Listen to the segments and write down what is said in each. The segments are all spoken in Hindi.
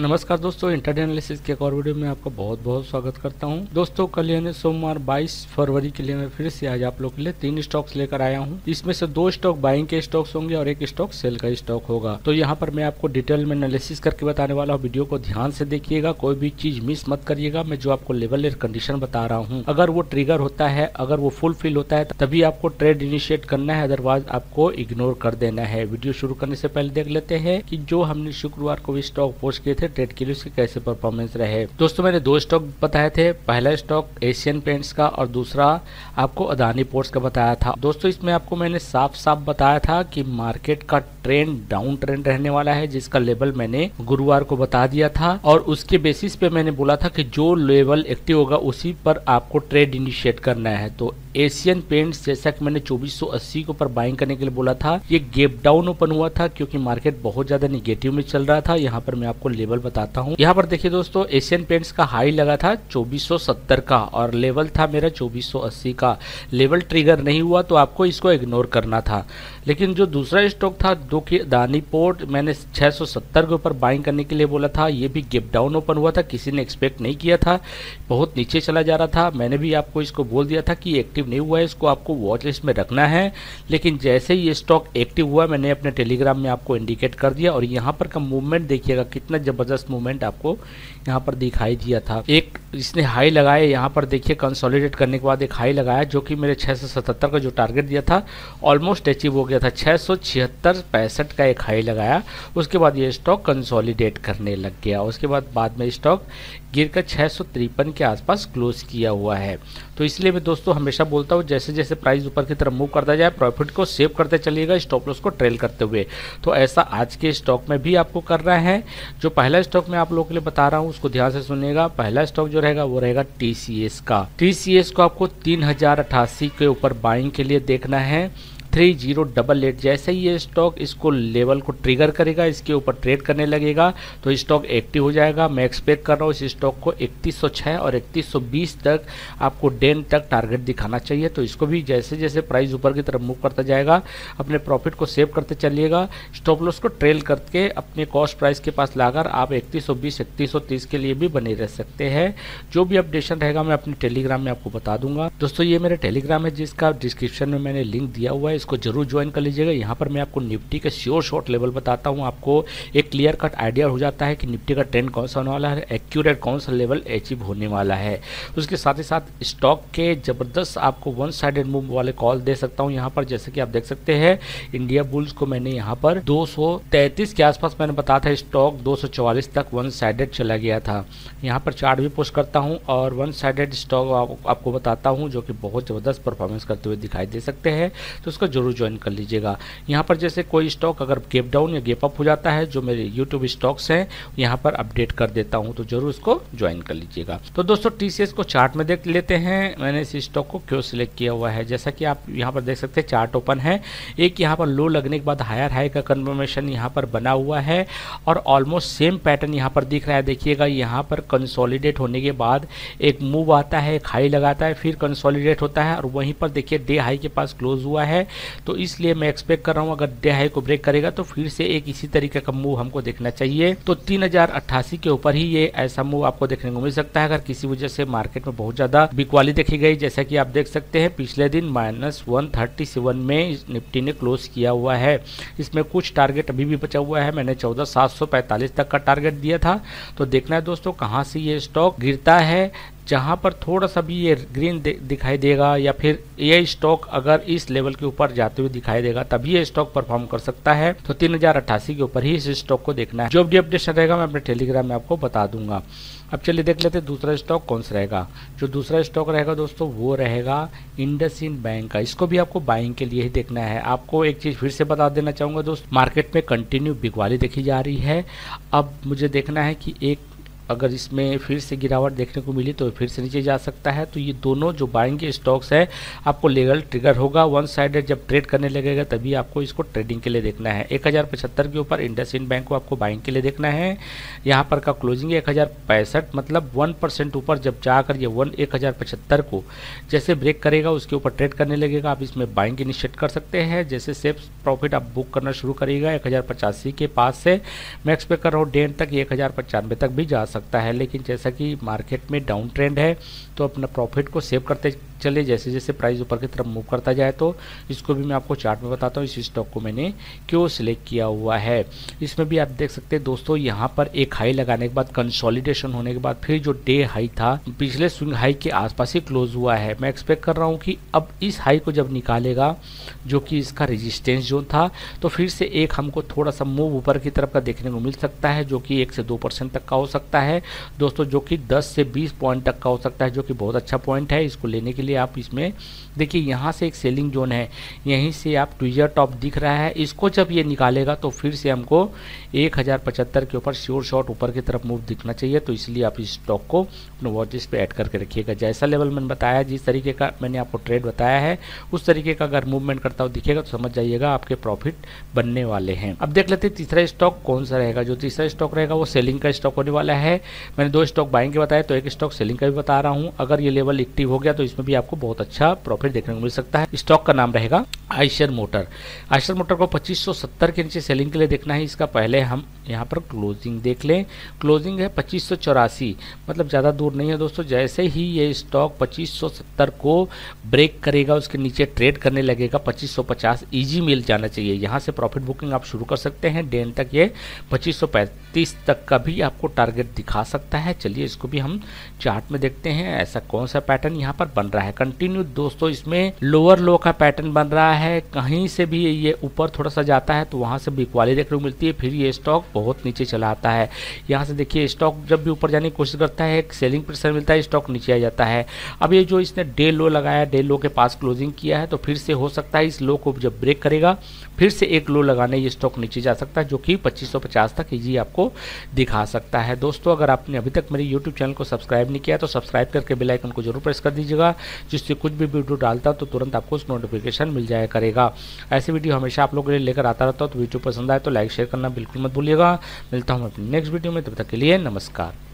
नमस्कार दोस्तों इंटरनेट एनालिसिस के एक और वीडियो में आपका बहुत बहुत स्वागत करता हूँ। दोस्तों, कल यानी सोमवार 22 फरवरी के लिए मैं फिर से आज आप लोग के लिए तीन स्टॉक्स लेकर आया हूँ। इसमें से दो स्टॉक बाइंग के स्टॉक्स होंगे और एक स्टॉक सेल का स्टॉक होगा। तो यहाँ पर मैं आपको डिटेल में एनालिसिस करके बताने वाला हूँ। वीडियो को ध्यान से देखिएगा, कोई भी चीज़ मिस मत करिएगा। मैं जो आपको लेवल एयर कंडीशन बता रहा हूँ, अगर वो ट्रिगर होता है, अगर वो फुलफिल होता है, तभी आपको ट्रेड इनिशिएट करना है अदरवाइज़ आपको इग्नोर कर देना है। वीडियो शुरू करने से पहले देख लेते हैं कि जो हमने शुक्रवार को भी स्टॉक पोस्ट किए थे ट्रेड के लिए उसके कैसे परफॉर्मेंस रहे? दोस्तों, मैंने दो स्टॉक बताए थे। पहला स्टॉक एशियन पेंट्स का और दूसरा आपको अदानी पोर्ट्स का बताया था। दोस्तों, इसमें आपको मैंने साफ़ साफ़ बताया था कि मार्केट का ट्रेंड डाउन ट्रेंड रहने वाला है, जिसका लेवल मैंने गुरुवार को बता दिया था। और उसके बेसिस पे मैंने बोला था कि जो लेवल एक्टिव होगा, उसी पर आपको ट्रेड इनिशिएट करना है। तो एशियन पेंट्स जैसा कि मैंने 2480 के ऊपर बाइंग करने के लिए बोला था, ये गेप डाउन ओपन हुआ था क्योंकि मार्केट बहुत ज़्यादा निगेटिव में चल रहा था। यहाँ पर मैं आपको लेवल बताता हूँ। यहाँ पर देखिए दोस्तों एशियन पेंट्स का हाई लगा था 2470 का और लेवल था मेरा 2480 का। लेवल ट्रिगर नहीं हुआ तो आपको इसको इग्नोर करना था। लेकिन जो दूसरा स्टॉक था, दो की दानी पोर्ट, मैंने 670 के ऊपर बाइंग करने के लिए बोला था। ये भी गेप डाउन ओपन हुआ था, किसी ने एक्सपेक्ट नहीं किया था। बहुत नीचे चला जा रहा था। मैंने भी आपको इसको बोल दिया था कि एक्टिव नहीं हुआ है, इसको आपको वॉच लिस्ट में रखना है। लेकिन जैसे ही ये स्टॉक एक्टिव हुआ, मैंने अपने टेलीग्राम में आपको इंडिकेट कर दिया और यहाँ पर का मूवमेंट देखिएगा, कितना ज़बरदस्त मूवमेंट आपको यहाँ पर दिखाई दिया था। एक इसने हाई लगाए, यहाँ पर देखिए कंसोलिडेट करने के बाद एक हाई लगाया जो कि मेरे 677 का जो टारगेट दिया था ऑलमोस्ट अचीव हो गया था। छः सौ छिहत्तर पैंसठ का एक हाई लगाया, उसके बाद ये स्टॉक कंसोलिडेट करने लग गया। उसके बाद बाद में स्टॉक गिरकर तिरपन के आसपास क्लोज किया हुआ है। तो इसलिए मैं दोस्तों हमेशा बोलता हूँ जैसे जैसे प्राइस ऊपर की तरफ़ मूव करता जाए प्रॉफिट को सेव करते चलिएगा स्टॉप लॉस को ट्रेल करते हुए। तो ऐसा आज के स्टॉक में भी आपको करना है। जो पहला स्टॉक मैं आप लोगों के लिए बता रहा हूँ, उसको ध्यान से सुनिएगा। पहला स्टॉक जो रहेगा, वो रहेगा टीसीएस का। टीसीएस को आपको तीन हज़ार अठासी के ऊपर बाइंग के लिए देखना है। थ्री ज़ीरो डबल एट जैसे ही ये स्टॉक इसको लेवल को ट्रिगर करेगा, इसके ऊपर ट्रेड करने लगेगा तो स्टॉक एक्टिव हो जाएगा। मैं एक्सपेक्ट कर रहा हूँ इस स्टॉक को 3106 और 3120 तक आपको डेन तक टारगेट दिखाना चाहिए। तो इसको भी जैसे जैसे प्राइस ऊपर की तरफ़ मूव करता जाएगा, अपने प्रॉफिट को सेव करते चलिएगा। स्टॉप लॉस को ट्रेल करके अपने कॉस्ट प्राइस के पास लाकर आप इकतीस सौ के लिए भी बने रह सकते हैं। जो भी अपडेशन रहेगा मैं अपने टेलीग्राम में आपको बता दूँगा। दोस्तों, ये मेरा टेलीग्राम है, जिसका डिस्क्रिप्शन में मैंने लिंक दिया हुआ है। इसको ज़रूर ज्वाइन कर लीजिएगा। यहाँ पर मैं आपको निफ्टी के श्योर शॉर्ट लेवल बताता हूँ। आपको एक क्लियर कट आइडिया हो जाता है कि निफ्टी का ट्रेंड कौन सा होने वाला है एक्यूरेट कौन सा लेवल अचीव होने वाला है। उसके साथ ही साथ स्टॉक के ज़बरदस्त आपको वन साइडेड मूव वाले कॉल दे सकता हूँ। यहाँ पर जैसे कि आप देख सकते हैं इंडिया बुल्स को मैंने यहाँ पर दो के आसपास मैंने बताया था स्टॉक दो सौ चौवालीस तक वन साइडेड चला गया था। यहाँ पर चार्ट भी पोस्ट करता हूँ और वन साइडेड स्टॉक आपको बताता हूँ जो कि बहुत ज़बरदस्त परफॉर्मेंस करते हुए दिखाई दे सकते हैं। तो उसको ज़रूर ज्वाइन कर लीजिएगा। यहाँ पर जैसे कोई स्टॉक अगर गेप डाउन या गेप अप हो जाता है, जो मेरे यूट्यूब स्टॉक्स हैं, यहाँ पर अपडेट कर देता हूँ तो ज़रूर इसको ज्वाइन कर लीजिएगा। तो दोस्तों टीसीएस को चार्ट में देख लेते हैं। मैंने इस स्टॉक को क्यों सिलेक्ट किया हुआ है? जैसा कि आप यहाँ पर देख सकते हैं चार्ट ओपन है। एक यहाँ पर लो लगने के बाद हायर हाई का कन्फर्मेशन यहाँ पर बना हुआ है और ऑलमोस्ट सेम पैटर्न यहाँ पर दिख रहा है। देखिएगा, यहाँ पर कंसोलिडेट होने के बाद एक मूव आता है, एक हाई लगाता है, फिर कंसोलिडेट होता है और वहीं पर देखिए डे हाई के पास क्लोज हुआ है। तो इसलिए मैं एक्सपेक्ट कर रहा हूँ, अगर डे हाई को ब्रेक करेगा तो फिर से एक इसी तरीके का मूव हमको देखना चाहिए। तो तीन के ऊपर ही ये ऐसा मूव आपको देखने को मिल सकता है, अगर किसी वजह से मार्केट में बहुत ज़्यादा बिकवाली देखी गई। जैसा कि आप देख सकते हैं, पिछले दिन माइनस में निफ्टी ने क्लोज किया हुआ है। इसमें कुछ टारगेट अभी भी बचा हुआ है। मैंने चौदह तक का टारगेट दिया था। तो देखना है दोस्तों, कहाँ से ये स्टॉक गिरता है? जहाँ पर थोड़ा सा भी ये ग्रीन दिखाई देगा या फिर ये स्टॉक अगर इस लेवल के ऊपर जाते हुए दिखाई देगा, तभी ये स्टॉक परफॉर्म कर सकता है। तो तीन हज़ार अट्ठासी के ऊपर ही इस स्टॉक को देखना है। जो भी अपडेशन रहेगा, मैं अपने टेलीग्राम में आपको बता दूँगा। अब चलिए देख लेते हैं दूसरा स्टॉक कौन सा रहेगा। जो दूसरा स्टॉक रहेगा दोस्तों, वो रहेगा इंडस बैंक का। इसको भी आपको बाइंग के लिए ही देखना है। आपको एक चीज़ फिर से बता देना चाहूँगा दोस्त मार्केट में कंटिन्यू बिकवाली देखी जा रही है। अब मुझे देखना है कि एक अगर इसमें फिर से गिरावट देखने को मिली तो फिर से नीचे जा सकता है। तो ये दोनों जो बाइंग के स्टॉक्स है, आपको लीगल ट्रिगर होगा। वन साइडेड जब ट्रेड करने लगेगा, तभी आपको इसको ट्रेडिंग के लिए देखना है। एक हज़ार पचहत्तर के ऊपर इंडस बैंक को आपको बाइंग के लिए देखना है। यहाँ पर का क्लोजिंग एक हज़ार पैंसठ मतलब वन ऊपर जब जाकर ये वन एक हज़ार पचहत्तर को जैसे ब्रेक करेगा, उसके ऊपर ट्रेड करने लगेगा। आप इसमें बाइंग इनिशिएट कर सकते हैं। जैसे सेफ़ प्रॉफिट आप बुक करना शुरू करेगा एक के पास से। मैं एक्सपेक्ट कर रहा हूँ डेन तक एक तक भी जा सकता है। लेकिन जैसा कि मार्केट में डाउन ट्रेंड है तो अपना प्रॉफिट को सेव करते चले जैसे जैसे प्राइस ऊपर की तरफ़ मूव करता जाए तो इसको भी मैं आपको चार्ट में बताता हूँ, इस स्टॉक को मैंने क्यों सिलेक्ट किया हुआ है। इसमें भी आप देख सकते हैं दोस्तों, यहाँ पर एक हाई लगाने के बाद कंसोलिडेशन होने के बाद, फिर जो डे हाई था, पिछले स्विंग हाई के आसपास ही क्लोज हुआ है। मैं एक्सपेक्ट कर रहा हूँ कि अब इस हाई को जब निकालेगा, जो कि इसका रेजिस्टेंस जोन था तो फिर से एक हमको थोड़ा सा मूव ऊपर की तरफ़ का देखने को मिल सकता है, जो कि एक से दो परसेंट तक का हो सकता है। दोस्तों, जो कि दस से बीस पॉइंट तक का हो सकता है, जो कि बहुत अच्छा पॉइंट है, इसको लेने के लिए आप इसमें, देखिए यहाँ से एक सेलिंग जोन है, यहीं से आप ट्विजर टॉप दिख रहा है, इसको जब ये निकालेगा तो फिर से हमको एक हज़ार पचहत्तर के ऊपर श्योर शॉट ऊपर की तरफ़ मूव दिखना चाहिए तो इसलिए आप इस स्टॉक को अपने वॉचेस पे ऐड करके रखिएगा। जैसा लेवल मैंने बताया, जिस तरीके का मैंने आपको ट्रेड बताया है, उस तरीके का अगर मूवमेंट करता हुआ दिखेगा तो समझ जाइएगा आपके प्रॉफिट बनने वाले हैं। अब देख लेते तीसरा स्टॉक कौन सा रहेगा। जो तीसरा स्टॉक रहेगा वो सेलिंग का स्टॉक होने वाला है। मैंने दो स्टॉक बाइंग के बताया तो एक स्टॉक सेलिंग का भी बता रहा हूँ। अगर ये लेवल एक्टिव हो गया तो इसमें भी आपको बहुत अच्छा प्रॉफिट देखने को मिल सकता है। स्टॉक का नाम रहेगा आइशर मोटर आइशर मोटर को 2570 के नीचे सेलिंग के लिए देखना है। इसका पहले हम यहाँ पर क्लोजिंग देख लें। क्लोजिंग है पच्चीस मतलब ज़्यादा दूर नहीं है दोस्तों। जैसे ही ये स्टॉक 2570 को ब्रेक करेगा, उसके नीचे ट्रेड करने लगेगा 2550 इजी मिल जाना चाहिए। यहाँ से प्रॉफिट बुकिंग आप शुरू कर सकते हैं। डेन तक ये 2535 तक का भी आपको टारगेट दिखा सकता है। चलिए इसको भी हम चार्ट में देखते हैं। ऐसा कौन सा पैटर्न यहाँ पर बन रहा है? कंटिन्यू दोस्तों, इसमें लोअर लो का पैटर्न बन रहा है। कहीं से भी ये ऊपर थोड़ा सा जाता है तो वहाँ से भी इक्वाली देखने को मिलती है, फिर ये स्टॉक बहुत नीचे चला आता है। यहाँ से देखिए स्टॉक जब भी ऊपर जाने की कोशिश करता है, एक सेलिंग प्रेशर मिलता है स्टॉक नीचे आ जाता है। अब ये जो इसने डे लो लगाया डे लो के पास क्लोजिंग किया है तो फिर से हो सकता है इस लो को जब ब्रेक करेगा, फिर से एक लो लगाने ये स्टॉक नीचे जा सकता है, जो कि 2550 तक ईजी आपको दिखा सकता है। दोस्तों, अगर आपने अभी तक मेरे यूट्यूब चैनल को सब्सक्राइब नहीं किया तो सब्सक्राइब करके बेल आइकन को ज़रूर प्रेस कर दीजिएगा। जिससे कुछ भी वीडियो डालता तो तुरंत आपको उस नोटिफिकेशन मिल जाया करेगा। ऐसे वीडियो हमेशा आप लोगों के लिए लेकर आता रहता हूँ तो वीडियो पसंद आए तो लाइक शेयर करना बिल्कुल मत भूलिएगा। मिलता हूँ अपनी नेक्स्ट वीडियो में, तब तक के लिए नमस्कार।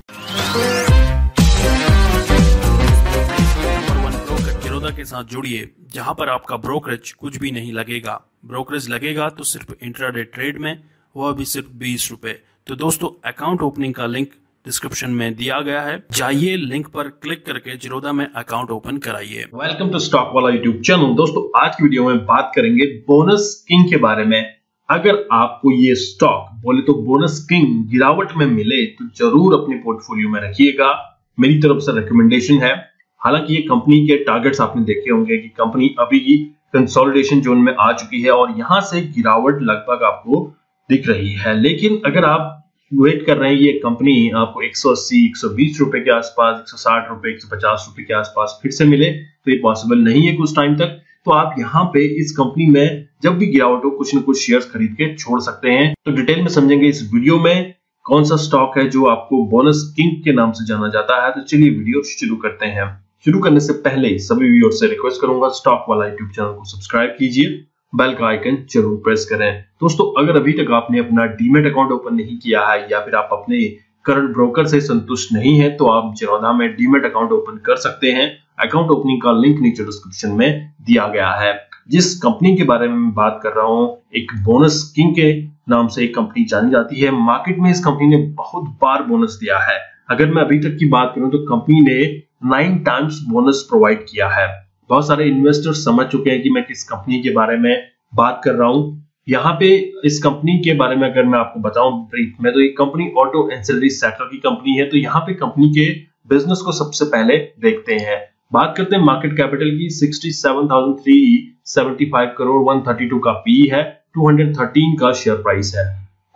के साथ जुड़िए, जहाँ पर आपका ब्रोकरेज कुछ भी नहीं लगेगा। ब्रोकरेज लगेगा तो सिर्फ़ इंट्राडे ट्रेड में, वह भी सिर्फ़ बीस रूपए। तो दोस्तों अकाउंट ओपनिंग का लिंक डिस्क्रिप्शन में दिया गया है। जाइए लिंक पर क्लिक करके जिरोदा में अकाउंट ओपन कराइए। वेलकम टू स्टॉक वाला यूट्यूब चैनल दोस्तों, आज की वीडियो में बात करेंगे बोनस किंग के बारे में। अगर आपको ये स्टॉक बोले तो बोनस किंग गिरावट में मिले तो ज़रूर अपने पोर्टफोलियो में रखिएगा। मेरी तरफ़ से रिकमेंडेशन है। हालाँकि ये कंपनी के टारगेट्स आपने देखे होंगे कि कंपनी अभी कंसोलिडेशन जोन में आ चुकी है और यहाँ से गिरावट लगभग आपको दिख रही है। लेकिन अगर आप वेट कर रहे हैं ये कंपनी आपको 180 120 रुपए के आसपास 160 रुपए 150 रुपए के आसपास फिर से मिले तो ये पॉसिबल नहीं है कुछ टाइम तक। तो आप यहाँ पे इस कंपनी में जब भी गिरावट हो कुछ न कुछ शेयर्स खरीद के छोड़ सकते हैं। तो डिटेल में समझेंगे इस वीडियो में कौन सा स्टॉक है जो आपको बोनस किंग के नाम से जाना जाता है। तो चलिए वीडियो शुरू करते हैं। शुरू करने से पहले सभी व्यूअर से रिक्वेस्ट करूँगा स्टॉक वाला यूट्यूब चैनल को सब्सक्राइब कीजिए। बेल का आइकन ज़रूर प्रेस करें। दोस्तों, अगर अभी तक आपने अपना डीमेट अकाउंट ओपन नहीं किया है या फिर आप अपने करंट ब्रोकर से संतुष्ट नहीं है तो आप जिरोधा में डीमेट अकाउंट ओपन कर सकते हैं। अकाउंट ओपनिंग का लिंक नीचे डिस्क्रिप्शन में दिया गया है। जिस कंपनी के बारे में मैं बात कर रहा हूँ, एक बोनस किंग के नाम से एक कंपनी जानी जाती है। मार्केट में इस कंपनी ने बहुत बार बोनस दिया है। अगर मैं अभी तक की बात करूँ तो कंपनी ने नाइन टाइम्स बोनस प्रोवाइड किया है। बहुत सारे इन्वेस्टर्स समझ चुके हैं कि मैं किस कंपनी के बारे में बात कर रहा हूँ। यहाँ पे इस कंपनी के बारे में अगर मैं आपको बताऊँ ब्रीफ में तो ये कंपनी ऑटो एंसिलरी सेक्टर की कंपनी है तो यहाँ पे कंपनी के बिज़नेस को सबसे पहले देखते हैं। बात करते हैं मार्केट कैपिटल की 67,375 करोड़ 132 का पी है 213 का शेयर प्राइस है।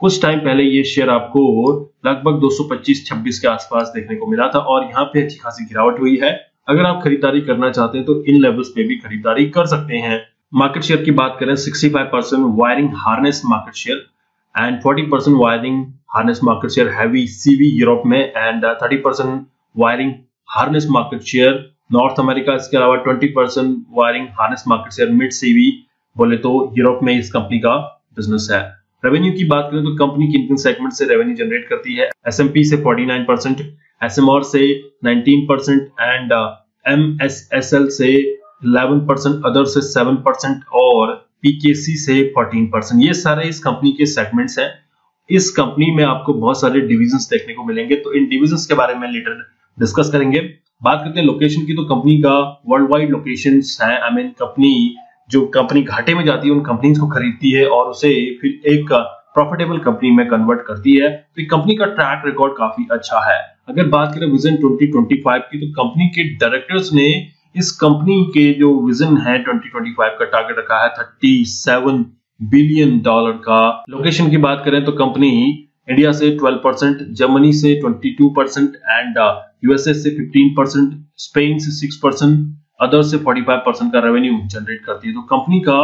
कुछ टाइम पहले ये शेयर आपको लगभग 225-26 के आसपास देखने को मिला था और यहाँ पे अच्छी खासी गिरावट हुई है। अगर आप खरीदारी करना चाहते हैं तो इन लेवल्स पे भी खरीदारी कर सकते हैं। मार्केट शेयर की बात करें 65 percent wiring harness market share and 40 percent wiring harness market share heavy CV Europe में and 30 percent wiring harness market share North America इसके अलावा 20 percent wiring harness market share mid CV बोले तो यूरोप में इस कंपनी का बिज़नेस है। रेवेन्यू की बात करें तो कंपनी किन सेगमेंट से रेवेन्यू जनरेट करती है? एसएमपी से 49 परसेंट एस से 19 percent and M S S L से 11 परसेंट अदर से 7 परसेंट और पीकेसी से 14 परसेंट ये सारे इस कंपनी के सेगमेंट्स हैं। इस कंपनी में आपको बहुत सारे डिविजन्स देखने को मिलेंगे। तो इन डिविजन्स के बारे में लेटर डिस्कस करेंगे। बात करते हैं लोकेशन की। तो कंपनी का वर्ल्ड वाइड लोकेशन है। आई मीन कंपनी जो कंपनी घाटे में जाती है, उन कंपनीज़ को खरीदती है और उसे फिर एक प्रॉफिटेबल कंपनी में कन्वर्ट करती है। तो कंपनी का ट्रैक रिकॉर्ड काफ़ी अच्छा है। अगर बात करें विजन 2025 की तो कंपनी के डायरेक्टर्स ने इस कंपनी के जो विजन है 2025 का टारगेट रखा है 37 बिलियन डॉलर का। लोकेशन की बात करें तो कंपनी इंडिया से 12 परसेंट जर्मनी से 22 परसेंट एंड यूएसए से 15 परसेंट स्पेन से 6 परसेंट अदर से 45 परसेंट का रेवेन्यू जनरेट करती है। तो कंपनी का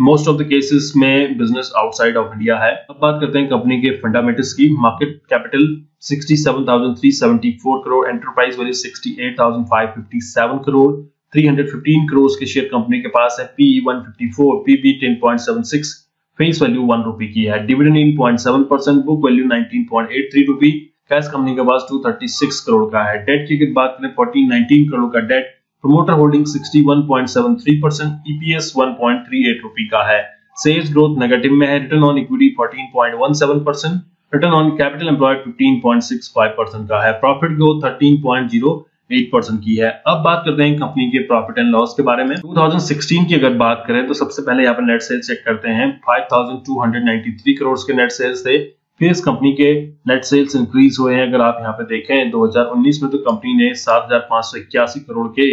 मोस्ट ऑफ़ द केसेस में बिज़नेस आउटसाइड ऑफ़ इंडिया है। अब बात करते हैं कंपनी के फंडामेंटल्स की। Market capital 67,374 crore enterprise value 68,557 crore 315 crore के शेयर कंपनी के पास है। P 154 PB 10.76 face value one rupee की है। Dividend in point seven percent book value 19.83 rupee cash company के पास 236 करोड़ का है। डेट की बात करें 1419 करोड़ का debt promoter holding 61.73 percent EPS 1.38 rupee का है। सेल्स ग्रोथ नेगेटिव में है return on equity 14.17 percent return on capital employed 15.65 percent का है। प्रॉफिट ग्रोथ 13.08 परसेंट की है। अब बात करते हैं कंपनी के प्रॉफिट एंड लॉस के बारे में। 2016 की अगर बात करें तो सबसे पहले यहाँ पर नेट सेल्स चेक करते हैं। 5,293 करोड़ के नेट सेल्स थे। फिर इस कंपनी के नेट सेल्स इंक्रीज हुए हैं। अगर आप यहाँ पे देखें 2019 में तो कंपनी ने सात करोड़ के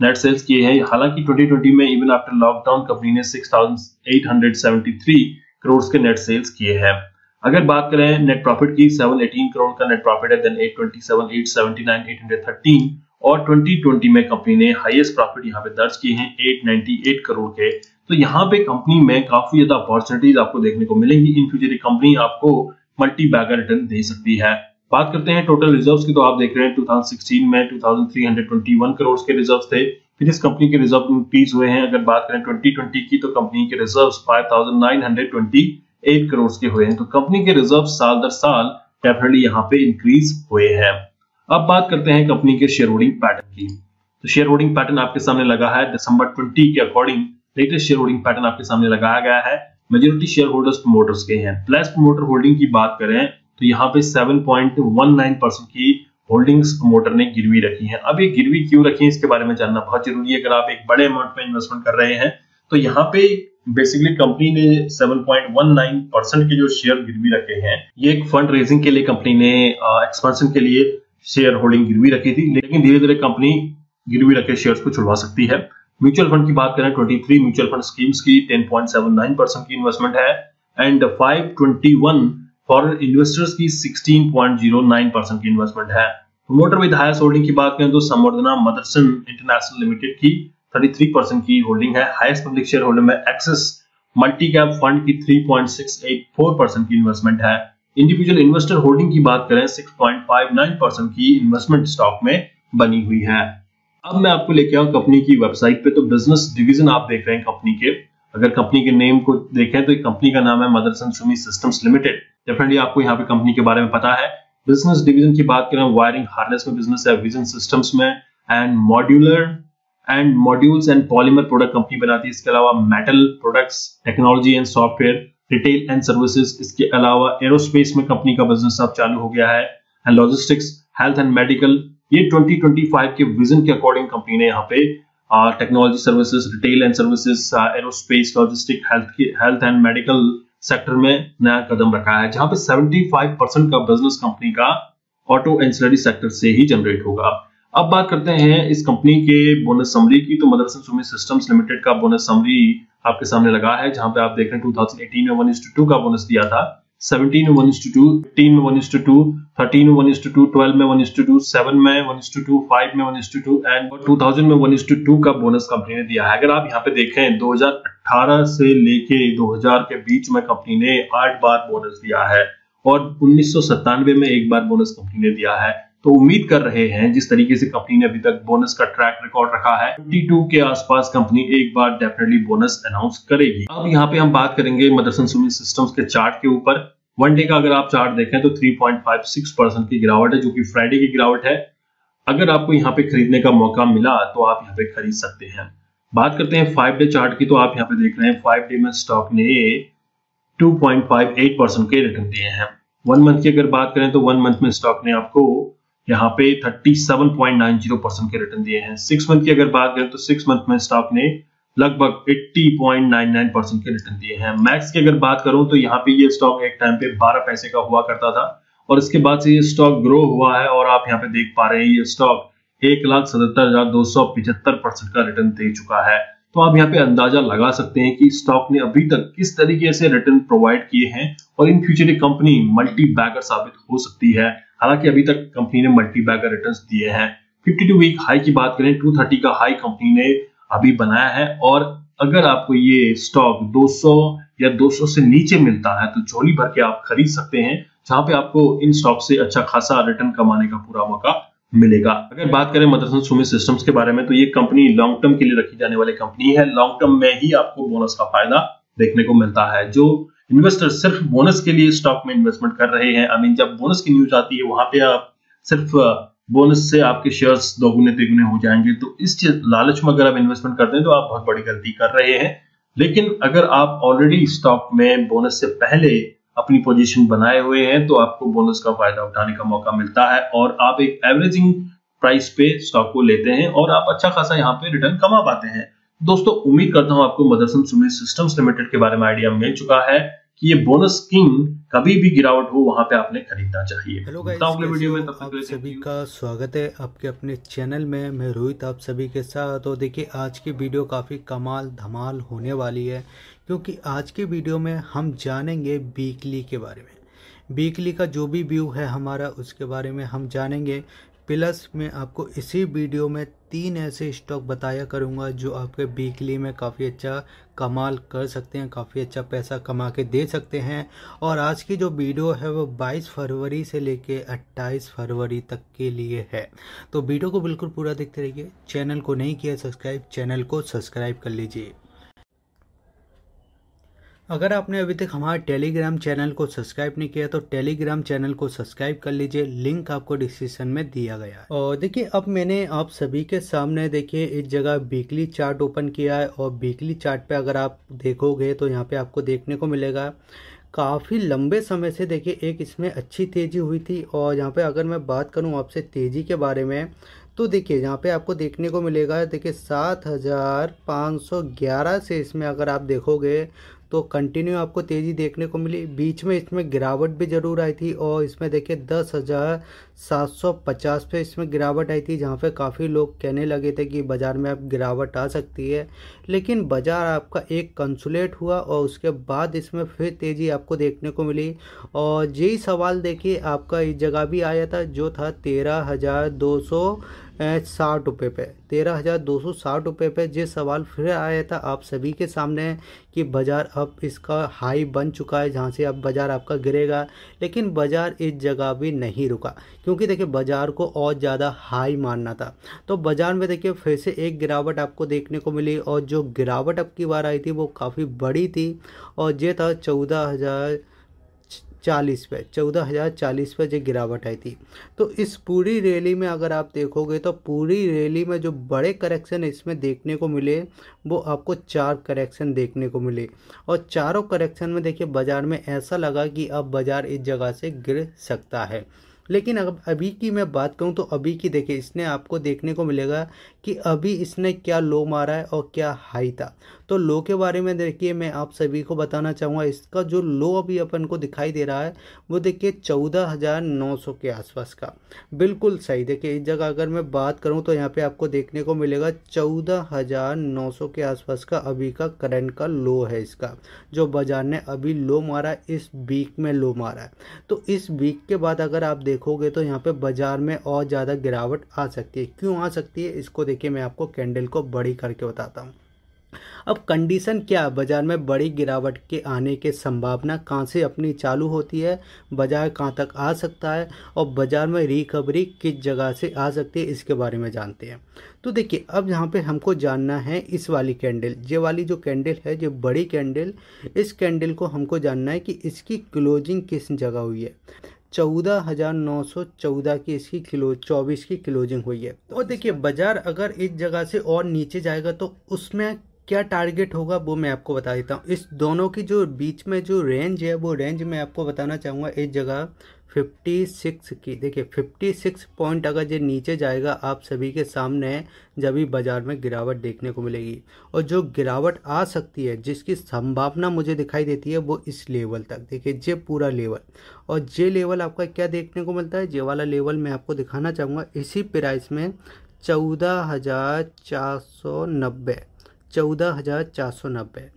नेट सेल्स किए हैं। हालाँकि 2020 में इवन आफ्टर लॉकडाउन कंपनी ने 6,873 करोड़ के नेट सेल्स किए हैं। अगर बात करें नेट प्रॉफिट की 718 करोड़ का नेट प्रॉफिट है देन 827, 879, 813 और 2020 में कंपनी ने हाईएस्ट प्रॉफिट यहाँ पे दर्ज किए हैं 898 करोड़ के तो यहाँ पे कंपनी में काफ़ी ज़्यादा अपॉर्चुनिटीज़ आपको देखने को मिलेंगी। इन फ्यूचर कंपनी आपको मल्टी बैगर रिटर्न दे सकती है। बात करते हैं टोटल रिजर्व्स की तो आप देख रहे हैं 2016 में 2321 करोड़ के रिजर्व्स थे। फिर इस कंपनी के रिज़र्व इंक्रीज हुए हैं। अगर बात करें 2020 की तो कंपनी के रिजर्व्स 5928 करोड़ के हुए हैं। तो कंपनी के रिज़र्व साल दर साल डेफिनेटली यहाँ पे इंक्रीज हुए हैं। अब बात करते हैं कंपनी के शेयर होल्डिंग पैटर्न की। तो शेयर होल्डिंग पैटर्न आपके सामने लगा है दिसंबर 20 के according latest share holding pattern आपके सामने लगाया गया है। मेजोरिटी शेयर होल्डर्स प्रमोटर्स के हैं। प्लस प्रमोटर होल्डिंग की बात करें तो यहाँ पे 7.19 परसेंट की होल्डिंग्स प्रमोटर ने गिरवी रखी है। अब ये गिरवी क्यों रखी है, इसके बारे में जानना बहुत ज़रूरी है। अगर आप एक बड़े अमाउंट में इन्वेस्टमेंट कर रहे हैं तो यहाँ पे बेसिकली कंपनी ने 7.19 परसेंट के जो शेयर गिरवी रखे हैं, ये एक फंड रेजिंग के लिए कंपनी ने एक्सपेंशन के लिए शेयर होल्डिंग गिरवी रखी थी। लेकिन धीरे धीरे कंपनी गिरवी रखे शेयर्स को छुड़वा सकती है। म्यूचुअल फंड की बात करें 23 म्यूचुअल फंड स्कीम्स की 10.79 परसेंट की इन्वेस्टमेंट है एंड 521 फॉरेन इन्वेस्टर्स की 16.09 परसेंट की इन्वेस्टमेंट है। प्रोमोटर विद हाईएस्ट होल्डिंग की बात करें तो संवर्धना मदरसन इंटरनेशनल लिमिटेड की 33 परसेंट की होल्डिंग है। हाईएस्ट पब्लिक शेयर होल्डर में एक्सेस मल्टी कैप फंड की 3.684 परसेंट की इन्वेस्टमेंट है। इंडिविजुअल इन्वेस्टर होल्डिंग की बात करें 6.59 परसेंट की इन्वेस्टमेंट स्टॉक में बनी हुई है। अब मैं आपको लेके आऊँ कंपनी की वेबसाइट पे। तो बिज़नेस डिवीज़न आप देख रहे हैं कंपनी के। अगर कंपनी के नेम को देखें तो कंपनी का नाम है Motherson Sumi Systems Limited definitely आपको यहाँ पे कंपनी के बारे में पता है। बिज़नेस डिवीज़न की बात करें वायरिंग हार्नेस में बिज़नेस है विजन सिस्टम्स में and modular and modules and polymer product company बनाती है। इसके अलावा metal products technology and software retail and services इसके अलावा एरोस्पेस में कंपनी का बिज़नेस अब चालू हो गया है। And logistics health and medical ये 2025 के विजन के अकॉर्डिंग कंपनी ने यहाँ पे technology services retail and services aerospace logistic health and medical sector में नया कदम रखा है, जहाँ पे 75 परसेंट का बिज़नेस कंपनी का ऑटो एंसिलरी सेक्टर से ही जनरेट होगा। अब बात करते हैं इस कंपनी के बोनस समरी की तो मदरसन सुमी सिस्टम्स लिमिटेड का बोनस समरी आपके सामने लगा है, जहाँ पे आप देख रहे हैं 2018 में वन टू का बोनस दिया था। 17 में 1 is to 2, 15 में 1 is to 2, 13 में 1 is to 2, 12 में 1 is to 2, 7 में 1 is to 2, 5 में 1 is to 2 एंड 2000 में 1 is to 2 का बोनस कंपनी ने दिया है। अगर आप यहाँ पे देखें 2018 2018 से लेके 2000 के बीच में कंपनी ने आठ बार बोनस दिया है और उन्नीस सौ सत्तानवे में एक बार बोनस कंपनी ने दिया है। तो उम्मीद कर रहे हैं, जिस तरीके से कंपनी ने अभी तक बोनस का ट्रैक रिकॉर्ड रखा है 52 के आसपास कंपनी एक बार डेफिनेटली बोनस अनाउंस करेगी। अब यहाँ पे हम बात करेंगे मदरसन सुमी सिस्टम्स के चार्ट के ऊपर। वन डे का अगर आप चार्ट देखें तो 3.56 परसेंट की गिरावट है, जो कि फ्राइडे की गिरावट है। अगर आपको यहाँ पे खरीदने का मौका मिला तो आप यहाँ पे खरीद सकते हैं। बात करते हैं फाइव डे चार्ट की तो आप यहाँ पे देख रहे हैं फाइव डे में स्टॉक ने 2.58 परसेंट के रिटर्न दिए हैं। वन मंथ की अगर बात करें तो वन मंथ में स्टॉक ने आपको यहाँ पे 37.90 परसेंट के रिटर्न दिए हैं। सिक्स मंथ की अगर बात करें तो सिक्स मंथ में स्टॉक ने लगभग 80.99 परसेंट के रिटर्न दिए हैं। मैक्स की अगर बात करूँ तो यहाँ पे ये स्टॉक एक टाइम पे 12 पैसे का हुआ करता था और इसके बाद से ये स्टॉक ग्रो हुआ है और आप यहाँ पे देख पा रहे हैं ये स्टॉक एक लाख सतहत्तर हज़ार दो सौ पिछहत्तर परसेंट का रिटर्न दे चुका है। तो आप यहाँ पे अंदाज़ा लगा सकते हैं कि स्टॉक ने अभी तक किस तरीके से रिटर्न प्रोवाइड किए हैं और इन फ्यूचर ये कंपनी मल्टी बैगर साबित हो सकती है। हालाँकि अभी तक कंपनी ने मल्टी बैगर रिटर्न दिए हैं। 52 वीक हाई की बात करें 230 का हाई कंपनी ने अभी बनाया है और अगर आपको ये स्टॉक 200 या 200 से नीचे मिलता है तो झोली भर के आप खरीद सकते हैं, जहाँ पे आपको इन स्टॉक से अच्छा खासा रिटर्न कमाने का पूरा मौका मिलेगा। अगर बात करें मदरसन सुमी सिस्टम्स के बारे में तो ये कंपनी लॉन्ग टर्म के लिए रखी जाने वाली कंपनी है। लॉन्ग टर्म में ही आपको बोनस का फ़ायदा देखने को मिलता है, जो इन्वेस्टर सिर्फ़ बोनस के लिए स्टॉक में इन्वेस्टमेंट कर रहे हैं। आई मीन जब बोनस की न्यूज़ आती है, वहाँ पे आप सिर्फ़ बोनस से आपके शेयर्स दोगुने तिगुने हो जाएँगे। तो इस लालच में अगर आप इन्वेस्टमेंट करते हैं तो आप बहुत बड़ी गलती कर रहे हैं। लेकिन अगर आप ऑलरेडी स्टॉक में बोनस से पहले अपनी पोजीशन बनाए हुए हैं तो आपको बोनस का फ़ायदा उठाने का मौका मिलता है। और आप एक एवरेजिंग प्राइस पे स्टॉक को लेते हैं, और आप अच्छा खासा यहाँ पे रिटर्न कमा पाते हैं। दोस्तों उम्मीद करता हूँ आपको मदरसन सुमी सिस्टम्स लिमिटेड के बारे में आइडिया मिल चुका है कि ये बोनस किंग कभी भी गिरावट हो वहाँ पे आपने खरीदना चाहिए। हेलो अगले वीडियो में तब तक सभी का स्वागत है आपके अपने चैनल में। मैं रोहित आप सभी के साथ। तो देखिए आज की वीडियो काफ़ी कमाल धमाल होने वाली है क्योंकि आज की वीडियो में हम जानेंगे वीकली के बारे में। वीकली का जो भी व्यू है हमारा उसके बारे में हम जानेंगे। प्लस मैं आपको इसी वीडियो में तीन ऐसे स्टॉक बताया करूँगा जो आपके वीकली में काफ़ी अच्छा कमाल कर सकते हैं, काफ़ी अच्छा पैसा कमा के दे सकते हैं। और आज की जो वीडियो है वो 22 फरवरी से लेके 28 फरवरी तक के लिए है। तो वीडियो को बिल्कुल पूरा देखते रहिए। चैनल को नहीं किया सब्सक्राइब, चैनल को सब्सक्राइब कर लीजिए। अगर आपने अभी तक हमारे टेलीग्राम चैनल को सब्सक्राइब नहीं किया तो टेलीग्राम चैनल को सब्सक्राइब कर लीजिए। लिंक आपको डिस्क्रिप्शन में दिया गया है। और देखिए, अब मैंने आप सभी के सामने देखिए इस जगह वीकली चार्ट ओपन किया है। और वीकली चार्ट पे अगर आप देखोगे तो यहाँ पे आपको देखने को मिलेगा। काफ़ी लंबे समय से देखिए, एक इसमें अच्छी तेज़ी हुई थी। और यहाँ पे अगर मैं बात करूँ आपसे तेज़ी के बारे में तो देखिए, यहाँ पे आपको देखने को मिलेगा। देखिए, सात हज़ार पाँच सौ ग्यारह से इसमें अगर आप देखोगे तो कंटिन्यू आपको तेज़ी देखने को मिली। बीच में इसमें गिरावट भी ज़रूर आई थी और इसमें देखिए दस हज़ार सात सौ पचास पे इसमें गिरावट आई थी, जहाँ पे काफ़ी लोग कहने लगे थे कि बाज़ार में अब गिरावट आ सकती है। लेकिन बाज़ार आपका एक कंसुलेट हुआ और उसके बाद इसमें फिर तेज़ी आपको देखने को मिली। और यही सवाल देखिए, आपका इस जगह भी आया था जो था तेरह हज़ार दो सौ साठ रुपये पे, तेरह हज़ार दो सौ साठ रुपये पे। जिस सवाल फिर आया था आप सभी के सामने कि बाज़ार अब इसका हाई बन चुका है, जहाँ से अब बाज़ार आपका गिरेगा, लेकिन बाज़ार इस जगह भी नहीं रुका, क्योंकि देखिए बाज़ार को और ज़्यादा हाई मानना था। तो बाज़ार में देखिए फिर से एक गिरावट आपको देखने को मिली, और जो गिरावट अब की बार आई थी वो काफ़ी बड़ी थी, और ये था चौदह हज़ार चालीस पे, चौदह हज़ार चालीस पे जो गिरावट आई थी। तो इस पूरी रैली में अगर आप देखोगे तो पूरी रैली में जो बड़े करेक्शन इसमें देखने को मिले, वो आपको चार करेक्शन देखने को मिले। और चारों करेक्शन में देखिए, बाज़ार में ऐसा लगा कि अब बाज़ार इस जगह से गिर सकता है। लेकिन अब अभी की मैं बात करूँ तो अभी की देखिए, इसने आपको देखने को मिलेगा कि अभी इसने क्या लो मारा है और क्या हाई था। तो लो के बारे में देखिए, मैं आप सभी को बताना चाहूँगा, इसका जो लो अभी अपन को दिखाई दे रहा है, वो देखिए चौदह हज़ार नौ सौ के आसपास का। बिल्कुल सही, देखिए इस जगह अगर मैं बात करूँ तो यहाँ पे आपको देखने को मिलेगा चौदह हज़ार नौ सौ के आसपास का अभी का करंट का लो है इसका, जो बाज़ार ने अभी लो मारा इस वीक में लो मारा है। तो इस वीक के बाद अगर आप देखोगे तो यहाँ पे बाज़ार में और ज़्यादा गिरावट आ सकती है। क्यों आ सकती है, इसको देखिए मैं आपको कैंडल को बड़ी करके बताता हूँ। अब कंडीशन क्या? बाज़ार में बड़ी गिरावट के आने के संभावना कहाँ से अपनी चालू होती है? बाज़ार कहाँ तक आ सकता है? और बाज़ार में रिकवरी किस जगह से आ सकती है? इसके बारे में जानते हैं। तो देखिए, अब यहाँ पे हमको जानना है इस वाली कैंडल। ये वाली जो कैंडल है, जो बड़ी कैंडल, इस कैंडल को हमको जानना है कि इसकी क्लोजिंग किस जगह हुई है? चौदह हज़ार नौ सौ चौदह की इसकी किलो, चौबीस की क्लोजिंग हुई है। और देखिए, बाज़ार अगर इस जगह से और नीचे जाएगा तो उसमें क्या टारगेट होगा वो मैं आपको बता देता हूँ। इस दोनों की जो बीच में जो रेंज है, वो रेंज मैं आपको बताना चाहूँगा इस जगह 56 की। देखिए 56 पॉइंट अगर ये नीचे जाएगा, आप सभी के सामने जब भी बाज़ार में गिरावट देखने को मिलेगी। और जो गिरावट आ सकती है, जिसकी संभावना मुझे दिखाई देती है, वो इस लेवल तक। देखिए जे पूरा लेवल और जे लेवल आपका क्या देखने को मिलता है? जे वाला लेवल मैं आपको दिखाना चाहूँगा। इसी प्राइस में चौदह हज़ार चार सौ नब्बे। चौदह हज़ार चार सौ नब्बे।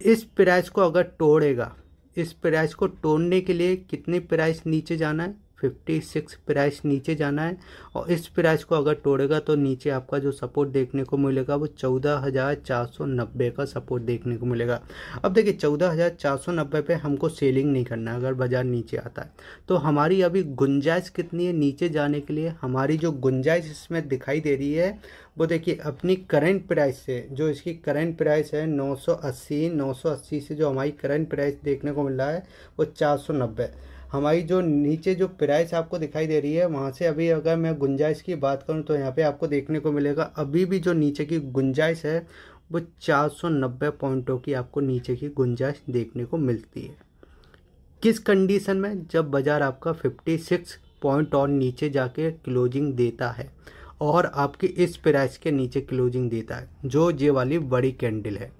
इस प्राइस को अगर तोड़ेगा, इस प्राइस को तोड़ने के लिए कितने प्राइस नीचे जाना है? फिफ्टी सिक्स प्राइस नीचे जाना है और इस प्राइस को अगर तोड़ेगा तो नीचे आपका जो सपोर्ट देखने को मिलेगा वो चौदह हज़ार चार सौ नब्बे का सपोर्ट देखने को मिलेगा। अब देखिए, चौदह हज़ार चार सौ नब्बे पे हमको सेलिंग नहीं करना है अगर बाज़ार नीचे आता है। तो हमारी अभी गुंजाइश कितनी है नीचे जाने के लिए? हमारी जो गुंजाइश इसमें दिखाई दे रही है, वो देखिए, अपनी करंट प्राइस से, जो इसकी करंट प्राइस है 980 980 से जो हमारी करंट प्राइस देखने को मिल रहा है, वो चार सौ नब्बे। हमारी जो नीचे जो प्राइस आपको दिखाई दे रही है, वहाँ से अभी अगर मैं गुंजाइश की बात करूँ तो यहाँ पे आपको देखने को मिलेगा। अभी भी जो नीचे की गुंजाइश है, वो 490 पॉइंटों की आपको नीचे की गुंजाइश देखने को मिलती है। किस कंडीशन में? जब बाज़ार आपका 56 पॉइंट और नीचे जाके क्लोजिंग देता है, और आपकी इस प्राइस के नीचे क्लोजिंग देता है, जो ये वाली बड़ी कैंडल है,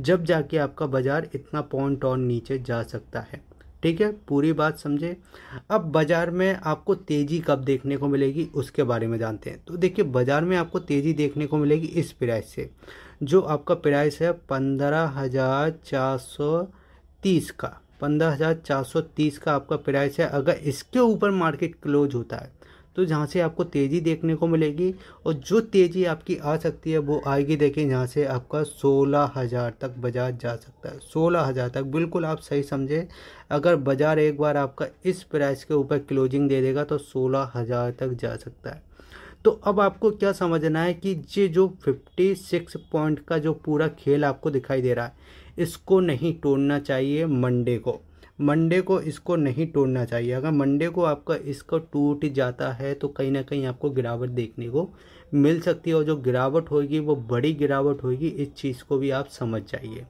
जब जाके आपका बाज़ार इतना पॉइंट और नीचे जा सकता है। ठीक है? पूरी बात समझे? अब बाज़ार में आपको तेज़ी कब देखने को मिलेगी, उसके बारे में जानते हैं। तो देखिए, बाज़ार में आपको तेज़ी देखने को मिलेगी इस प्राइस से, जो आपका प्राइस है पंद्रह हज़ार चार सौ तीस का। पंद्रह हज़ार चार सौ तीस का आपका प्राइस है। अगर इसके ऊपर मार्केट क्लोज होता है तो जहाँ से आपको तेज़ी देखने को मिलेगी और जो तेज़ी आपकी आ सकती है, वो आएगी देखिए यहाँ से आपका सोलह हज़ार तक बाज़ार जा सकता है। सोलह हज़ार तक, बिल्कुल आप सही समझे। अगर बाज़ार एक बार आपका इस प्राइस के ऊपर क्लोजिंग दे देगा तो सोलह हज़ार तक जा सकता है। तो अब आपको क्या समझना है कि ये जो 56 पॉइंट का जो पूरा खेल आपको दिखाई दे रहा है, इसको नहीं तोड़ना चाहिए मंडे को। मंडे को इसको नहीं तोड़ना चाहिए। अगर मंडे को आपका इसको टूट जाता है तो कहीं ना कहीं आपको गिरावट देखने को मिल सकती है और जो गिरावट होगी, वो बड़ी गिरावट होगी, इस चीज़ को भी आप समझ जाइए।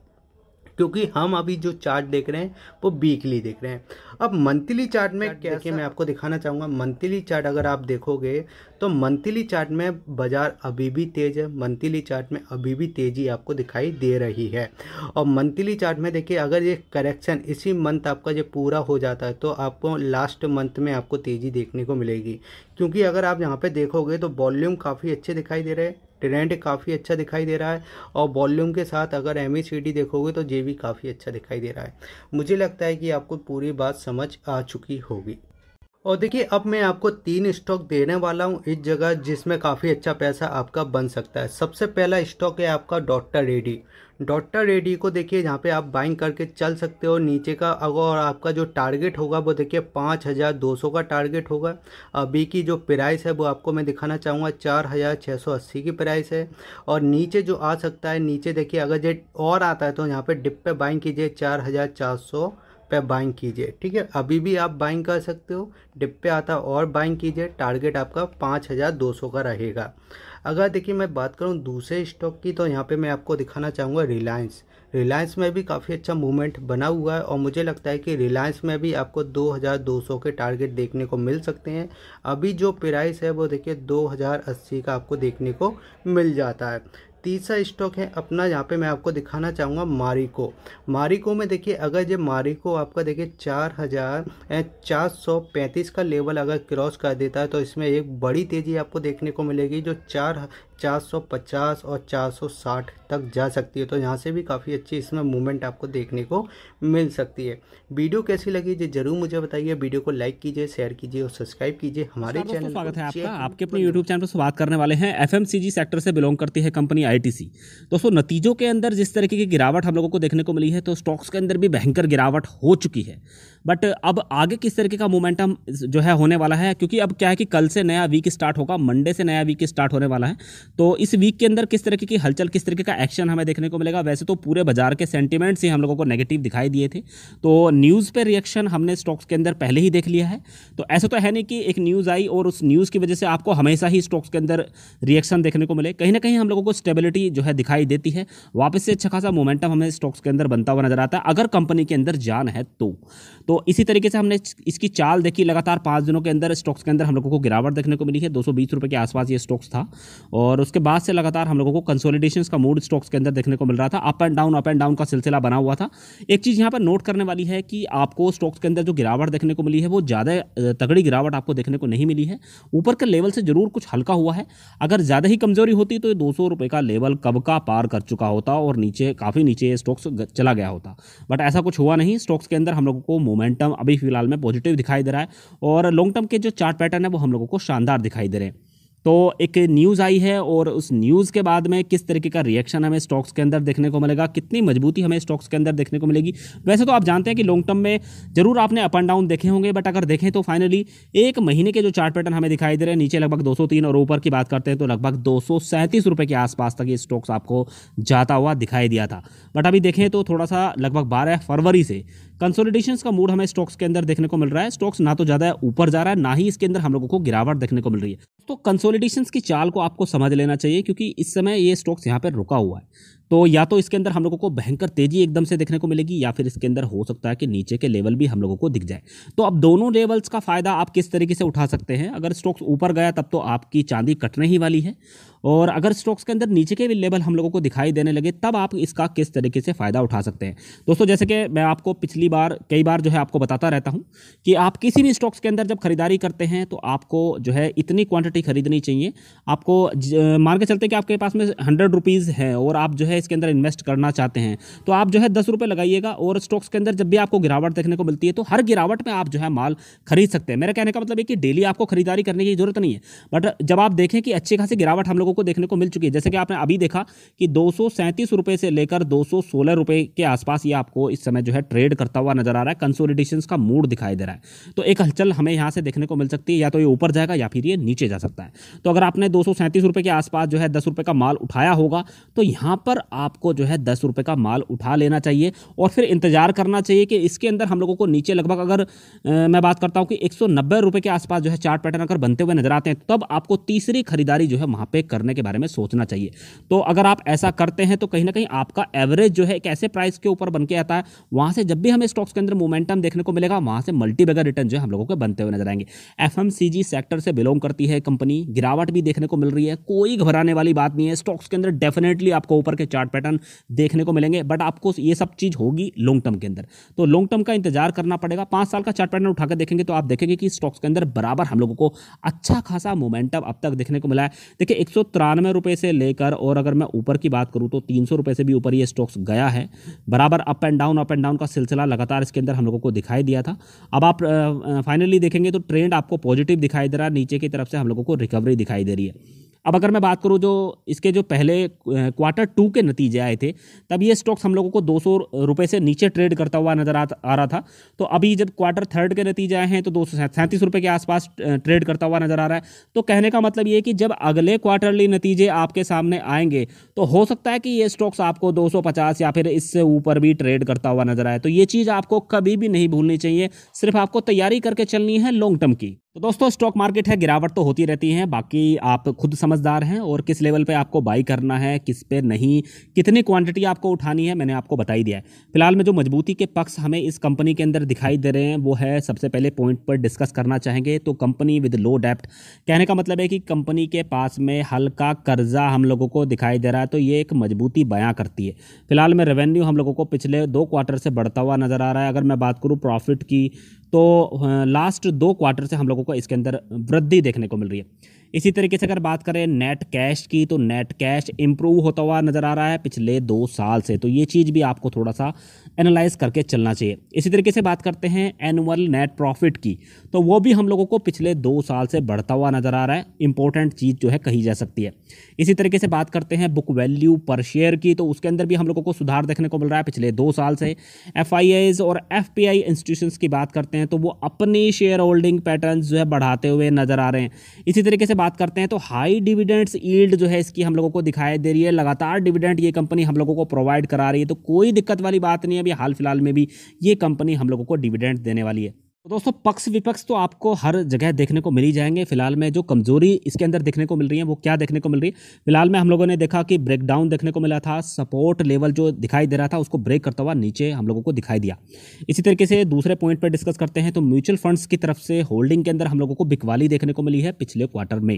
क्योंकि हम अभी जो चार्ट देख रहे हैं वो वीकली देख रहे हैं। अब मंथली चार्ट में क्या देखिए मैं आपको दिखाना चाहूँगा मंथली चार्ट अगर आप देखोगे तो मंथली चार्ट में बाज़ार अभी भी तेज़ है मंथली चार्ट में अभी भी तेज़ी आपको दिखाई दे रही है। और मंथली चार्ट में देखिए अगर ये करेक्शन इसी मंथ आपका जो पूरा हो जाता है तो आपको लास्ट मंथ में आपको तेज़ी देखने को मिलेगी। क्योंकि अगर आप यहाँ पर देखोगे तो वॉल्यूम काफ़ी अच्छे दिखाई दे रहे हैं। ट्रेंड काफ़ी अच्छा दिखाई दे रहा है और वॉल्यूम के साथ अगर एम देखोगे तो जे काफ़ी अच्छा दिखाई दे रहा है। मुझे लगता है कि आपको पूरी बात समझ आ चुकी होगी। और देखिए, अब मैं आपको तीन स्टॉक देने वाला हूँ इस जगह जिसमें काफ़ी अच्छा पैसा आपका बन सकता है। सबसे पहला स्टॉक है आपका डॉक्टर रेडी डॉक्टर रेडी को देखिए, जहाँ पे आप बाइंग करके चल सकते हो, नीचे का अगर आपका जो टारगेट होगा, वो देखिए पाँच हज़ार दो सौ का टारगेट होगा। अभी की जो प्राइस है, वो आपको मैं दिखाना चाहूँगा, चार हज़ार छः सौ अस्सी की प्राइस है। और नीचे जो आ सकता है, नीचे देखिए, अगर जे और आता है तो यहाँ पे डिप पे बाइंग कीजिए, चार हज़ार चार सौ पे बाइंग कीजिए, ठीक है? अभी भी आप बाइंग कर सकते हो, डिप पे आता और बाइंग कीजिए, टारगेट आपका पाँच हज़ार दो सौ का रहेगा। अगर देखिए मैं बात करूँ दूसरे स्टॉक की तो यहाँ पे मैं आपको दिखाना चाहूँगा रिलायंस रिलायंस में भी काफ़ी अच्छा मूवमेंट बना हुआ है, और मुझे लगता है कि रिलायंस में भी आपको 2200 के टारगेट देखने को मिल सकते हैं। अभी जो प्राइस है, वो देखिए 2080 का आपको देखने को मिल जाता है। तीसरा स्टॉक है अपना, यहाँ पे मैं आपको दिखाना चाहूँगा मारिको। मारिको में देखिए, अगर जब मारिको आपका देखिए चार हज़ार चार सौ पैंतीस का लेवल अगर क्रॉस कर देता है तो इसमें एक बड़ी तेज़ी आपको देखने को मिलेगी, जो चार 450 और 460 तक जा सकती है। तो यहाँ से भी काफ़ी अच्छी इसमें मूवमेंट आपको देखने को मिल सकती है। वीडियो कैसी लगी जी ज़रूर मुझे बताइए। वीडियो को लाइक कीजिए शेयर कीजिए और सब्सक्राइब कीजिए हमारे चैनल स्वागत है आपका। आपके अपने यूट्यूब चैनल पर बात करने वाले हैं। एफएमसीजी सेक्टर से बिलोंग करती है कंपनी आईटीसी दोस्तों नतीजों के अंदर जिस तरीके की गिरावट हम लोगों को देखने को मिली है तो स्टॉक्स के अंदर भी भयंकर गिरावट हो चुकी है। बट अब आगे किस तरीके का मोमेंटम जो है होने वाला है? क्योंकि अब क्या है कि कल से नया वीक स्टार्ट होगा मंडे से नया वीक स्टार्ट होने वाला है। तो इस वीक के अंदर किस तरीके की हलचल, किस तरीके का एक्शन हमें देखने को मिलेगा? वैसे तो पूरे बाज़ार के सेंटिमेंट्स ही हम लोगों को नेगेटिव दिखाई दिए थे। तो न्यूज़ पर रिएक्शन हमने स्टॉक्स के अंदर पहले ही देख लिया है। तो ऐसा तो है नहीं कि एक न्यूज़ आई और उस न्यूज़ की वजह से आपको हमेशा ही स्टॉक्स के अंदर रिएक्शन देखने को मिले। कहीं ना कहीं हम लोगों को स्टेबिलिटी जो है दिखाई देती है। वापस से अच्छा खासा मोमेंटम हमें स्टॉक्स के अंदर बनता हुआ नज़र आता है, अगर कंपनी के अंदर जान है तो। तो इसी तरीके से हमने इसकी चाल देखी, लगातार पाँच दिनों के अंदर, स्टॉक्स के अंदर हम लोगों को गिरावट देखने को मिली है। दो सौ के आसपास ये स्टॉक्स था और उसके बाद से लगातार हम लोगों को कंसोलिडेशन का मूड स्टॉक्स के अंदर देखने को मिल रहा था। Up and down up and down का सिलसिला बना हुआ था। एक चीज़ यहाँ पर नोट करने वाली है कि आपको स्टॉक्स के अंदर जो गिरावट देखने को मिली है, वो ज़्यादा तगड़ी गिरावट आपको देखने को नहीं मिली है। ऊपर के लेवल से ज़रूर कुछ हल्का हुआ है। अगर ज़्यादा ही कमज़ोरी होती तो दो सौ का लेवल कब का पार कर चुका होता और नीचे, काफ़ी नीचे स्टॉक्स चला गया होता। बट ऐसा कुछ हुआ नहीं। स्टॉक्स के अंदर हम लोगों को मोमेंटम अभी फ़िलहाल में पॉजिटिव दिखाई दे रहा है और लॉन्ग टर्म के जो चार्ट पैटर्न है वो हम लोगों को शानदार दिखाई दे रहे हैं। तो एक न्यूज़ आई है और उस न्यूज़ के बाद में किस तरीके का रिएक्शन हमें स्टॉक्स के अंदर देखने को मिलेगा, कितनी मजबूती हमें स्टॉक्स के अंदर देखने को मिलेगी। वैसे तो आप जानते हैं कि लॉन्ग टर्म में ज़रूर आपने अप एंड डाउन देखे होंगे बट अगर देखें तो फाइनली एक महीने के जो चार्ट पैटर्न हमें दिखाई दे रहे हैं, नीचे लगभग दो सौ तीन और ऊपर की बात करते हैं तो लगभग दो रुपए के आसपास तक ये स्टॉक्स आपको जाता हुआ दिखाई दिया था। बट अभी देखें तो थोड़ा सा लगभग बारह फरवरी से कंसोलिडेशन का मूड हमें स्टॉक्स के अंदर देखने को मिल रहा है। स्टॉक्स ना तो ज़्यादा ऊपर जा रहा है, ना ही इसके अंदर हम लोगों को गिरावट देखने को मिल रही है। तो कंसोलिडेशन की चाल को आपको समझ लेना चाहिए, क्योंकि इस समय ये स्टॉक्स यहाँ पर रुका हुआ है। तो या तो इसके अंदर हम लोगों को भयंकर तेज़ी एकदम से देखने को मिलेगी, या फिर इसके अंदर हो सकता है कि नीचे के लेवल भी हम लोगों को दिख जाए। तो अब दोनों लेवल्स का फ़ायदा आप किस तरीके से उठा सकते हैं? अगर स्टॉक्स ऊपर गया, तब तो आपकी चांदी कटने ही वाली है। और अगर स्टॉक्स के अंदर नीचे के भी लेवल हम लोगों को दिखाई देने लगे, तब आप इसका किस तरीके से फ़ायदा उठा सकते हैं। दोस्तों, जैसे कि मैं आपको पिछली बार, कई बार जो है आपको बताता रहता हूँ कि आप किसी भी स्टॉक्स के अंदर जब खरीदारी करते हैं तो आपको जो है इतनी क्वांटिटी खरीदनी चाहिए। आपको मान के चलते कि आपके पास में हंड्रेड रुपीज़ है और आप जो है इसके अंदर इन्वेस्ट करना चाहते हैं तो आप जो है दस रुपये लगाइएगा और स्टॉक्स के अंदर जब भी आपको गिरावट देखने को मिलती है तो हर गिरावट में आप जो है माल खरीद सकते हैं। मेरा कहने का मतलब है कि डेली आपको खरीदारी करने की ज़रूरत नहीं है बट जब आप देखें कि अच्छी खासी गिरावट हम लोगों को देखने को मिल चुकी है। जैसे कि आपने अभी देखा कि दो रुपए से लेकर दो रुपए के आसपास ये आपको इस समय जो है ट्रेड करता हुआ नज़र आ रहा है। कंसोलिडेशन का मूड दिखाई दे रहा है। तो एक हलचल हमें यहाँ से देखने को मिल सकती है। या तो ये ऊपर जाएगा या फिर ये नीचे जा सकता है। तो अगर आपने दो रुपए के आसपास जो है दस रुपए का माल उठाया होगा तो यहाँ पर आपको जो है दस रुपए का माल उठा लेना चाहिए। और फिर इंतज़ार करना चाहिए कि इसके अंदर हम लोगों को नीचे लगभग अगर आ, मैं बात करता हूँ कि एक रुपए के आसपास जो है चार्ट पैटर्न अगर बनते हुए नज़र आते हैं तब आपको तीसरी खरीदारी जो है वहाँ पे करने के बारे में सोचना चाहिए। तो अगर आप ऐसा करते हैं तो कहीं ना कहीं आपका एवरेज जो है, एक ऐसे प्राइस के ऊपर बन के आता है। वहाँ से जब भी हमें स्टॉक्स के अंदर मोमेंटम देखने को मिलेगा, वहाँ से मल्टी बेगर रिटर्न जो है, हम लोगों को बनते हुए नज़र आएँगे। एफएमसीजी सेक्टर से बिलोंग करती है कंपनी गिरावट भी देखने को मिल रही है, कोई घबराने वाली बात नहीं है। स्टॉक्स के अंदर डेफिनेटली आपको ऊपर के चार्ट पैटर्न देखने को मिलेंगे बट आपको ये सब चीज़ होगी लॉन्ग टर्म के अंदर। तो लॉन्ग टर्म का इंतज़ार करना पड़ेगा। पाँच साल का चार्ट पैटर्न उठाकर देखेंगे तो आप देखेंगे कि स्टॉक्स के अंदर बराबर हम लोगों को अच्छा खासा मोमेंटम अब तक देखने को मिला है। देखिए, एक रुपए से लेकर और अगर मैं ऊपर की बात करूँ तो तीन सौ रुपये से भी ऊपर ये स्टॉक्स गया है। बराबर up and down up and down का सिलसिला लगातार इसके अंदर हम लोगों को दिखाई दिया था। अब आप फाइनली देखेंगे तो ट्रेंड आपको पॉजिटिव दिखाई दे रहा है, नीचे की तरफ़ से हम लोगों को रिकवरी दिखाई दे रही है। अब अगर मैं बात करूँ जो इसके जो पहले क्वार्टर टू के नतीजे आए थे तब ये स्टॉक्स हम लोगों को दो सौ रुपये से नीचे ट्रेड करता हुआ नज़र आ, आ रहा था। तो अभी जब क्वार्टर थर्ड के नतीजे आए हैं तो दो सौ सैंतीस रुपये के आसपास ट्रेड करता हुआ नज़र आ रहा है। तो कहने का मतलब ये कि जब अगले क्वार्टरली नतीजे आपके सामने आएँगे तो हो सकता है कि ये स्टॉक्स आपको दो सौ पचास या फिर इससे ऊपर भी ट्रेड करता हुआ नज़र आए। तो ये चीज़ आपको कभी भी नहीं भूलनी चाहिए सिर्फ़ आपको तैयारी करके चलनी है लॉन्ग टर्म की। तो दोस्तों स्टॉक मार्केट है, गिरावट तो होती रहती है, बाकी आप खुद समझदार हैं और किस लेवल पे आपको बाई करना है, किस पे नहीं, कितनी क्वांटिटी आपको उठानी है, मैंने आपको बता ही दिया है। फ़िलहाल में जो मजबूती के पक्ष हमें इस कंपनी के अंदर दिखाई दे रहे हैं, वो है सबसे पहले पॉइंट पर डिस्कस करना चाहेंगे तो कंपनी विद लो डेप्ट कहने का मतलब है कि कंपनी के पास में हल्का कर्जा हम लोगों को दिखाई दे रहा है तो ये एक मजबूती बयां करती है। फ़िलहाल में रेवेन्यू हम लोगों को पिछले दो क्वार्टर से बढ़ता हुआ नज़र आ रहा है, अगर मैं बात करूँ प्रॉफिट की तो लास्ट दो क्वार्टर से हम लोगों को इसके अंदर वृद्धि देखने को मिल रही है। इसी तरीके से अगर बात करें नेट कैश की तो नेट कैश इंप्रूव होता हुआ नज़र आ रहा है पिछले दो साल से। तो ये चीज़ भी आपको थोड़ा सा एनालाइज करके चलना चाहिए। इसी तरीके से बात करते हैं एनुअल नेट प्रॉफिट की। तो वो भी हम लोगों को पिछले दो साल से बढ़ता हुआ नज़र आ रहा है। इंपॉर्टेंट चीज़ जो है कही जा सकती है। इसी तरीके से बात करते हैं बुक वैल्यू पर शेयर की। तो उसके अंदर भी हम लोगों को सुधार देखने को मिल रहा है पिछले दो साल से। एफ़ और एफ़ इंस्टीट्यूशन की बात करते हैं तो वो अपनी शेयर होल्डिंग पैटर्न जो है बढ़ाते हुए नज़र आ रहे हैं। इसी तरीके से बात करते हैं तो हाई डिविडेंड्स ईल्ड जो है इसकी हम लोगों को दिखाई दे रही है। लगातार डिविडेंड ये कंपनी हम लोगों को प्रोवाइड करा रही है तो कोई दिक्कत वाली बात नहीं अभी हाल फ़िलहाल में भी ये कंपनी हम लोगों को डिविडेंड देने वाली है। तो दोस्तों, पक्ष विपक्ष तो आपको हर जगह देखने को मिल ही जाएँगे। फ़िलहाल में जो कमज़ोरी इसके अंदर देखने को मिल रही है, वो क्या देखने को मिल रही है? फ़िलहाल में हम लोगों ने देखा कि ब्रेक डाउन देखने को मिला था सपोर्ट लेवल जो दिखाई दे रहा था, उसको ब्रेक करता हुआ नीचे हम लोगों को दिखाई दिया। इसी तरीके से दूसरे पॉइंट पर डिस्कस करते हैं तो म्यूचुअल फंड्स की तरफ़ से होल्डिंग के अंदर हम लोगों को बिकवाली देखने को मिली है पिछले क्वार्टर में।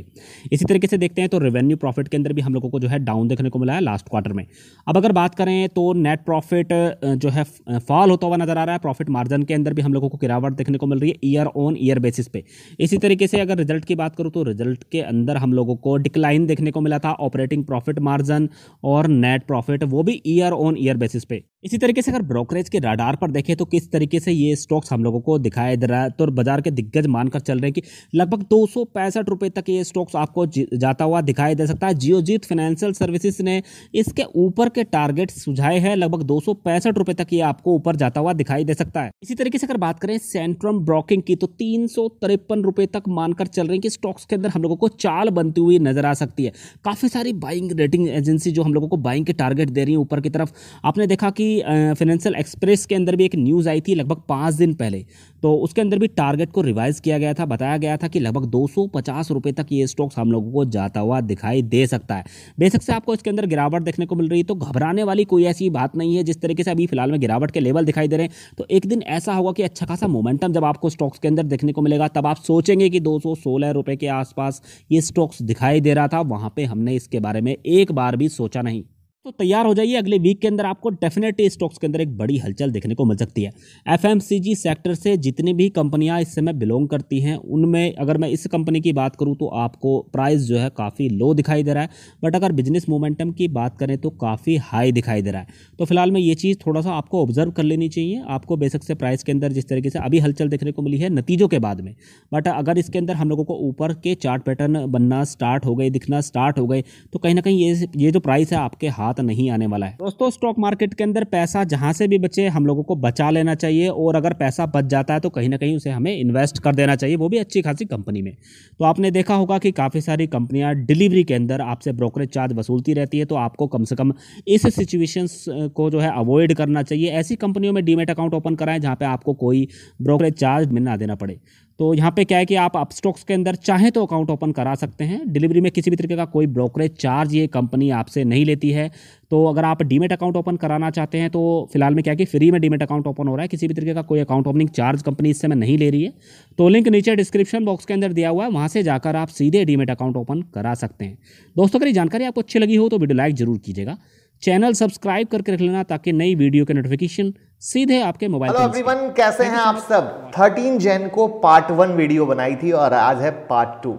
इसी तरीके से देखते हैं तो रेवेन्यू प्रॉफिट के अंदर भी हम लोगों को जो है डाउन देखने को मिला है लास्ट क्वार्टर में। अब अगर बात करें तो नेट प्रॉफिट जो है फॉल होता हुआ नज़र आ रहा है। प्रॉफिट मार्जिन के अंदर भी हम लोगों को गिरावट देखने को मिल रही है ईयर ऑन ईयर बेसिस पे। इसी तरीके से अगर रिज़ल्ट की बात करूँ तो रिज़ल्ट के अंदर हम लोगों को डिक्लाइन देखने को मिला था, ऑपरेटिंग प्रॉफिट मार्जिन और नेट प्रॉफिट, वो भी ईयर ऑन ईयर बेसिस पे। इसी तरीके से अगर ब्रोकरेज के राडार पर देखें तो किस तरीके से ये स्टॉक्स हम लोगों को दिखाई दे रहा है तो बाज़ार के दिग्गज मानकर चल रहे हैं कि लगभग दो रुपए तक ये स्टॉक्स आपको जाता हुआ दिखाई दे सकता है। जियोजीत फाइनेंशियल सर्विसेज़ ने इसके ऊपर के टारगेट सुझाए हैं, लगभग दो रुपए तक ये आपको ऊपर जाता हुआ दिखाई दे सकता है। इसी तरीके से अगर बात करें सेंट्रम ब्रोकिंग की तो तीन सौ तिरपन रुपए तक मानकर चल रही हैं कि स्टॉक्स के अंदर हम लोगों को चाल बनती हुई नज़र आ सकती है। काफ़ी सारी बाइंग रेटिंग एजेंसी जो हम लोगों को बाइंग के टारगेट दे रही है ऊपर की तरफ़। आपने देखा कि फाइनेंशियल एक्सप्रेस के अंदर भी एक न्यूज़ आई थी लगभग पाँच दिन पहले। तो उसके अंदर भी टारगेट को रिवाइज किया गया था, बताया गया था कि लगभग दो सौ तक ये स्टॉक्स हम लोगों को जाता हुआ दिखाई दे सकता है। बेशक से आपको इसके अंदर गिरावट देखने को मिल रही है तो घबराने वाली कोई ऐसी बात नहीं है, जिस तरीके से अभी फ़िलहाल में गिरावट के लेवल दिखाई दे रहे हैं। तो एक दिन ऐसा होगा कि अच्छा खासा मोमेंटम जब आपको स्टॉक्स के अंदर देखने को मिलेगा, तब आप सोचेंगे कि दो सौ सोलह रुपए के आसपास ये स्टॉक्स दिखाई दे रहा था। वहाँ पर हमने इसके बारे में एक बार भी सोचा नहीं। तो तैयार हो जाइए। अगले वीक के अंदर आपको डेफिनेटली स्टॉक्स के अंदर एक बड़ी हलचल देखने को मिल सकती है। एफएमसीजी सेक्टर से जितनी भी कंपनियाँ इस समय बिलोंग करती हैं, उनमें अगर मैं इस कंपनी की बात करूँ तो आपको प्राइस जो है काफ़ी लो दिखाई दे रहा है। बट अगर बिज़नेस मोमेंटम की बात करें तो काफ़ी हाई दिखाई दे रहा है। तो फ़िलहाल में ये चीज़ थोड़ा सा आपको ऑब्ज़र्व कर लेनी चाहिए। आपको बेशक से प्राइस के अंदर जिस तरीके से अभी हलचल देखने को मिली है, नतीजों के बाद में। बट अगर इसके अंदर हम लोगों को ऊपर के चार्ट पैटर्न बनना स्टार्ट हो गए, दिखना स्टार्ट हो गए तो कहीं ना कहीं ये ये जो प्राइस है आपके हाथ हाथ नहीं आने वाला है। दोस्तों स्टॉक मार्केट के अंदर पैसा जहाँ से भी बचे, हम लोगों को बचा लेना चाहिए और अगर पैसा बच जाता है तो कहीं ना कहीं उसे हमें इन्वेस्ट कर देना चाहिए, वो भी अच्छी खासी कंपनी में। तो आपने देखा होगा कि काफ़ी सारी कंपनियाँ डिलीवरी के अंदर आपसे ब्रोकरेज चार्ज वसूलती रहती है तो आपको कम से कम इस सिचुएशन को जो है अवॉइड करना चाहिए। ऐसी कंपनियों में डीमेट अकाउंट ओपन कराएँ जहाँ पर आपको कोई ब्रोकरेज चार्ज ना देना पड़े। तो यहाँ पे क्या है कि आप अपस्टॉक्स के अंदर चाहें तो अकाउंट ओपन करा सकते हैं। डिलीवरी में किसी भी तरीके का कोई ब्रोकरेज चार्ज ये कंपनी आपसे नहीं लेती है। तो अगर आप डीमेट अकाउंट ओपन कराना चाहते हैं तो फ़िलहाल में क्या कि फ्री में डीमेट अकाउंट ओपन हो रहा है। किसी भी तरीके का कोई अकाउंट ओपनिंग चार्ज कंपनी इस समय नहीं ले रही है। तो लिंक नीचे डिस्क्रिप्शन बॉक्स के अंदर दिया हुआ है वहाँ से जाकर आप सीधे डीमेट अकाउंट ओपन करा सकते हैं। दोस्तों अगर ये जानकारी आपको अच्छी लगी हो तो वीडियो लाइक ज़रूर कीजिएगा। चैनल सब्सक्राइब करके रख लेना ताकि नई वीडियो के नोटिफिकेशन सीधे आपके मोबाइल हेलो एवरीवन कैसे हैं आप सब? 13 जैन को पार्ट वन वीडियो बनाई थी और आज है पार्ट टू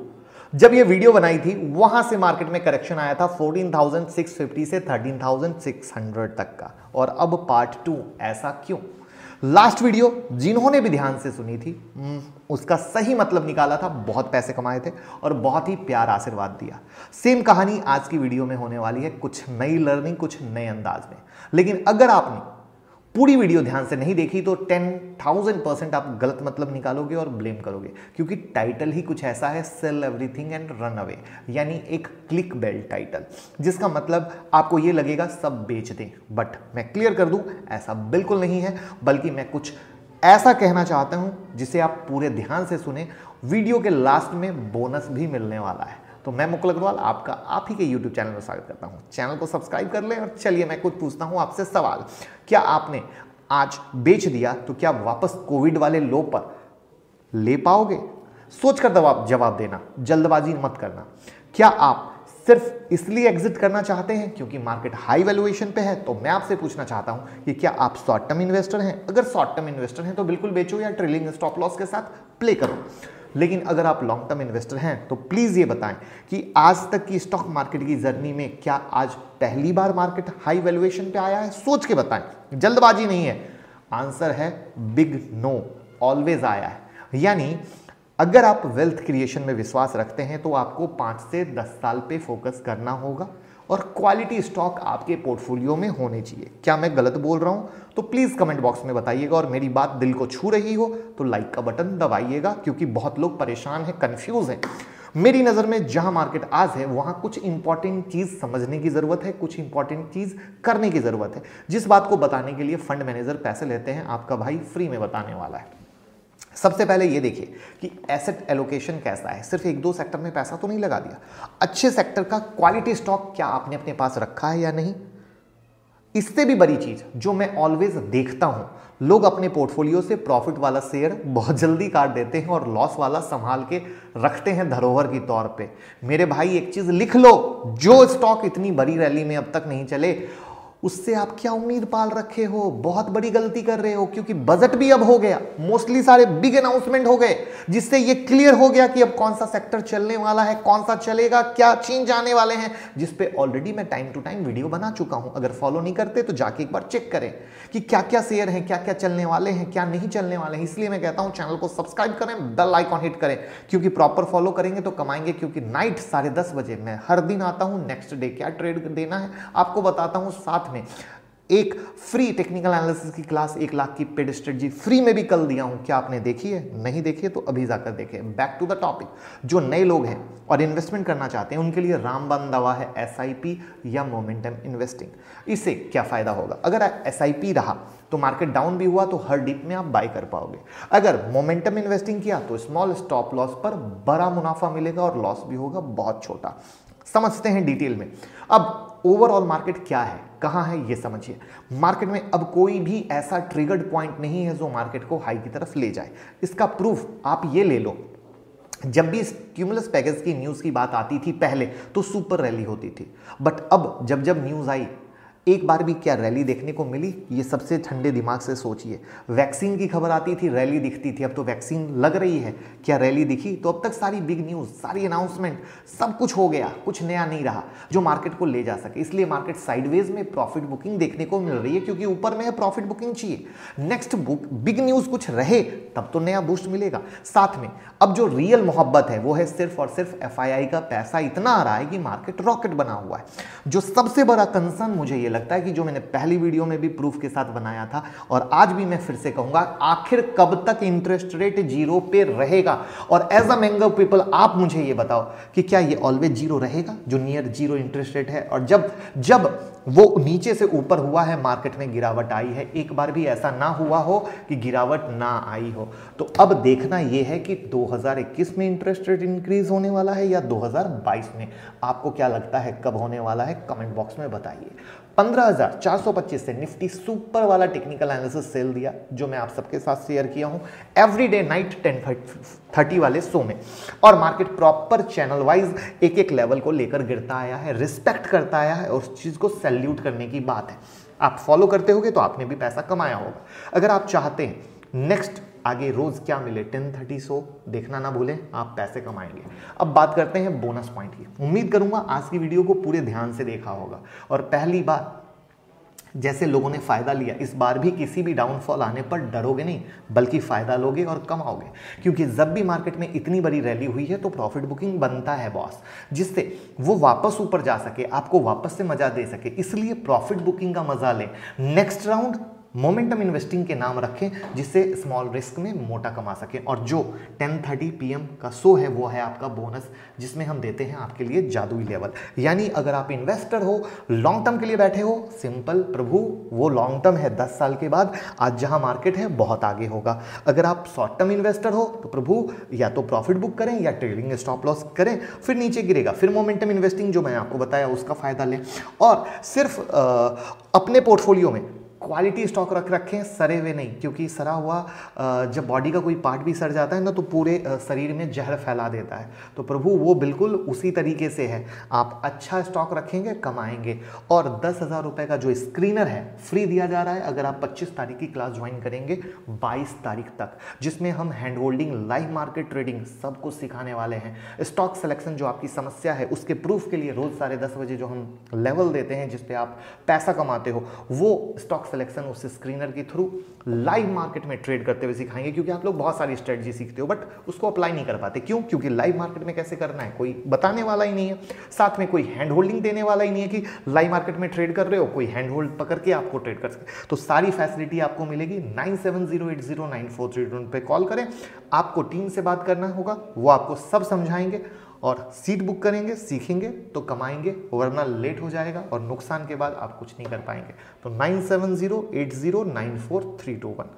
जब ये वीडियो बनाई थी वहाँ से मार्केट में करेक्शन आया था 14,650 से 13,600 तक का। और अब पार्ट टू ऐसा क्यों? लास्ट वीडियो जिन्होंने भी ध्यान से सुनी थी हम्म, उसका सही मतलब निकाला था बहुत पैसे कमाए थे और बहुत ही प्यार आशीर्वाद दिया। सेम कहानी आज की वीडियो में होने वाली है कुछ नई लर्निंग कुछ नए अंदाज में। लेकिन अगर आपने पूरी वीडियो ध्यान से नहीं देखी तो टेन थाउज़ेंड परसेंट आप गलत मतलब निकालोगे और ब्लेम करोगे। क्योंकि टाइटल ही कुछ ऐसा है sell everything and run away यानी एक क्लिक बेल टाइटल जिसका मतलब आपको ये लगेगा, सब बेच दें। बट मैं क्लियर कर दूँ, ऐसा बिल्कुल नहीं है, बल्कि मैं कुछ ऐसा कहना चाहता हूँ, जिसे आप पूरे ध्यान से सुने। वीडियो के लास्ट में बोनस भी मिलने वाला है। तो मैं मुकुल अग्रवाल, आपका आप ही के यूट्यूब चैनल में स्वागत करता हूँ। चैनल को सब्सक्राइब कर लें और चलिए मैं कुछ पूछता हूँ आपसे सवाल। क्या आपने आज बेच दिया तो क्या वापस कोविड वाले लो पर ले पाओगे? सोचकर जवाब जवाब देना, जल्दबाजी मत करना। क्या आप सिर्फ़ इसलिए एग्जिट करना चाहते हैं क्योंकि मार्केट हाई वैल्यूएशन पे है? तो मैं आपसे पूछना चाहता हूँ कि क्या आप शॉर्ट टर्म इन्वेस्टर हैं? अगर शॉर्ट टर्म इन्वेस्टर हैं तो बिल्कुल बेचो या ट्रेलिंग स्टॉप लॉस के साथ प्ले करो। लेकिन अगर आप लॉन्ग टर्म इन्वेस्टर हैं तो प्लीज़ ये बताएँ कि आज तक की स्टॉक मार्केट की जर्नी में क्या आज पहली बार मार्केट हाई वैल्यूएशन पे आया है? सोच के बताएँ। जल्दबाजी नहीं है। आंसर है बिग नो ऑलवेज आया है। यानी, अगर आप वेल्थ क्रिएशन में विश्वास रखते हैं तो आपको पाँच से दस साल पे फोकस करना होगा और क्वालिटी स्टॉक आपके पोर्टफोलियो में होने चाहिए। क्या मैं गलत बोल रहा हूँ? तो प्लीज़ कमेंट बॉक्स में बताइएगा और मेरी बात दिल को छू रही हो तो लाइक का बटन दबाइएगा, क्योंकि बहुत लोग परेशान हैं कंफ्यूज हैं। मेरी नज़र में जहाँ मार्केट आज है, वहाँ कुछ इंपॉर्टेंट चीज़ समझने की ज़रूरत है, कुछ इंपॉर्टेंट चीज़ करने की ज़रूरत है। जिस बात को बताने के लिए फंड मैनेजर पैसे लेते हैं, आपका भाई फ्री में बताने वाला है। सबसे पहले ये देखिए कि एसेट एलोकेशन कैसा है। सिर्फ़ एक दो सेक्टर में पैसा तो नहीं लगा दिया। अच्छे सेक्टर का क्वालिटी स्टॉक क्या आपने अपने पास रखा है या नहीं? इससे भी बड़ी चीज़ जो मैं ऑलवेज देखता हूँ, लोग अपने पोर्टफोलियो से प्रॉफिट वाला शेयर बहुत जल्दी काट देते हैं और लॉस वाला संभाल के रखते हैं धरोहर की तौर पे। मेरे भाई, एक चीज़ लिख लो, जो स्टॉक इतनी बड़ी रैली में अब तक नहीं चले उससे आप क्या उम्मीद पाल रखे हो? बहुत बड़ी गलती कर रहे हो, क्योंकि बजट भी अब हो गया। मोस्टली सारे बिग अनाउंसमेंट हो गए, जिससे ये क्लियर हो गया कि अब कौन सा सेक्टर चलने वाला है, कौन सा चलेगा, क्या चेंज आने वाले हैं, जिसपे ऑलरेडी मैं टाइम टू टाइम वीडियो बना चुका हूँ। अगर फॉलो नहीं करते तो जाके एक बार चेक करें कि क्या क्या शेयर हैं क्या क्या चलने वाले हैं, क्या नहीं चलने वाले हैं। इसलिए मैं कहता हूँ चैनल को सब्सक्राइब करें बेल आइकॉन हिट करें, क्योंकि प्रॉपर फॉलो करेंगे तो कमाएँगे, क्योंकि नाइट साढ़े बजे मैं हर दिन आता हूँ नेक्स्ट डे क्या ट्रेड देना है, आपको बताता हूँ, साथ में एक फ्री टेक्निकल एनालिसिस की क्लास एक लाख की पेड स्ट्रेटजी फ्री में भी कल दिया हूँ। क्या आपने देखी है? नहीं देखी है तो अभी जाकर देखें। बैक टू द टॉपिक जो नए लोग हैं और इन्वेस्टमेंट करना चाहते हैं, उनके लिए रामबान दवा है एस या मोमेंटम इन्वेस्टिंग इससे क्या फ़ायदा होगा? अगर एस रहा तो मार्केट डाउन भी हुआ तो हर डिप में आप बाय कर पाओगे। अगर मोमेंटम इन्वेस्टिंग किया तो स्मॉल स्टॉप लॉस पर बड़ा मुनाफा मिलेगा और लॉस भी होगा बहुत छोटा। समझते हैं डिटेल में। अब ओवरऑल मार्केट क्या है? कहाँ है ये समझिए। मार्केट में अब कोई भी ऐसा ट्रिगर्ड पॉइंट नहीं है जो मार्केट को हाई की तरफ़ ले जाए। इसका प्रूफ आप ये ले लो। जब भी क्यूमुलस पैकेज की न्यूज़ की बात आती थी पहले तो सुपर रैली होती थी। बट अब जब जब न्यूज़ आई एक बार भी क्या रैली देखने को मिली? ये सबसे ठंडे दिमाग से सोचिए। वैक्सीन की खबर आती थी, रैली दिखती थी। अब तो वैक्सीन लग रही है। क्या रैली दिखी? तो अब तक सारी बिग न्यूज़ सारी अनाउंसमेंट सब कुछ हो गया। कुछ नया नहीं रहा, जो मार्केट को ले जा सके। इसलिए मार्केट साइडवेज में प्रॉफिट बुकिंग देखने को मिल रही है, क्योंकि ऊपर में प्रॉफिट बुकिंग चाहिए। नेक्स्ट बिग न्यूज़ कुछ रहे, तब तो नया बूस्ट मिलेगा। साथ में, अब जो रियल मोहब्बत है, वो है सिर्फ़ और सिर्फ़ एफआईआई का पैसा इतना आ रहा है कि मार्केट रॉकेट बना हुआ है। जो सबसे बड़ा कंसर्न मुझे ये लगता है कि जो मैंने पहली वीडियो में भी प्रूफ के साथ बनाया था और आज भी मैं फिर से कहूँगा, आखिर कब तक इंटरेस्ट रेट ज़ीरो पे रहेगा? और एज अ मैंगो पीपल आप मुझे ये बताओ कि क्या ये ऑलवेज ज़ीरो रहेगा, जो नियर ज़ीरो इंटरेस्ट रेट है? और जब जब वो नीचे से ऊपर हुआ है मार्केट में गिरावट आई है, एक बार भी ऐसा ना हुआ हो कि गिरावट ना आई हो। तो अब देखना यह है कि 2021 में इंटरेस्ट रेट इंक्रीज होने वाला है या 2022 में? आपको क्या लगता है कब होने वाला है? कमेंट बॉक्स में बताइए। 15,425 से निफ्टी सुपर वाला टेक्निकल एनालिसिस सेल दिया जो मैं आप सबके साथ शेयर किया हूँ। Every day night ten thirty वाले शो में। और मार्केट प्रॉपर चैनल वाइज एक एक लेवल को लेकर गिरता आया है रिस्पेक्ट करता आया है और उस चीज़ को सैल्यूट करने की बात है। आप फॉलो करते होगे तो आपने भी पैसा कमाया होगा। अगर आप चाहते हैं नेक्स्ट आगे रोज क्या मिले? टेन थर्टी सो देखना ना भूलें, आप पैसे कमाएँगे। अब बात करते हैं बोनस पॉइंट की। उम्मीद करूँगा आज की वीडियो को पूरे ध्यान से देखा होगा। और पहली बार जैसे लोगों ने फ़ायदा लिया, इस बार भी किसी भी डाउनफॉल आने पर डरोगे नहीं, बल्कि फ़ायदा लोगे और कमाओगे। क्योंकि जब भी मार्केट में इतनी बड़ी रैली हुई है तो प्रॉफिट बुकिंग बनता है बॉस जिससे वो वापस ऊपर जा सके, आपको वापस से मज़ा दे सके, इसलिए प्रॉफिट बुकिंग का मज़ा लें। नेक्स्ट राउंड मोमेंटम इन्वेस्टिंग के नाम रखें जिससे स्मॉल रिस्क में मोटा कमा सकें। और जो 10:30 पीएम का शो है वो है आपका बोनस जिसमें हम देते हैं आपके लिए जादुई लेवल। यानी अगर आप इन्वेस्टर हो लॉन्ग टर्म के लिए बैठे हो सिंपल प्रभु वो लॉन्ग टर्म है। 10 साल के बाद आज जहाँ मार्केट है बहुत आगे होगा। अगर आप शॉर्ट टर्म इन्वेस्टर हो तो प्रभु या तो प्रॉफिट बुक करें या ट्रेडिंग स्टॉप लॉस करें फिर नीचे गिरेगा। फिर मोमेंटम इन्वेस्टिंग जो मैंने आपको बताया उसका फ़ायदा लें। और सिर्फ़ आ, अपने पोर्टफोलियो में क्वालिटी स्टॉक रख रखें, सरे हुए नहीं, क्योंकि सरा हुआ जब बॉडी का कोई पार्ट भी सड़ जाता है ना तो पूरे शरीर में जहर फैला देता है। तो प्रभु, वो बिल्कुल उसी तरीके से है। आप अच्छा स्टॉक रखेंगे, कमाएँगे। और दस हज़ार रुपये का जो स्क्रीनर है फ्री दिया जा रहा है। अगर आप पच्चीस तारीख की क्लास ज्वाइन करेंगे, बाईस तारीख तक, जिसमें हम hand holding live market trading सब कुछ सिखाने वाले हैं। स्टॉक सिलेक्शन जो आपकी समस्या है, उसके प्रूफ के लिए रोज़ साढ़े दस बजे जो हम लेवल देते हैं, जिसपे आप पैसा कमाते हो, वो स्टॉक सिलेक्शन उस स्क्रीनर के थ्रू लाइव मार्केट में ट्रेड करते हुए सिखाएँगे, क्योंकि आप लोग बहुत सारी स्ट्रेटजी सीखते हो बट उसको अप्लाई नहीं कर पाते। क्यों? क्योंकि लाइव मार्केट में कैसे करना है? कोई बताने वाला ही नहीं है। साथ में कोई हैंड होल्डिंग देने वाला ही नहीं है कि लाइव मार्केट में ट्रेड कर रहे हो, कोई हैंड होल्ड पकड़ के आपको ट्रेड कर सके तो सारी फैसिलिटी आपको मिलेगी। नाइन सेवन पे कॉल करें। आपको टीम से बात करना होगा, वो आपको सब समझाएँगे। और सीट बुक करेंगे, सीखेंगे तो कमाएँगे, वरना लेट हो जाएगा और नुकसान के बाद आप कुछ नहीं कर पाएँगे। तो nine seven zero eight zero nine four three two one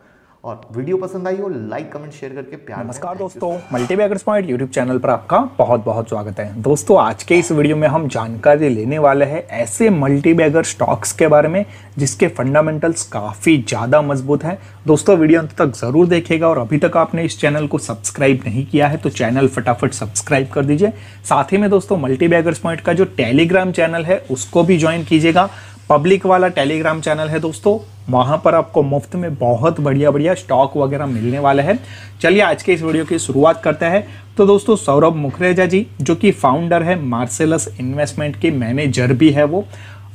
और वीडियो पसंद आई हो लाइक कमेंट शेयर करके प्यार नमस्कार दोस्तों मल्टीबैगर्स पॉइंट यूट्यूब चैनल पर आपका बहुत बहुत स्वागत है। दोस्तों आज के इस वीडियो में हम जानकारी लेने वाले हैं ऐसे मल्टीबैगर स्टॉक्स के बारे में जिसके फंडामेंटल्स काफ़ी ज़्यादा मज़बूत हैं। दोस्तों वीडियो अंत तक ज़रूर देखेगा और अभी तक आपने इस चैनल को सब्सक्राइब नहीं किया है तो चैनल फटाफट सब्सक्राइब कर दीजिए। साथ ही में दोस्तों मल्टीबैगर्स पॉइंट का जो टेलीग्राम चैनल है उसको भी ज्वाइन कीजिएगा। पब्लिक वाला टेलीग्राम चैनल है दोस्तों वहाँ पर आपको मुफ़्त में बहुत बढ़िया बढ़िया स्टॉक वगैरह मिलने वाले हैं। चलिए आज के इस वीडियो की शुरुआत करते हैं। तो दोस्तों, सौरभ मुखरेजा जी, जो कि फाउंडर है मार्सेलस इन्वेस्टमेंट के मैनेजर भी है वो,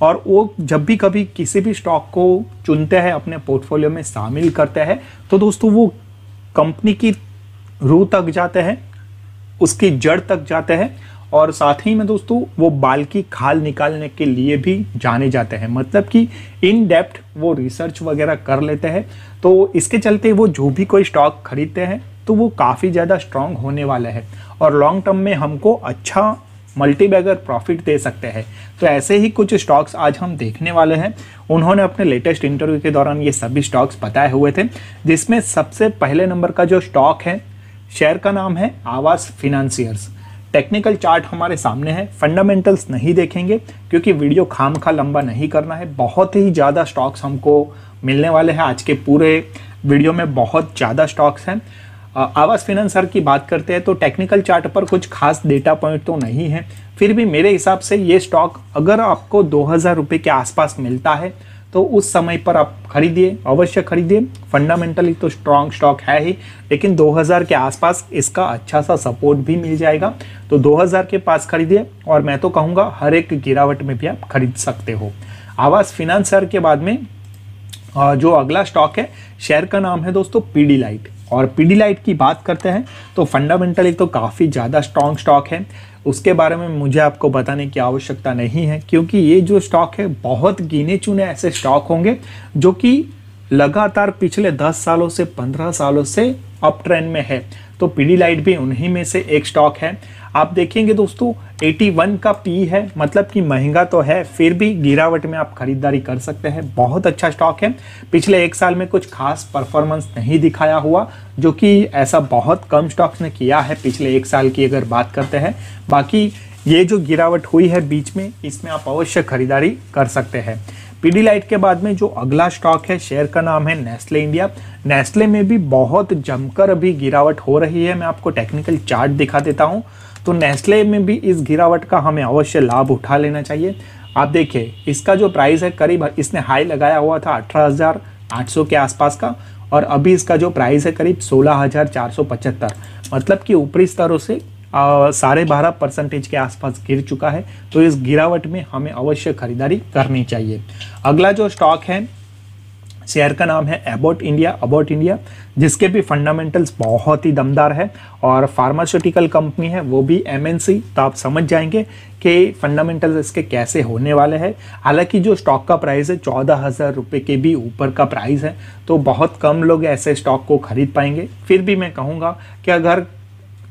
और वो जब भी कभी किसी भी स्टॉक को चुनते हैं, अपने पोर्टफोलियो में शामिल करते हैं तो दोस्तों, वो कंपनी की रूह तक जाते हैं, उसकी जड़ तक जाते हैं और साथ ही में दोस्तों, वो बाल की खाल निकालने के लिए भी जाने जाते हैं। मतलब कि इन डेप्थ वो रिसर्च वगैरह कर लेते हैं। तो इसके चलते वो जो भी कोई स्टॉक खरीदते हैं तो वो काफ़ी ज़्यादा स्ट्रांग होने वाला है। और लॉन्ग टर्म में हमको अच्छा मल्टीबैगर प्रॉफिट दे सकते हैं। तो ऐसे ही कुछ स्टॉक्स आज हम देखने वाले हैं। उन्होंने अपने लेटेस्ट इंटरव्यू के दौरान ये सभी स्टॉक्स बताए हुए थे, जिसमें सबसे पहले नंबर का जो स्टॉक है शेयर का नाम है आवास फिनेंसियर्स टेक्निकल चार्ट हमारे सामने है फंडामेंटल्स नहीं देखेंगे, क्योंकि वीडियो खाम खा लंबा नहीं करना है। बहुत ही ज़्यादा स्टॉक्स हमको मिलने वाले हैं। आज के पूरे वीडियो में बहुत ज़्यादा स्टॉक्स हैं। आवास फिनेंसर की बात करते हैं तो टेक्निकल चार्ट पर कुछ खास डेटा पॉइंट तो नहीं है। फिर भी मेरे हिसाब से ये स्टॉक अगर आपको दो हज़ार रुपये के आसपास मिलता है तो उस समय पर आप खरीदिए, अवश्य खरीदिए। फंडामेंटली तो स्ट्रॉन्ग स्टॉक है ही, लेकिन 2000 के आसपास इसका अच्छा सा सपोर्ट भी मिल जाएगा। तो 2000 के पास खरीदिए, और मैं तो कहूँगा हर एक गिरावट में भी आप खरीद सकते हो। आवास फिनांसर के बाद में जो अगला स्टॉक है शेयर का नाम है दोस्तों पीडी लाइट और पीडी लाइट की बात करते हैं तो फंडामेंटली तो काफ़ी ज़्यादा स्ट्रॉन्ग स्टॉक है। उसके बारे में मुझे आपको बताने की आवश्यकता नहीं है, क्योंकि ये जो स्टॉक है, बहुत गिने चुने ऐसे स्टॉक होंगे, जो कि लगातार पिछले 10 सालों से 15 सालों से अप ट्रेंड में है। तो पीडी लाइट भी उन्हीं में से एक स्टॉक है। आप देखेंगे दोस्तों 81 का पी है मतलब कि महँगा तो है, फिर भी गिरावट में आप खरीदारी कर सकते हैं, बहुत अच्छा स्टॉक है। पिछले एक साल में कुछ खास परफॉर्मेंस नहीं दिखाया हुआ, जो कि ऐसा बहुत कम स्टॉक्स ने किया है पिछले एक साल की अगर बात करते हैं। बाकी ये जो गिरावट हुई है बीच में, इसमें आप अवश्य खरीदारी कर सकते हैं। पीडी लाइट के बाद में जो अगला स्टॉक है शेयर का नाम है नेस्ले इंडिया नेस्ले में भी बहुत जमकर अभी गिरावट हो रही है। मैं आपको टेक्निकल चार्ट दिखा देता हूँ। तो नेस्ले में भी इस गिरावट का हमें अवश्य लाभ उठा लेना चाहिए। आप देखिए, इसका जो प्राइस है करीब इसने हाई लगाया हुआ था अठारह के आसपास का और अभी इसका जो प्राइस है करीब सोलह मतलब कि ऊपरी स्तरों से साढ़े बारह परसेंटेज के आसपास गिर चुका है। तो इस गिरावट में हमें अवश्य खरीदारी करनी चाहिए। अगला जो स्टॉक है शेयर का नाम है अबाउट इंडिया अबाउट इंडिया जिसके भी फंडामेंटल्स बहुत ही दमदार है और फार्मास्यूटिकल कंपनी है, वो भी एमएनसी तो आप समझ जाएँगे कि फंडामेंटल्स इसके कैसे होने वाले हैं। हालाँकि जो स्टॉक का प्राइस है, चौदह हज़ार रुपये के भी ऊपर का प्राइस है तो बहुत कम लोग ऐसे स्टॉक को खरीद पाएँगे। फिर भी मैं कहूँगा कि अगर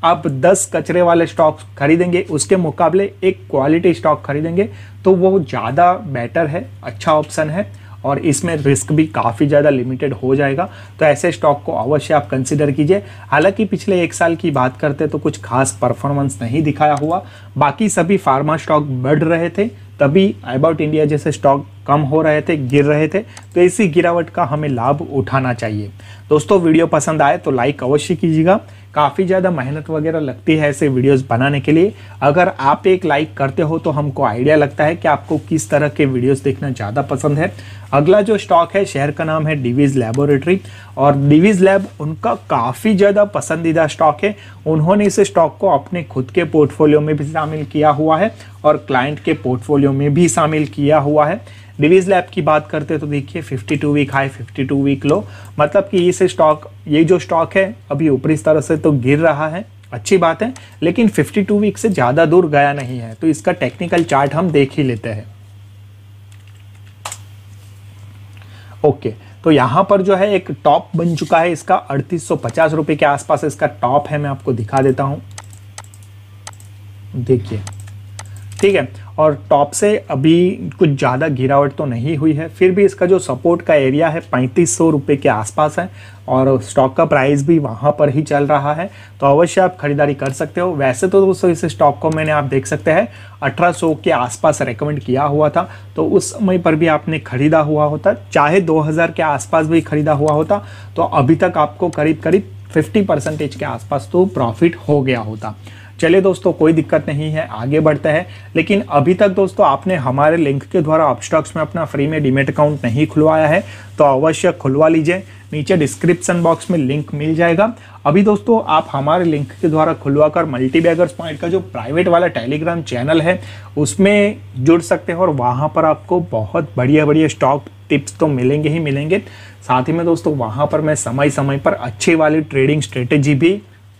आप 10 कचरे वाले स्टॉक खरीदेंगे, उसके मुकाबले एक क्वालिटी स्टॉक खरीदेंगे तो वो ज़्यादा बेटर है अच्छा ऑप्शन है। और इसमें रिस्क भी काफ़ी ज़्यादा लिमिटेड हो जाएगा। तो ऐसे स्टॉक को अवश्य आप कंसिडर कीजिए। हालाँकि पिछले एक साल की बात करते तो कुछ खास परफॉर्मेंस नहीं दिखाया हुआ। बाकी सभी फार्मा स्टॉक बढ़ रहे थे, तभी अबाउट इंडिया जैसे स्टॉक कम हो रहे थे, गिर रहे थे। तो इसी गिरावट का हमें लाभ उठाना चाहिए। दोस्तों, वीडियो पसंद आए तो लाइक अवश्य कीजिएगा। काफ़ी ज़्यादा मेहनत वगैरह लगती है ऐसे वीडियोस बनाने के लिए। अगर आप एक लाइक करते हो तो हमको आइडिया लगता है कि आपको किस तरह के वीडियोस देखना ज़्यादा पसंद है। अगला जो स्टॉक है, शहर का नाम है डिवीज लेबोरेटरी और डिवीज लैब उनका काफ़ी ज़्यादा पसंदीदा स्टॉक है। उन्होंने इस स्टॉक को अपने खुद के पोर्टफोलियो में भी शामिल किया हुआ है और क्लाइंट के पोर्टफोलियो में भी शामिल किया हुआ है। डिवीज लैब की बात करते तो देखिए 52 वीक हाई 52 वीक लो मतलब कि इस स्टॉक ये जो स्टॉक है, अभी ऊपरी स्तर से तो गिर रहा है। अच्छी बात है, लेकिन 52 वीक से ज़्यादा दूर गया नहीं है। तो इसका टेक्निकल चार्ट हम देख ही लेते हैं। ओके तो यहाँ पर जो है एक टॉप बन चुका है इसका, अड़तीस सौ के आसपास इसका टॉप है, मैं आपको दिखा देता हूँ। देखिए, ठीक है और टॉप से अभी कुछ ज़्यादा गिरावट तो नहीं हुई है। फिर भी इसका जो सपोर्ट का एरिया है, पैंतीस सौ रुपये के आसपास है और स्टॉक का प्राइस भी वहाँ पर ही चल रहा है। तो अवश्य आप खरीदारी कर सकते हो। वैसे तो दोस्तों, इस स्टॉक को मैंने आप देख सकते हैं, अठारह सौ के आसपास रिकमेंड किया हुआ था। तो उस समय पर भी आपने खरीदा हुआ होता, चाहे दो हज़ार के आसपास भी खरीदा हुआ होता तो अभी तक आपको करीब करीब फिफ्टी परसेंटेज के आसपास तो प्रॉफिट हो गया होता। चलिए दोस्तों, कोई दिक्कत नहीं है, आगे बढ़ता है। लेकिन अभी तक दोस्तों, आपने हमारे लिंक के द्वारा अपस्टॉक्स में अपना फ्री में डिमेट अकाउंट नहीं खुलवाया है तो अवश्य खुलवा लीजिए। नीचे डिस्क्रिप्शन बॉक्स में लिंक मिल जाएगा। अभी दोस्तों, आप हमारे लिंक के द्वारा खुलवा कर मल्टी बैगर्स पॉइंट का जो प्राइवेट वाला टेलीग्राम चैनल है, उसमें जुड़ सकते हैं और वहाँ पर आपको बहुत बढ़िया बढ़िया स्टॉक टिप्स तो मिलेंगे ही मिलेंगे। साथ ही में दोस्तों, वहाँ पर मैं समय समय पर अच्छी वाली ट्रेडिंग स्ट्रेटेजी भी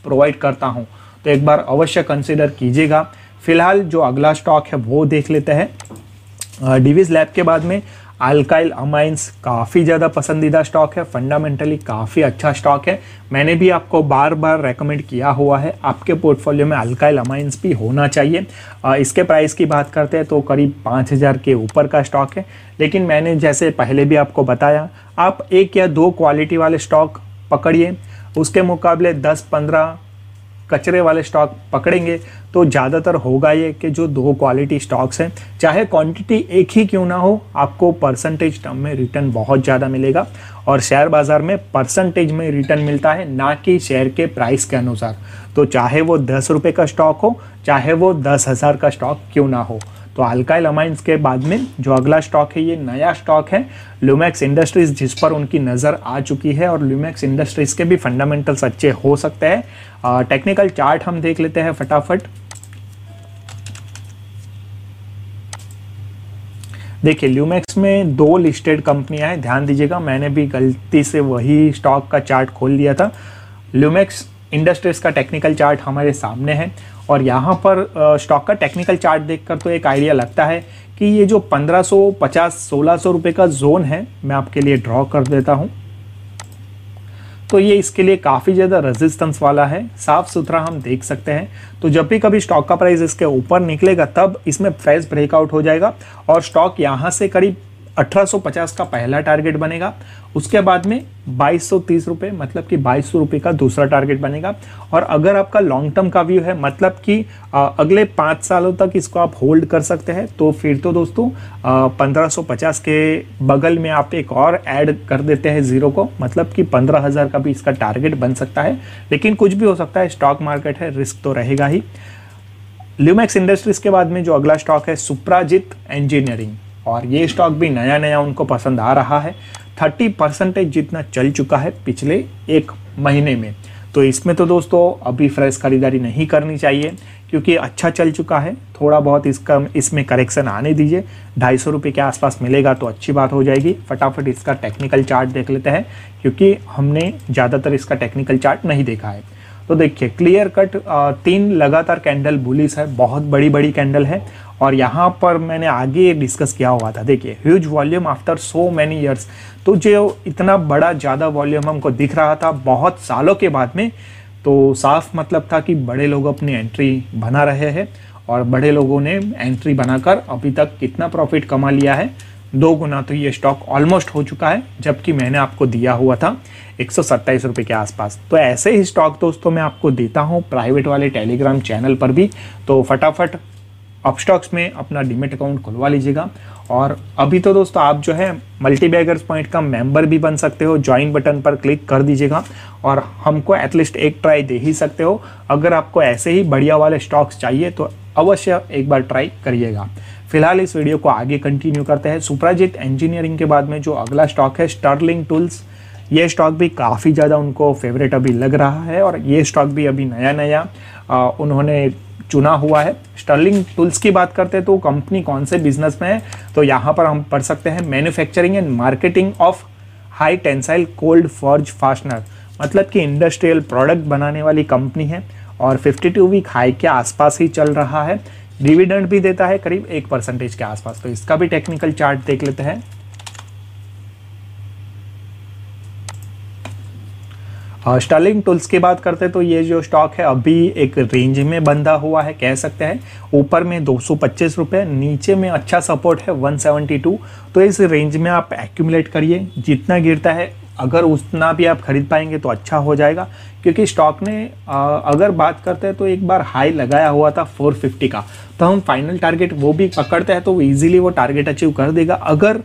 प्रोवाइड करता हूँ। तो एक बार अवश्य कंसिडर कीजिएगा। फ़िलहाल जो अगला स्टॉक है, वो देख लेते हैं। डिविज लैब के बाद में अल्काइल अमाइंस काफ़ी ज़्यादा पसंदीदा स्टॉक है। फंडामेंटली काफ़ी अच्छा स्टॉक है। मैंने भी आपको बार बार रेकमेंड किया हुआ है। आपके पोर्टफोलियो में अल्काइल अमाइंस भी होना चाहिए। इसके प्राइस की बात करते हैं तो करीब पाँच हज़ार के ऊपर का स्टॉक है। लेकिन मैंने जैसे पहले भी आपको बताया, आप एक या दो क्वालिटी वाले स्टॉक पकड़िए। उसके मुकाबले दस, पंद्रह कचरे वाले स्टॉक पकड़ेंगे तो ज़्यादातर होगा ये कि जो दो क्वालिटी स्टॉक्स हैं, चाहे क्वांटिटी एक ही क्यों ना हो, आपको परसेंटेज टर्म में रिटर्न बहुत ज़्यादा मिलेगा और शेयर बाज़ार में परसेंटेज में रिटर्न मिलता है, ना कि शेयर के प्राइस के अनुसार। तो चाहे वो दस रुपये का स्टॉक हो, चाहे वो दस हज़ार का स्टॉक क्यों ना हो। तो अल्काइल अमाइंस के बाद में जो अगला स्टॉक है, ये नया स्टॉक है लूमैक्स इंडस्ट्रीज़ जिस पर उनकी नज़र आ चुकी है और लूमैक्स इंडस्ट्रीज़ के भी फंडामेंटल्स अच्छे हो सकते हैं। टेक्निकल चार्ट हम देख लेते हैं फटाफट। देखिए ल्यूमैक्स में दो लिस्टेड कंपनियाँ हैं ध्यान दीजिएगा, मैंने भी गलती से वही स्टॉक का चार्ट खोल लिया था। ल्यूमैक्स इंडस्ट्रीज़ का टेक्निकल चार्ट हमारे सामने है और यहाँ पर स्टॉक का टेक्निकल चार्ट देखकर तो एक आइडिया लगता है कि ये जो 1550 1600 रुपए का जोन है, मैं आपके लिए ड्रॉ कर देता हूँ। तो ये इसके लिए काफ़ी ज़्यादा रेजिस्टेंस वाला है। साफ़ सुथरा हम देख सकते हैं। तो जब भी कभी स्टॉक का प्राइस इसके ऊपर निकलेगा, तब इसमें फ्रेश ब्रेकआउट हो जाएगा और स्टॉक यहाँ से करीब 1850 का पहला टारगेट बनेगा। उसके बाद में बाईस सौ रुपए मतलब कि बाईस सौ का दूसरा टारगेट बनेगा। और अगर आपका लॉन्ग टर्म का व्यू है मतलब कि अगले पाँच सालों तक इसको आप होल्ड कर सकते हैं तो फिर तो दोस्तों पंद्रह सौ पचास के बगल में आप एक और ऐड कर देते हैं ज़ीरो को मतलब कि पंद्रह हज़ार का भी इसका टारगेट बन सकता है। लेकिन कुछ भी हो सकता है स्टॉक मार्केट है रिस्क तो रहेगा ही। ल्यूमैक्स इंडस्ट्रीज़ के बाद में जो अगला स्टॉक है सुप्राजित इंजीनियरिंग और ये स्टॉक भी नया नया उनको पसंद आ रहा है। थर्टी परसेंटेज जितना चल चुका है पिछले एक महीने में। तो इसमें तो दोस्तों, अभी फ्रेश खरीदारी नहीं करनी चाहिए, क्योंकि अच्छा चल चुका है। थोड़ा बहुत इसका, इसमें करेक्शन आने दीजिए। ढाई सौ रुपये के आसपास मिलेगा तो अच्छी बात हो जाएगी। फटाफट इसका टेक्निकल चार्ट देख लेते हैं, क्योंकि हमने ज़्यादातर इसका टेक्निकल चार्ट नहीं देखा है। तो देखिए, क्लियर कट तीन लगातार कैंडल बुलिस है, बहुत बड़ी बड़ी कैंडल है। और यहाँ पर मैंने आगे डिस्कस किया हुआ था। देखिए, huge volume after so many years. तो जो इतना बड़ा, ज़्यादा वॉल्यूम हमको दिख रहा था बहुत सालों के बाद में तो साफ़ मतलब था कि बड़े लोग अपनी एंट्री बना रहे हैं और बड़े लोगों ने एंट्री बनाकर अभी तक कितना प्रॉफिट कमा लिया है। दो गुना तो ये स्टॉक ऑलमोस्ट हो चुका है, जबकि मैंने आपको दिया हुआ था एक सौ के आसपास। तो ऐसे ही स्टॉक दोस्तों मैं आपको देता हूँ प्राइवेट वाले टेलीग्राम चैनल पर भी। तो फटाफट अपस्टॉक्स में अपना डीमेट अकाउंट खुलवा लीजिएगा और अभी तो दोस्तों आप जो है मल्टी बैगर्स पॉइंट का मेंबर भी बन सकते हो ज्वाइन बटन पर क्लिक कर दीजिएगा और हमको एटलीस्ट एक ट्राई दे ही सकते हो। अगर आपको ऐसे ही बढ़िया वाले स्टॉक्स चाहिए तो अवश्य एक बार ट्राई करिएगा। फ़िलहाल इस वीडियो को आगे कंटिन्यू करते हैं। सुप्राजित इंजीनियरिंग के बाद में जो अगला स्टॉक है स्टर्लिंग टूल्स ये स्टॉक भी काफ़ी ज़्यादा उनको फेवरेट अभी लग रहा है और ये स्टॉक भी अभी नया नया उन्होंने चुना हुआ है। स्टर्लिंग टूल्स की बात करते हैं तो कंपनी कौन से बिज़नेस में है? तो यहाँ पर हम पढ़ सकते हैं manufacturing and marketing of high tensile cold forge fastener मतलब कि इंडस्ट्रियल प्रोडक्ट बनाने वाली कंपनी है और 52 वीक हाई के आसपास ही चल रहा है। डिविडेंड भी देता है करीब एक परसेंटेज के आसपास। तो इसका भी टेक्निकल चार्ट देख लेते हैं। स्टार्लिंग टूल्स की बात करते हैं तो ये जो स्टॉक है, अभी एक रेंज में बंधा हुआ है, कह सकते हैं। ऊपर में दो सौ नीचे में अच्छा सपोर्ट है 172 तो इस रेंज में आप एक्यूमुलेट करिए, जितना गिरता है अगर उतना भी आप खरीद पाएँगे तो अच्छा हो जाएगा। क्योंकि स्टॉक ने अगर बात करते हैं तो एक बार हाई लगाया हुआ था 450 का। तो हम फाइनल टारगेट वो भी पकड़ते हैं तो इजीली वो टारगेट अचीव कर देगा। अगर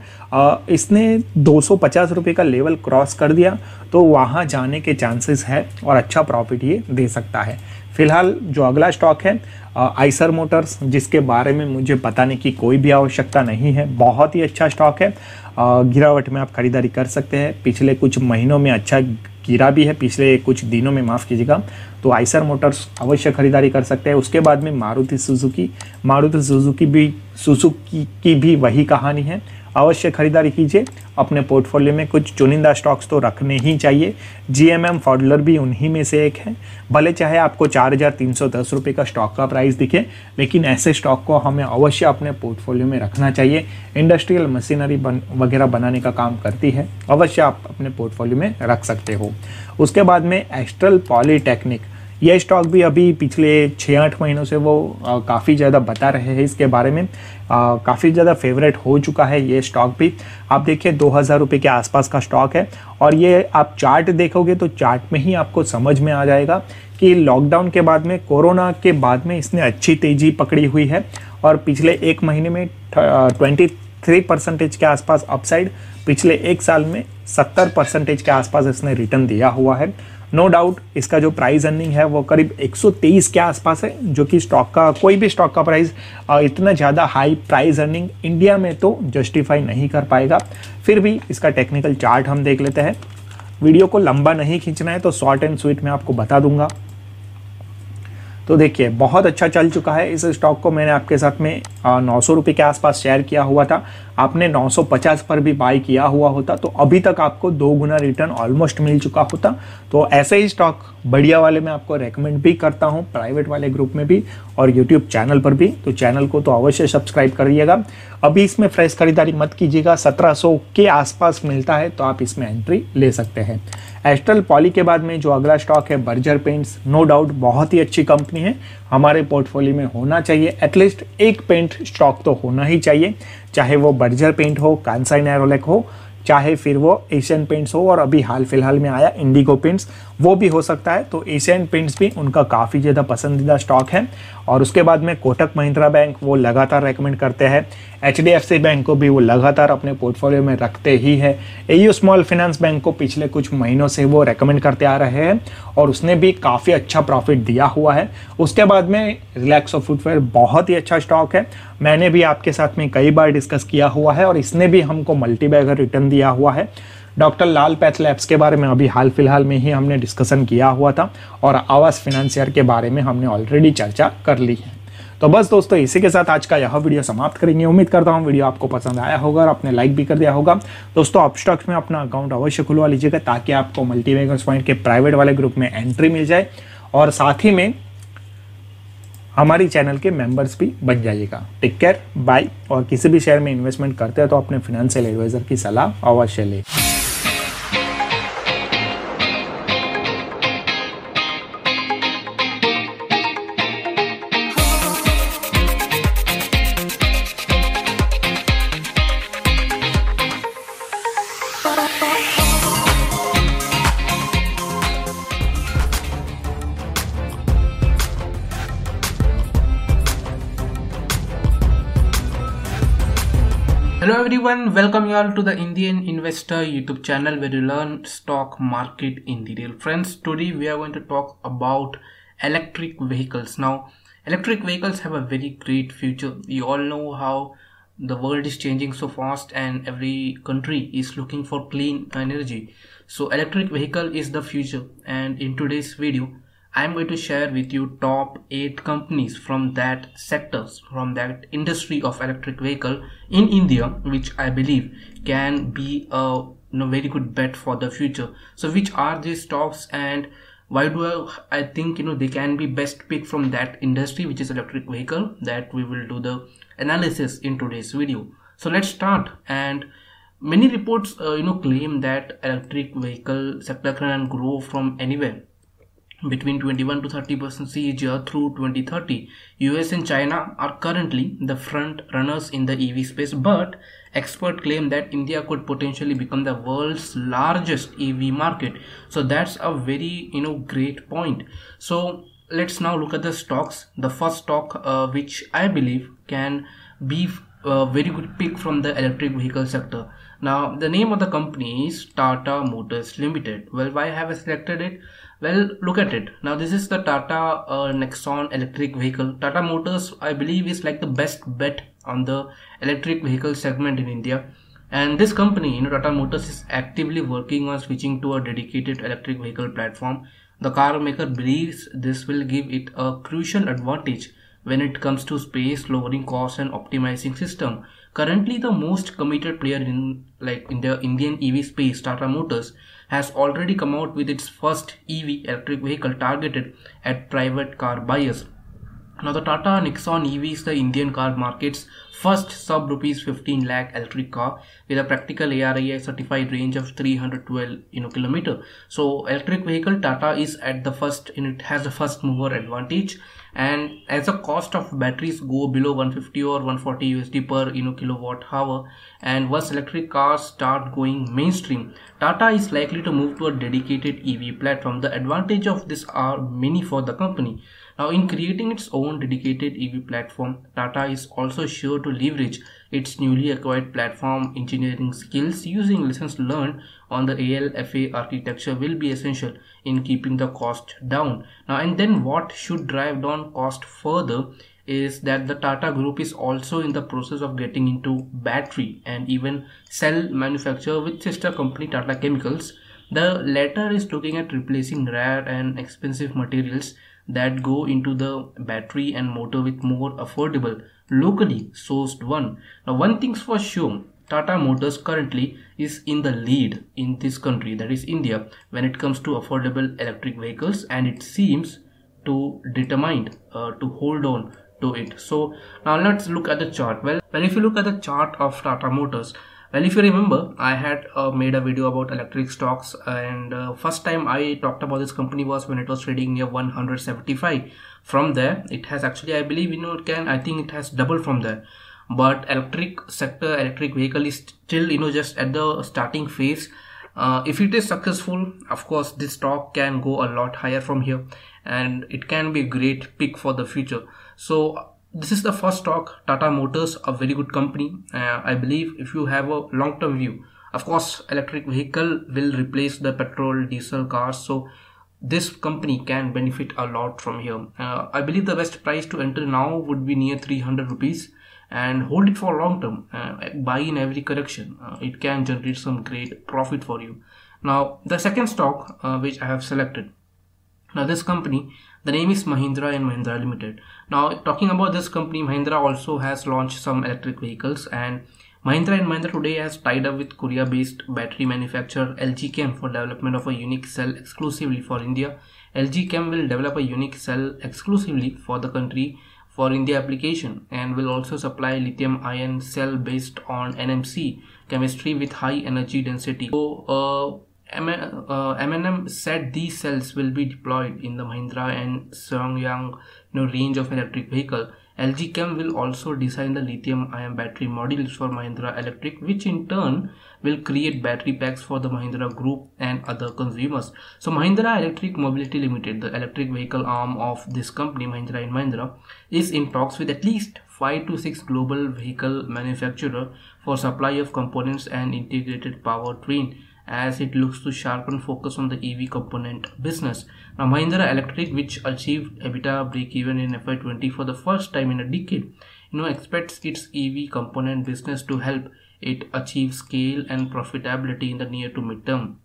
इसने दो सौ का लेवल क्रॉस कर दिया तो वहाँ जाने के चांसेस है और अच्छा प्रॉफिट ये दे सकता है। फ़िलहाल जो अगला स्टॉक है आइसर मोटर्स जिसके बारे में मुझे बताने की कोई भी आवश्यकता नहीं है, बहुत ही अच्छा स्टॉक है। गिरावट में आप खरीदारी कर सकते हैं। पिछले कुछ महीनों में अच्छा गिरा भी है, पिछले कुछ दिनों में, माफ़ कीजिएगा। तो आइसर मोटर्स अवश्य खरीदारी कर सकते हैं। उसके बाद में मारुति सुजुकी मारुति सुजुकी भी सुजुकी की भी वही कहानी है। अवश्य खरीदारी कीजिए। अपने पोर्टफोलियो में कुछ चुनिंदा स्टॉक्स तो रखने ही चाहिए। जी एम एम फॉडलर भी उन्हीं में से एक है। भले चाहे आपको चार हज़ार तीन सौ दस रुपये का स्टॉक का प्राइस दिखे, लेकिन ऐसे स्टॉक को हमें अवश्य अपने पोर्टफोलियो में रखना चाहिए। इंडस्ट्रियल मशीनरी बन, वगैरह बनाने का काम करती है। अवश्य आप अपने पोर्टफोलियो में रख सकते हो। उसके बाद में एस्ट्रल पॉलीटेक्निक ये स्टॉक भी अभी पिछले छः आठ महीनों से वो काफ़ी ज़्यादा बता रहे हैं इसके बारे में। काफ़ी ज़्यादा फेवरेट हो चुका है ये स्टॉक भी। आप देखिए, दो हज़ार रुपये के आसपास का स्टॉक है और ये आप चार्ट देखोगे तो चार्ट में ही आपको समझ में आ जाएगा कि लॉकडाउन के बाद में, कोरोना के बाद में इसने अच्छी तेज़ी पकड़ी हुई है और पिछले एक महीने में ट्वेंटी थ्री परसेंटेज के आसपास अपसाइड पिछले एक साल में सत्तर परसेंटेज के आसपास इसने रिटर्न दिया हुआ है। नो no डाउट इसका जो प्राइस अर्निंग है, वो करीब 123 के आसपास है, जो कि स्टॉक का, कोई भी स्टॉक का प्राइस इतना ज़्यादा हाई प्राइस अर्निंग इंडिया में तो जस्टिफाई नहीं कर पाएगा। फिर भी इसका टेक्निकल चार्ट हम देख लेते हैं। वीडियो को लंबा नहीं खींचना है तो शॉर्ट एंड स्वीट में आपको बता दूँगा। तो देखिए, बहुत अच्छा चल चुका है इस स्टॉक को मैंने आपके साथ में नौ सौ के आसपास शेयर किया हुआ था। आपने 950 पर भी बाई किया हुआ होता तो अभी तक आपको दो गुना रिटर्न ऑलमोस्ट मिल चुका होता। तो ऐसे ही स्टॉक बढ़िया वाले मैं आपको रेकमेंड भी करता हूँ प्राइवेट वाले ग्रुप में भी और यूट्यूब चैनल पर भी। तो चैनल को तो अवश्य सब्सक्राइब करिएगा। अभी इसमें फ्रेश खरीदारी मत कीजिएगा, सत्रह सौ के आसपास मिलता है तो आप इसमें एंट्री ले सकते हैं। एस्ट्रल पॉली के बाद में जो अगला स्टॉक है बर्जर पेंट्स नो डाउट बहुत ही अच्छी कंपनी है। हमारे पोर्टफोलियो में होना चाहिए एटलीस्ट एक पेंट स्टॉक तो होना ही चाहिए। चाहे वो बर्जर पेंट हो कानसाइन एरोलेक हो चाहे फिर वो एशियन पेंट्स हो और अभी हाल फ़िलहाल में आया इंडिगो पेंट्स वो भी हो सकता है। तो एशियन पेंट्स भी उनका काफ़ी ज़्यादा पसंदीदा स्टॉक है। और उसके बाद में कोटक महिंद्रा बैंक, वो लगातार रेकमेंड करते हैं। एचडीएफसी बैंक को भी वो लगातार अपने पोर्टफोलियो में रखते ही है। एयू स्मॉल फाइनेंस बैंक को पिछले कुछ महीनों से वो रेकमेंड करते आ रहे हैं और उसने भी काफ़ी अच्छा प्रॉफिट दिया हुआ है। उसके बाद में रिलैक्स फुटवेयर बहुत ही अच्छा स्टॉक है। मैंने भी आपके साथ में कई बार डिस्कस किया हुआ है और इसने भी हमको मल्टी बैगर रिटर्न दिया हुआ है। डॉक्टर लाल पैथ लैब्स के बारे में अभी हाल फ़िलहाल में ही हमने डिस्कशन किया हुआ था और आवास फिनेंशियर के बारे में हमने ऑलरेडी चर्चा कर ली है। तो बस दोस्तों, इसी के साथ आज का यह वीडियो समाप्त करेंगे। उम्मीद करता हूँ वीडियो आपको पसंद आया होगा और आपने लाइक भी कर दिया होगा। दोस्तों, आप स्टॉक्स में अपना अकाउंट अवश्य खुलवा लीजिएगा ताकि आपको मल्टीवेगर्स पॉइंट के प्राइवेट वाले ग्रुप में एंट्री मिल जाए। और साथ ही में हमारी चैनल के मेंबर्स भी बन जाइएगा। टेक केयर बाय और किसी भी शेयर में इन्वेस्टमेंट करते हैं तो अपने फिनेंशियल एडवाइजर की सलाह अवश्य लें। Everyone, welcome you all to the Indian Investor YouTube channel where you learn stock market in detail. Friends, today we are going to talk about electric vehicles. Now, electric vehicles have a very great future. You all know how the world is changing so fast and every country is looking for clean energy. So electric vehicle is the future and in today's video, I'm going to share with you top 8 companies from that sectors, from that industry of electric vehicle in India, which I believe can be a you know, very good bet for the future. So which are these stocks and why do I, I think you know they can be best pick from that industry which is electric vehicle that we will do the analysis in today's video. So let's start and many reports uh, you know claim that electric vehicle sector can grow from anywhere between 21 to 30 percent CAGR through 2030. US and China are currently the front runners in the EV space, but experts claim that India could potentially become the world's largest EV market. So that's a very you know great point. So let's now look at the stocks. The first stock, uh, which I believe can be a uh, very good pick from the electric vehicle sector. Now the name of the company is Tata Motors Limited. Well, why have I selected it? Well look at it. Now this is the tata uh, nexon electric vehicle. Tata motors i believe is like the best bet on the electric vehicle segment in india. And this company you know tata motors is actively working on switching to a dedicated electric vehicle platform. The car maker believes this will give it a crucial advantage when it comes to space lowering costs and optimizing system. Currently the most committed player in like in the indian ev space tata motors has already come out with its first EV electric vehicle targeted at private car buyers. Now the Tata Nexon EV is the Indian car market's first sub rupees 15 lakh electric car with a practical ARAI certified range of 312 you know kilometer. So electric vehicle Tata is at the first and it has the first mover advantage and as the cost of batteries go below 150 or 140 USD per you know kilowatt hour and once electric cars start going mainstream Tata is likely to move to a dedicated EV platform. The advantage of this are many for the company. Now in creating its own dedicated EV platform Tata is also sure to leverage its newly acquired platform engineering skills using lessons learned on the ALFA architecture will be essential in keeping the cost down. Now and then what should drive down cost further is that the Tata group is also in the process of getting into battery and even cell manufacture with sister company Tata Chemicals. The latter is looking at replacing rare and expensive materials that go into the battery and motor with more affordable locally sourced one. Now one thing's for sure, Tata Motors currently is in the lead in this country that is India when it comes to affordable electric vehicles and it seems to determined uh, to hold on to it. So now let's look at the chart. Well, well if you look at the chart of Tata Motors, well if you remember I had uh, made a video about electric stocks and uh, first time I talked about this company was when it was trading near 175 from there it has actually I believe you know it can I think it has doubled from there. But electric sector electric vehicle is still you know just at the starting phase. Uh, if it is successful of course this stock can go a lot higher from here and it can be a great pick for the future. So this is the first stock tata motors a very good company. Uh, i believe if you have a long term view of course electric vehicle will replace the petrol diesel cars. So this company can benefit a lot from here. Uh, i believe the best price to enter now would be near 300 rupees and hold it for long term uh, buy in every correction. Uh, it can generate some great profit for you. Now the second stock uh, which i have selected. Now this company the name is mahindra and mahindra limited now talking about this company mahindra also has launched some electric vehicles and mahindra and mahindra today has tied up with korea based battery manufacturer lg chem for development of a unique cell exclusively for india lg chem will develop a unique cell exclusively for the country for India application and will also supply lithium ion cell based on NMC chemistry with high energy density. So uh, M&M uh, said these cells will be deployed in the Mahindra and Ssangyong you know, range of electric vehicle. LG Chem will also design the lithium ion battery modules for Mahindra Electric which in turn will create battery packs for the Mahindra group and other consumers. So Mahindra Electric Mobility Limited, the electric vehicle arm of this company Mahindra and Mahindra is in talks with at least 5 to 6 global vehicle manufacturer for supply of components and integrated powertrain as it looks to sharpen focus on the EV component business. Now, Mahindra Electric, which achieved EBITDA break-even in FY20 for the first time in a decade, you know, expects its EV component business to help it achieve scale and profitability in the near to midterm.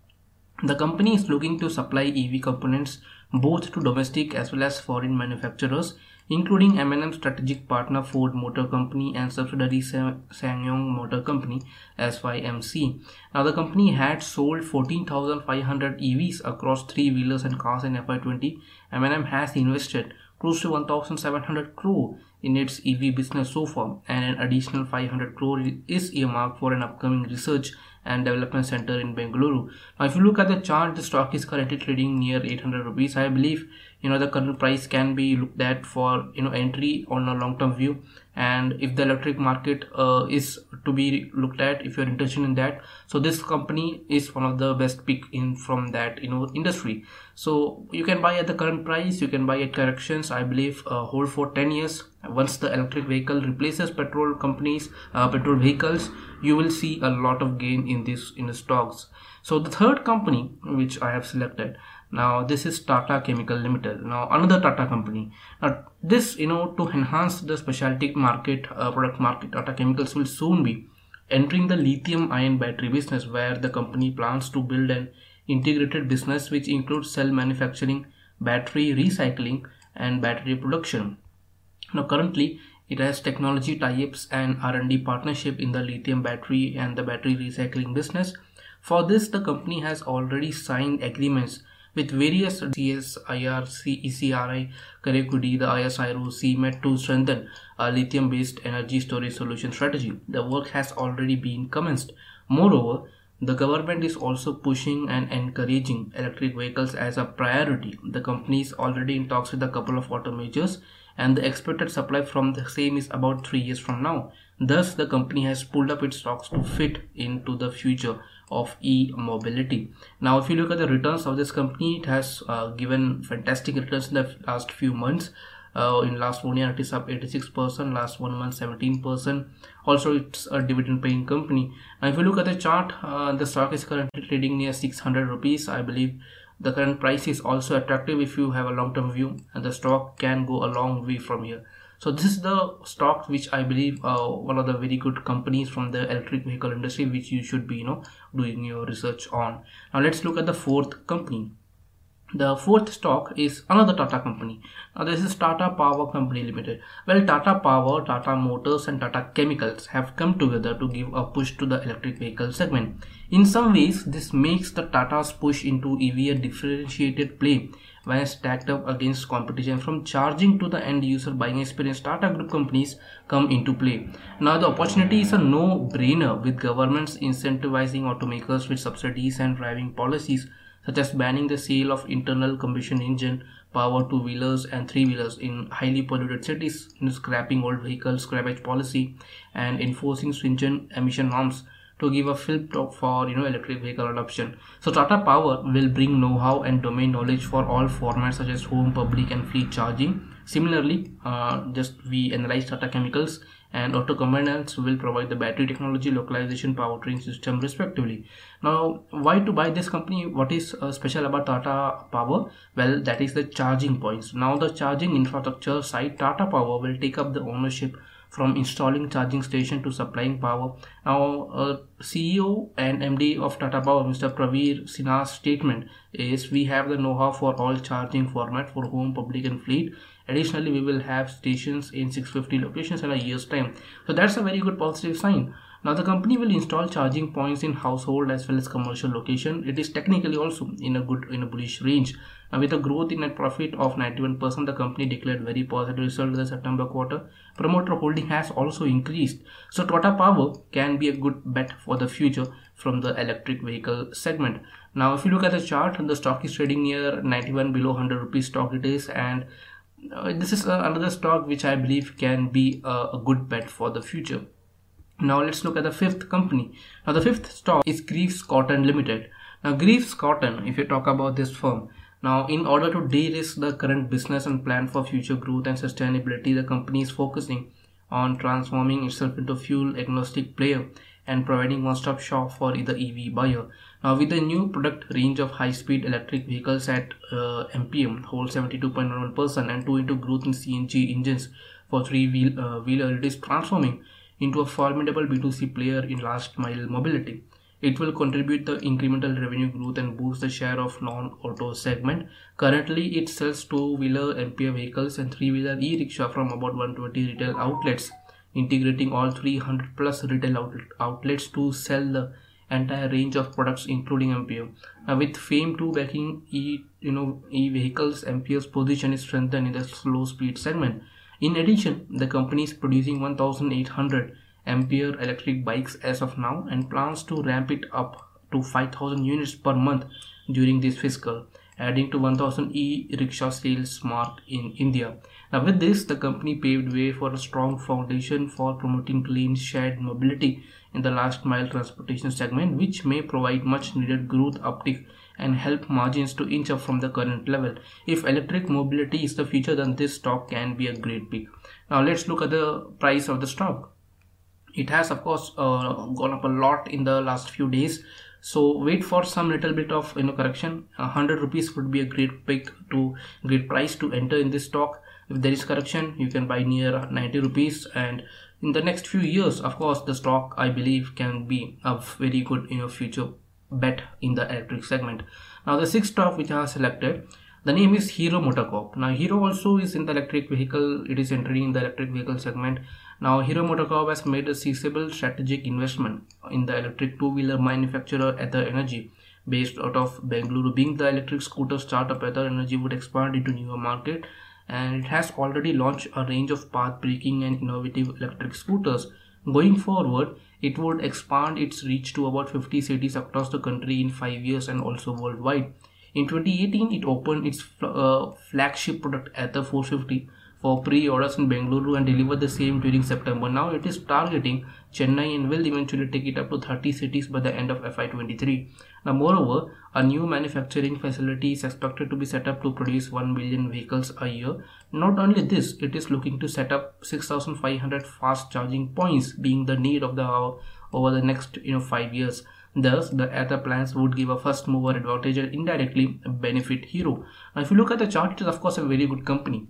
The company is looking to supply EV components both to domestic as well as foreign manufacturers including M&M strategic partner Ford Motor Company and subsidiary SsangYong Motor Company SYMC. Now the company had sold 14,500 EVs across three-wheelers and cars in FY20. M&M has invested close to 1,700 crore in its EV business so far and an additional 500 crore is earmarked for an upcoming research and development center in Bengaluru. Now if you look at the chart the stock is currently trading near 800 rupees. I believe you know the current price can be looked at for you know entry on a long term view. And if the electric market uh, is to be looked at if you're interested in that so this company is one of the best pick in from that you know industry. So you can buy at the current price you can buy at corrections i believe uh, hold for 10 years. Once the electric vehicle replaces petrol companies uh, petrol vehicles you will see a lot of gain in this in the stocks. So the third company which i have selected now this is tata chemical limited. Now another tata company. Now this you know to enhance the specialty market uh, product market tata chemicals will soon be entering the lithium ion battery business where the company plans to build an integrated business which includes cell manufacturing battery recycling and battery production. Now currently it has technology tie-ups and r&d partnership in the lithium battery and the battery recycling business. For this the company has already signed agreements with various CS, IR, ECRI, the ISIRO, CMET to strengthen a lithium-based energy storage solution strategy. The work has already been commenced. Moreover, the government is also pushing and encouraging electric vehicles as a priority. The company is already in talks with a couple of auto majors and the expected supply from the same is about 3 years from now. Thus, the company has pulled up its stocks to fit into the future of e-mobility. Now, if you look at the returns of this company, it has uh, given fantastic returns in the last few months. Uh, in last one year, it is up 86%. Last one month, 17%. Also, it's a dividend-paying company. Now, if you look at the chart, uh, the stock is currently trading near 600 rupees. I believe the current price is also attractive if you have a long-term view, and the stock can go a long way from here so this is the stock which i believe uh, one of the very good companies from the electric vehicle industry which you should be you know doing your research on now let's look at the fourth company the fourth stock is another Tata company. Now this is Tata Power Company Limited. Well, Tata Power, Tata Motors and Tata Chemicals have come together to give a push to the electric vehicle segment. In some ways, this makes the Tata's push into EV a differentiated play when stacked up against competition from charging to the end user buying experience Tata Group companies come into play. Now the opportunity is a no-brainer with governments incentivizing automakers with subsidies and driving policies such as banning the sale of internal combustion engine power two wheelers and three wheelers in highly polluted cities, scrapping old vehicles scrappage policy and enforcing stringent emission norms to give a flip top for you know electric vehicle adoption. So Tata Power will bring know-how and domain knowledge for all formats such as home, public, and fleet charging. Similarly, uh, just we analyze Tata Chemicals and Auto Components will provide the battery technology, localization, powertrain system respectively. Now, why to buy this company? What is uh, special about Tata Power? Well, that is the charging points. Now, the charging infrastructure side, Tata Power will take up the ownership from installing charging station to supplying power. Now, uh, CEO and MD of Tata Power, Mr. Praveer Sinha's statement is we have the know-how for all charging format for home, public and fleet. Additionally, we will have stations in 650 locations in a year's time. So that's a very good positive sign. Now the company will install charging points in household as well as commercial location. It is technically also in a good in a bullish range. Now with a growth in net profit of 91%, the company declared very positive result in the September quarter. Promoter holding has also increased. So Tata Power can be a good bet for the future from the electric vehicle segment. Now if you look at the chart, the stock is trading near 91 below 100 rupees stock it is and uh, this is uh, another stock which I believe can be uh, a good bet for the future. Now let's look at the fifth company. Now the fifth stock is Greaves Cotton Limited. Now Greaves Cotton, if you talk about this firm, now in order to de-risk the current business and plan for future growth and sustainability, the company is focusing on transforming itself into a fuel agnostic player and providing one-stop shop for the EV buyer. Now with the new product range of high-speed electric vehicles at uh, MPM hold 72.1% and 2 into growth in CNG engines for three-wheel uh, it is transforming into a formidable B2C player in last mile mobility. It will contribute the incremental revenue growth and boost the share of non-auto segment. Currently, it sells two-wheeler MPF vehicles and three-wheeler e-rickshaw from about 120 retail outlets, integrating all 300 plus retail outlet outlets to sell the entire range of products including MPF. Now, with FAME 2 backing e you know e-vehicles, MPF's position is strengthened in the slow speed segment. In addition, the company is producing 1,800 ampere electric bikes as of now and plans to ramp it up to 5000 units per month during this fiscal adding to 1000 e-rickshaw sales mark in India. Now with this the company paved way for a strong foundation for promoting clean shared mobility in the last mile transportation segment which may provide much needed growth uptick and help margins to inch up from the current level. If electric mobility is the future then this stock can be a great pick. Now let's look at the price of the stock it has of course uh, gone up a lot in the last few days. So wait for some little bit of you know correction. 100 rupees would be a great pick to great price to enter in this stock. If there is correction you can buy near 90 rupees. And in the next few years of course the stock i believe can be a very good you know future bet in the electric segment. Now the sixth stock which i have selected the name is hero Motor Corp. now hero also is in the electric vehicle it is entering in the electric vehicle segment now, Hero MotoCorp has made a sizable strategic investment in the electric two-wheeler manufacturer Ether Energy, based out of Bengaluru. Being the electric scooter startup, Ether Energy would expand into newer market, and it has already launched a range of path-breaking and innovative electric scooters. Going forward, it would expand its reach to about 50 cities across the country in five years and also worldwide. In 2018, it opened its uh, flagship product Ather 450 for pre-orders in Bengaluru and deliver the same during September. Now it is targeting Chennai and will eventually take it up to 30 cities by the end of FY23. Now moreover, a new manufacturing facility is expected to be set up to produce 1 million vehicles a year. Not only this, it is looking to set up 6500 fast charging points being the need of the hour over the next you know 5 years. Thus, the other plans would give a first mover advantage and indirectly benefit Hero. Now, if you look at the chart, it is of course a very good company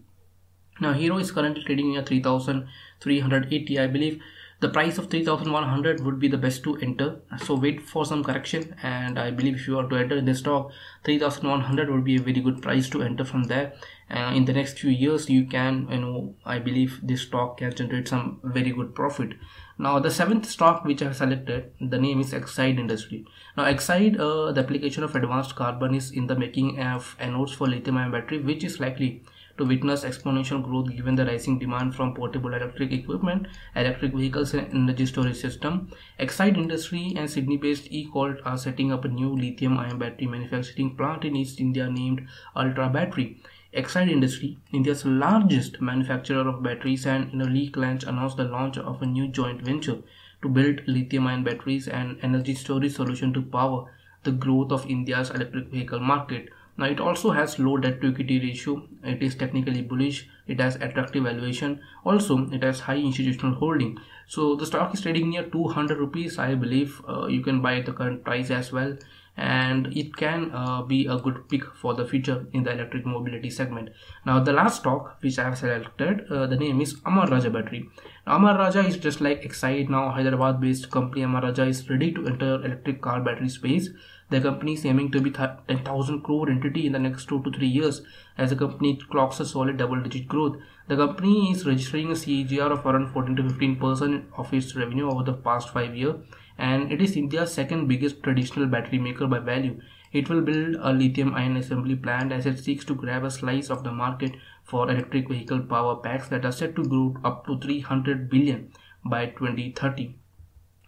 now hero is currently trading at 3380 i believe. The price of 3100 would be the best to enter. So wait for some correction and i believe if you are to enter in the stock 3100 would be a very good price to enter from there. Uh, in the next few years you can you know i believe this stock can generate some very good profit. Now the seventh stock which i have selected the name is exide industry. Now exide uh, the application of advanced carbon is in the making of anodes for lithium ion battery which is likely to witness exponential growth given the rising demand from portable electric equipment, electric vehicles and energy storage system. Exide Industry and Sydney-based eColt are setting up a new lithium-ion battery manufacturing plant in East India named Ultra Battery. Exide Industry, India's largest manufacturer of batteries and in a leak launch announced the launch of a new joint venture to build lithium-ion batteries and energy storage solution to power the growth of India's electric vehicle market. Now it also has low debt to equity ratio. It is technically bullish. It has attractive valuation. Also, it has high institutional holding. So the stock is trading near 200 rupees. I believe uh, you can buy at the current price as well. And it can uh, be a good pick for the future in the electric mobility segment. Now, the last stock which I have selected, uh, the name is Amar Raja Battery. Now, Amar Raja is just like Exide now, Hyderabad based company. Amar Raja is ready to enter electric car battery space the company is aiming to be 10,000 crore entity in the next two to three years as the company clocks a solid double digit growth. The company is registering a CAGR of around 14 to 15% of its revenue over the past five years and it is India's second biggest traditional battery maker by value. It will build a lithium ion assembly plant as it seeks to grab a slice of the market for electric vehicle power packs that are set to grow up to 300 billion by 2030.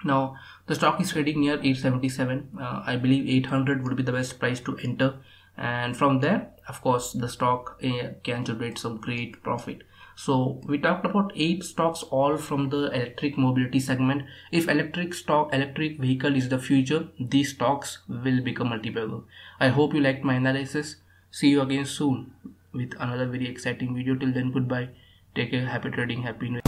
Now the stock is trading near 877. Uh, I believe 800 would be the best price to enter, and from there, of course, the stock uh, can generate some great profit. So we talked about eight stocks all from the electric mobility segment. If electric stock, electric vehicle is the future, these stocks will become multi-bagger. I hope you liked my analysis. See you again soon with another very exciting video. Till then, goodbye. Take care. Happy trading. Happy.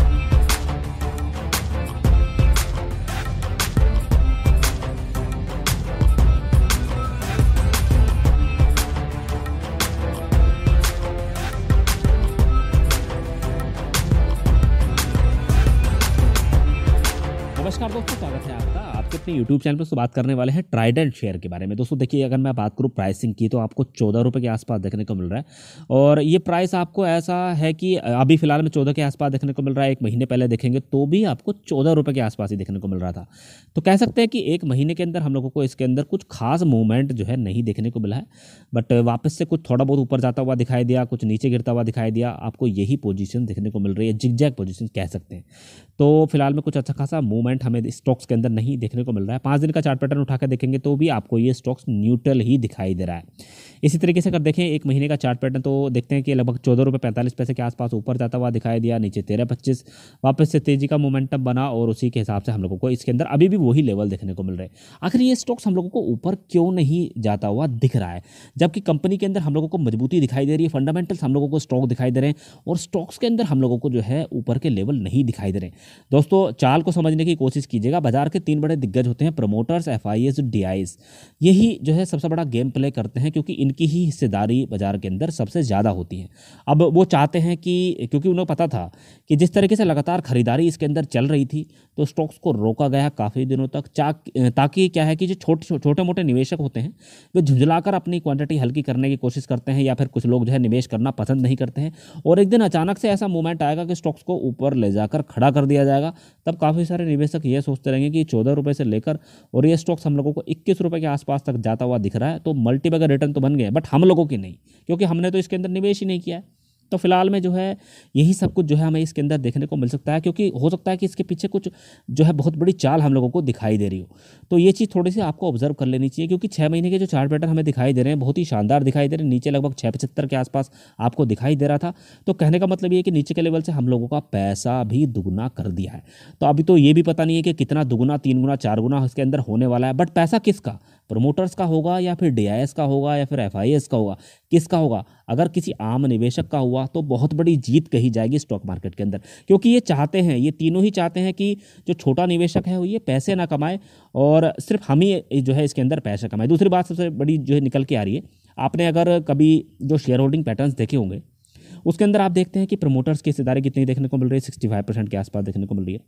अपने यूट्यूब चैनल पर बात करने वाले हैं ट्राइडेंट शेयर के बारे में। दोस्तों, देखिए, अगर मैं बात करूँ प्राइसिंग की तो आपको चौदह रुपये के आसपास देखने को मिल रहा है। और ये प्राइस आपको ऐसा है कि अभी फ़िलहाल में चौदह के आसपास देखने को मिल रहा है, एक महीने पहले देखेंगे तो भी आपको चौदह रुपये के आसपास ही देखने को मिल रहा था। तो कह सकते हैं कि एक महीने के अंदर हम लोगों को इसके अंदर कुछ खास मूवमेंट जो है नहीं देखने को मिला है। बट वापस से कुछ थोड़ा बहुत ऊपर जाता हुआ दिखाई दिया, कुछ नीचे गिरता हुआ दिखाई दिया, आपको यही पोजिशन देखने को मिल रही है जिग पोजिशन कह सकते हैं। तो फ़िलहाल में कुछ अच्छा खासा मूवमेंट हमें स्टॉक्स के अंदर नहीं देखने को मिल रहा है। पाँच दिन का चार्ट पैटर्न उठाकर देखेंगे तो भी आपको ये स्टॉक्स न्यूट्रल ही दिखाई दे रहा है। इसी तरीके से अगर देखें, एक महीने का चार्ट पैटर्न तो देखते हैं कि लगभग चौदह रुपये पैंतालीस पैसे के आसपास ऊपर जाता हुआ दिखाई दिया, नीचे तेरह पच्चीस, वापस से तेज़ी का मोमेंटम बना और उसी के हिसाब से हम लोगों को इसके अंदर अभी भी वही लेवल देखने को मिल रहे हैं। आखिर ये स्टॉक्स हम लोगों को ऊपर क्यों नहीं जाता हुआ दिख रहा है? जबकि कंपनी के अंदर हम लोगों को मजबूती दिखाई दे रही है, फंडामेंटल्स हम लोगों को स्टॉक दिखाई दे रहे हैं और स्टॉक्स के अंदर हम लोगों को जो है ऊपर के लेवल नहीं दिखाई दे रहे दोस्तों, चाल को समझने की कोशिश कीजिएगा, बाज़ार के तीन बड़े दिग्गज होते हैं promoters F I S D यही जो है सबसे बड़ा गेम प्ले करते हैं क्योंकि इनकी ही हिस्सेदारी बाज़ार के अंदर सबसे ज़्यादा होती है। अब वो चाहते हैं कि, क्योंकि उन्हें पता था कि जिस तरीके से लगातार खरीदारी इसके अंदर चल रही थी तो स्टॉक्स को रोका गया काफ़ी दिनों तक ताकि क्या है कि जो छोटे छोटे मोटे निवेशक होते हैं, वे झुंझलाकर अपनी क्वांटिटी हल्की करने की कोशिश करते हैं या फिर कुछ लोग जो है निवेश करना पसंद नहीं करते हैं। और एक दिन अचानक से ऐसा मूवमेंट आएगा कि स्टॉक्स को ऊपर ले जाकर खड़ा कर दिया जाएगा, तब काफ़ी सारे निवेशक ये सोचते रहेंगे कि चौदह रुपये से लेकर, और ये स्टॉक्स हम लोगों को इक्कीस रुपये के आसपास तक जाता हुआ दिख रहा है। तो मल्टीबैगर रिटर्न तो बन गए बट हम लोगों की नहीं, क्योंकि हमने तो इसके अंदर निवेश ही नहीं किया है। तो फ़िलहाल में जो है, यही सब कुछ जो है हमें इसके अंदर देखने को मिल सकता है, क्योंकि हो सकता है कि इसके पीछे कुछ जो है बहुत बड़ी चाल हम लोगों को दिखाई दे रही हो। तो ये चीज़ थोड़ी सी आपको ऑब्ज़र्व कर लेनी चाहिए, क्योंकि छः महीने के जो चार्ट पैटर्न हमें दिखाई दे रहे हैं, बहुत ही शानदार दिखाई दे रहे हैं। नीचे लगभग छः पचहत्तर के आसपास आपको दिखाई दे रहा था। तो कहने का मतलब ये कि नीचे के लेवल से हम लोगों का पैसा भी दुगुना कर दिया है। तो अभी तो ये भी पता नहीं है कि कितना दुगुना, तीन गुना, चार गुना इसके अंदर होने वाला है बट पैसा किसका? प्रमोटर्स का होगा या फिर डीआईएस का होगा या फिर एफआईएस का होगा, किसका होगा? अगर किसी आम निवेशक का हुआ तो बहुत बड़ी जीत कही जाएगी स्टॉक मार्केट के अंदर। क्योंकि ये चाहते हैं, ये तीनों ही चाहते हैं कि जो छोटा निवेशक है, वो ये पैसे ना कमाए और सिर्फ़ हम ही जो है इसके अंदर पैसे कमाए। दूसरी बात सबसे बड़ी जो है निकल के आ रही है, आपने अगर कभी जो शेयर होल्डिंग पैटर्न्स देखे होंगे, उसके अंदर आप देखते हैं कि प्रमोटर्स की हिस्सेदारी कितनी देखने को मिल रही है सिक्सटी फाइव परसेंट के आसपास देखने को मिल रही है।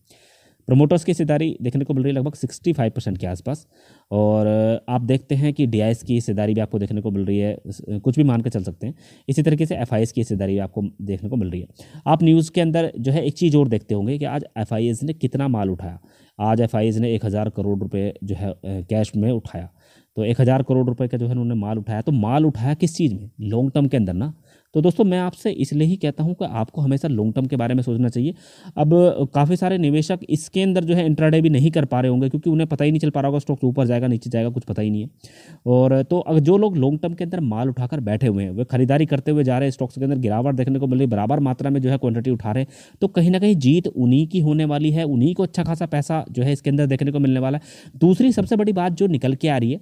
प्रमोटर्स की हिस्सेदारी देखने को मिल रही है लगभग सिक्सटी फाइव परसेंट के आसपास। और आप देखते हैं कि डीआईएस की हिस्सेदारी भी आपको देखने को मिल रही है। कुछ भी मान के चल सकते हैं। इसी तरीके से एफआईएस की हिस्सेदारी भी आपको देखने को मिल रही है। आप न्यूज़ के अंदर जो है एक चीज़ और देखते होंगे कि आज एफ़ ने कितना माल उठाया। आज एफ़ ने एक हज़ार करोड़ रुपये जो है कैश में उठाया। तो एक हज़ार करोड़ रुपए का जो है उन्होंने माल उठाया। तो माल उठाया किस चीज़ में? लॉन्ग टर्म के अंदर ना? तो दोस्तों, मैं आपसे इसलिए ही कहता हूँ कि आपको हमेशा लॉन्ग टर्म के बारे में सोचना चाहिए। अब, काफ़ी सारे निवेशक इसके अंदर जो है इंट्राडे भी नहीं कर पा रहे होंगे, क्योंकि उन्हें पता ही नहीं चल पा रहा होगा स्टॉक ऊपर जाएगा, नीचे जाएगा, कुछ पता ही नहीं है। और तो अगर जो लोग लॉन्ग टर्म के अंदर माल उठाकर बैठे हुए हैं, वे खरीदारी करते हुए जा रहे हैं स्टॉक्स के अंदर, गिरावट देखने को मिल रही, बराबर मात्रा में जो है क्वान्टिटी उठा रहे हैं तो कहीं ना कहीं जीत उन्हीं की होने वाली है, उन्हीं को अच्छा खासा पैसा जो है इसके अंदर देखने को मिलने वाला है। दूसरी सबसे बड़ी बात जो निकल के आ रही है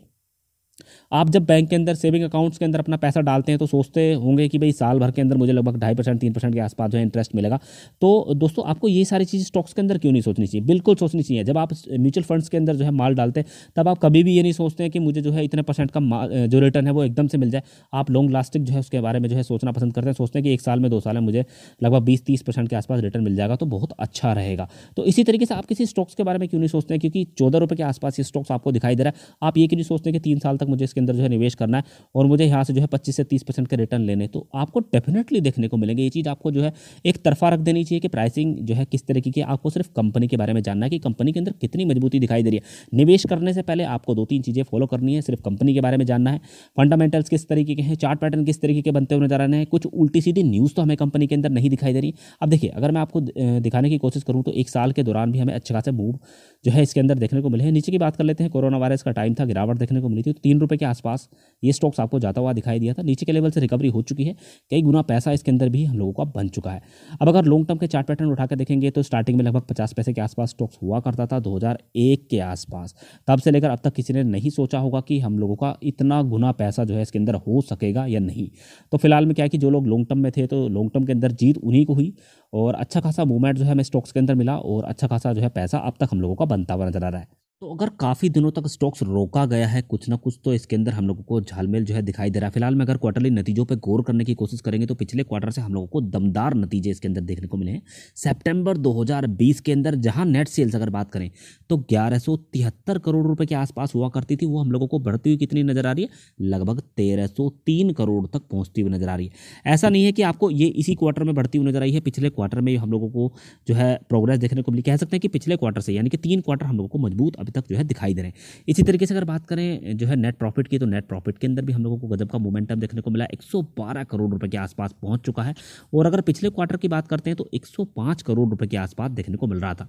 आप जब बैंक के अंदर सेविंग अकाउंट्स के अंदर अपना पैसा डालते हैं तो सोचते होंगे कि भाई साल भर के अंदर मुझे लगभग ढाई परसेंट तीन परसेंट के आसपास जो है इंटरेस्ट मिलेगा। तो दोस्तों, आपको ये सारी चीज़ स्टॉक्स के अंदर क्यों नहीं सोचनी चाहिए? बिल्कुल सोचनी चाहिए। जब आप म्यूचुअल फंड्स के अंदर जो है माल डालते हैं, तब आप कभी भी ये नहीं सोचते हैं कि मुझे जो है इतने परसेंट का जो रिटर्न है वो एकदम से मिल जाए। आप लॉन्ग लास्टिक जो है उसके बारे में जो है सोचना पसंद करते हैं, सोचते हैं कि एक साल में, दो साल में मुझे लगभग बीस, तीस परसेंट के आसपास रिटर्न मिल जाएगा तो बहुत अच्छा रहेगा। तो इसी तरीके से आप किसी स्टॉक्स के बारे में क्यों नहीं सोचते हैं? क्योंकि चौदह रुपये के आसपास ये स्टॉक्स आपको दिखाई दे रहा है। आप ये क्यों नहीं सोचते हैं कि तीन साल तक मुझे इसके अंदर जो है निवेश करना है और मुझे यहाँ से जो है पच्चीस से तीस परसेंट के रिटर्न लेने तो आपको डेफिनेटली देखने को मिलेंगे। ये चीज़ आपको जो है एक तरफा रख देनी चाहिए कि प्राइसिंग जो है किस तरीके की आपको सिर्फ़ कंपनी के बारे में जानना है कि कंपनी के अंदर कितनी मजबूती दिखाई दे रही है। निवेश करने से पहले आपको दो तीन चीज़ें फॉलो करनी है। सिर्फ़ कंपनी के बारे में जानना है। फंडामेंटल्स किस तरीके के हैं चार्ट पैटर्न किस तरीके के बनते हुए नज़र आने हैं। कुछ उल्टी सीधी न्यूज़ तो हमें कंपनी के अंदर नहीं दिखाई दे रही। अब देखिए, अगर मैं आपको दिखाने की कोशिश करूँ तो एक साल के दौरान भी हमें अच्छे खासे मूव जो है इसके अंदर देखने को मिले हैं। नीचे की बात कर लेते हैं। कोरोना वायरस का टाइम था, गिरावट देखने को मिली थी। तो तीन रुपये के आसपास ये स्टॉक्स आपको जाता हुआ दिखाई दिया था। नीचे के लेवल से रिकवरी हो चुकी है। कई गुना पैसा इसके अंदर भी हम लोगों का बन चुका है। अब अगर लॉन्ग टर्म के चार्ट पैटर्न उठाकर देखेंगे तो स्टार्टिंग में लगभग पचास पैसे के आसपास स्टॉक्स हुआ करता था दो हज़ार एक के आसपास। तब से लेकर अब तक किसी ने नहीं सोचा होगा कि हम लोगों का इतना गुना पैसा जो है इसके अंदर हो सकेगा या नहीं। तो फ़िलहाल में क्या है कि जो लोग लॉन्ग टर्म में थे तो लॉन्ग टर्म के अंदर जीत उन्हीं को हुई और अच्छा खासा मूवमेंट जो है हमें स्टॉक्स के अंदर मिला और अच्छा खासा जो है पैसा अब तक हम लोगों का बनता हुआ नज़र आ रहा है। तो अगर काफ़ी दिनों तक स्टॉक्स रोका गया है, कुछ ना कुछ तो इसके अंदर हम लोगों को झालमेल जो है दिखाई दे रहा है। फ़िलहाल में अगर क्वार्टरली नतीजों पर गौर करने की कोशिश करेंगे तो पिछले क्वार्टर से हम लोगों को दमदार नतीजे इसके अंदर देखने को मिले हैं। सेप्टेम्बर दो के अंदर जहाँ नेट सेल्स अगर बात करें तो ग्यारह करोड़ रुपए के आसपास हुआ करती थी। वो हम लोगों को बढ़ती हुई कितनी नज़र आ रही है? लगभग तेरह करोड़ तक पहुँचती हुई नज़र आ रही है। ऐसा नहीं है कि आपको ये इसी क्वार्टर में बढ़ती हुई नज़र आई है। पिछले क्वार्टर में हम लोगों को जो है प्रोग्रेस देखने को मिली। कह सकते हैं कि पिछले क्वार्टर से, यानी कि तीन क्वार्टर हम लोगों को मज़बूत अभी तक जो है दिखाई दे रहे हैं। इसी तरीके से अगर बात करें, जो है नेट प्रॉफिट की तो नेट प्रॉफिट के अंदर भी हम लोगों को गजब का मोमेंटम देखने को मिला। 112 करोड़ रुपए के आसपास पहुँच चुका है। और अगर पिछले क्वार्टर की बात करते हैं तो 105 करोड़ रुपए के आसपास देखने को मिल रहा था।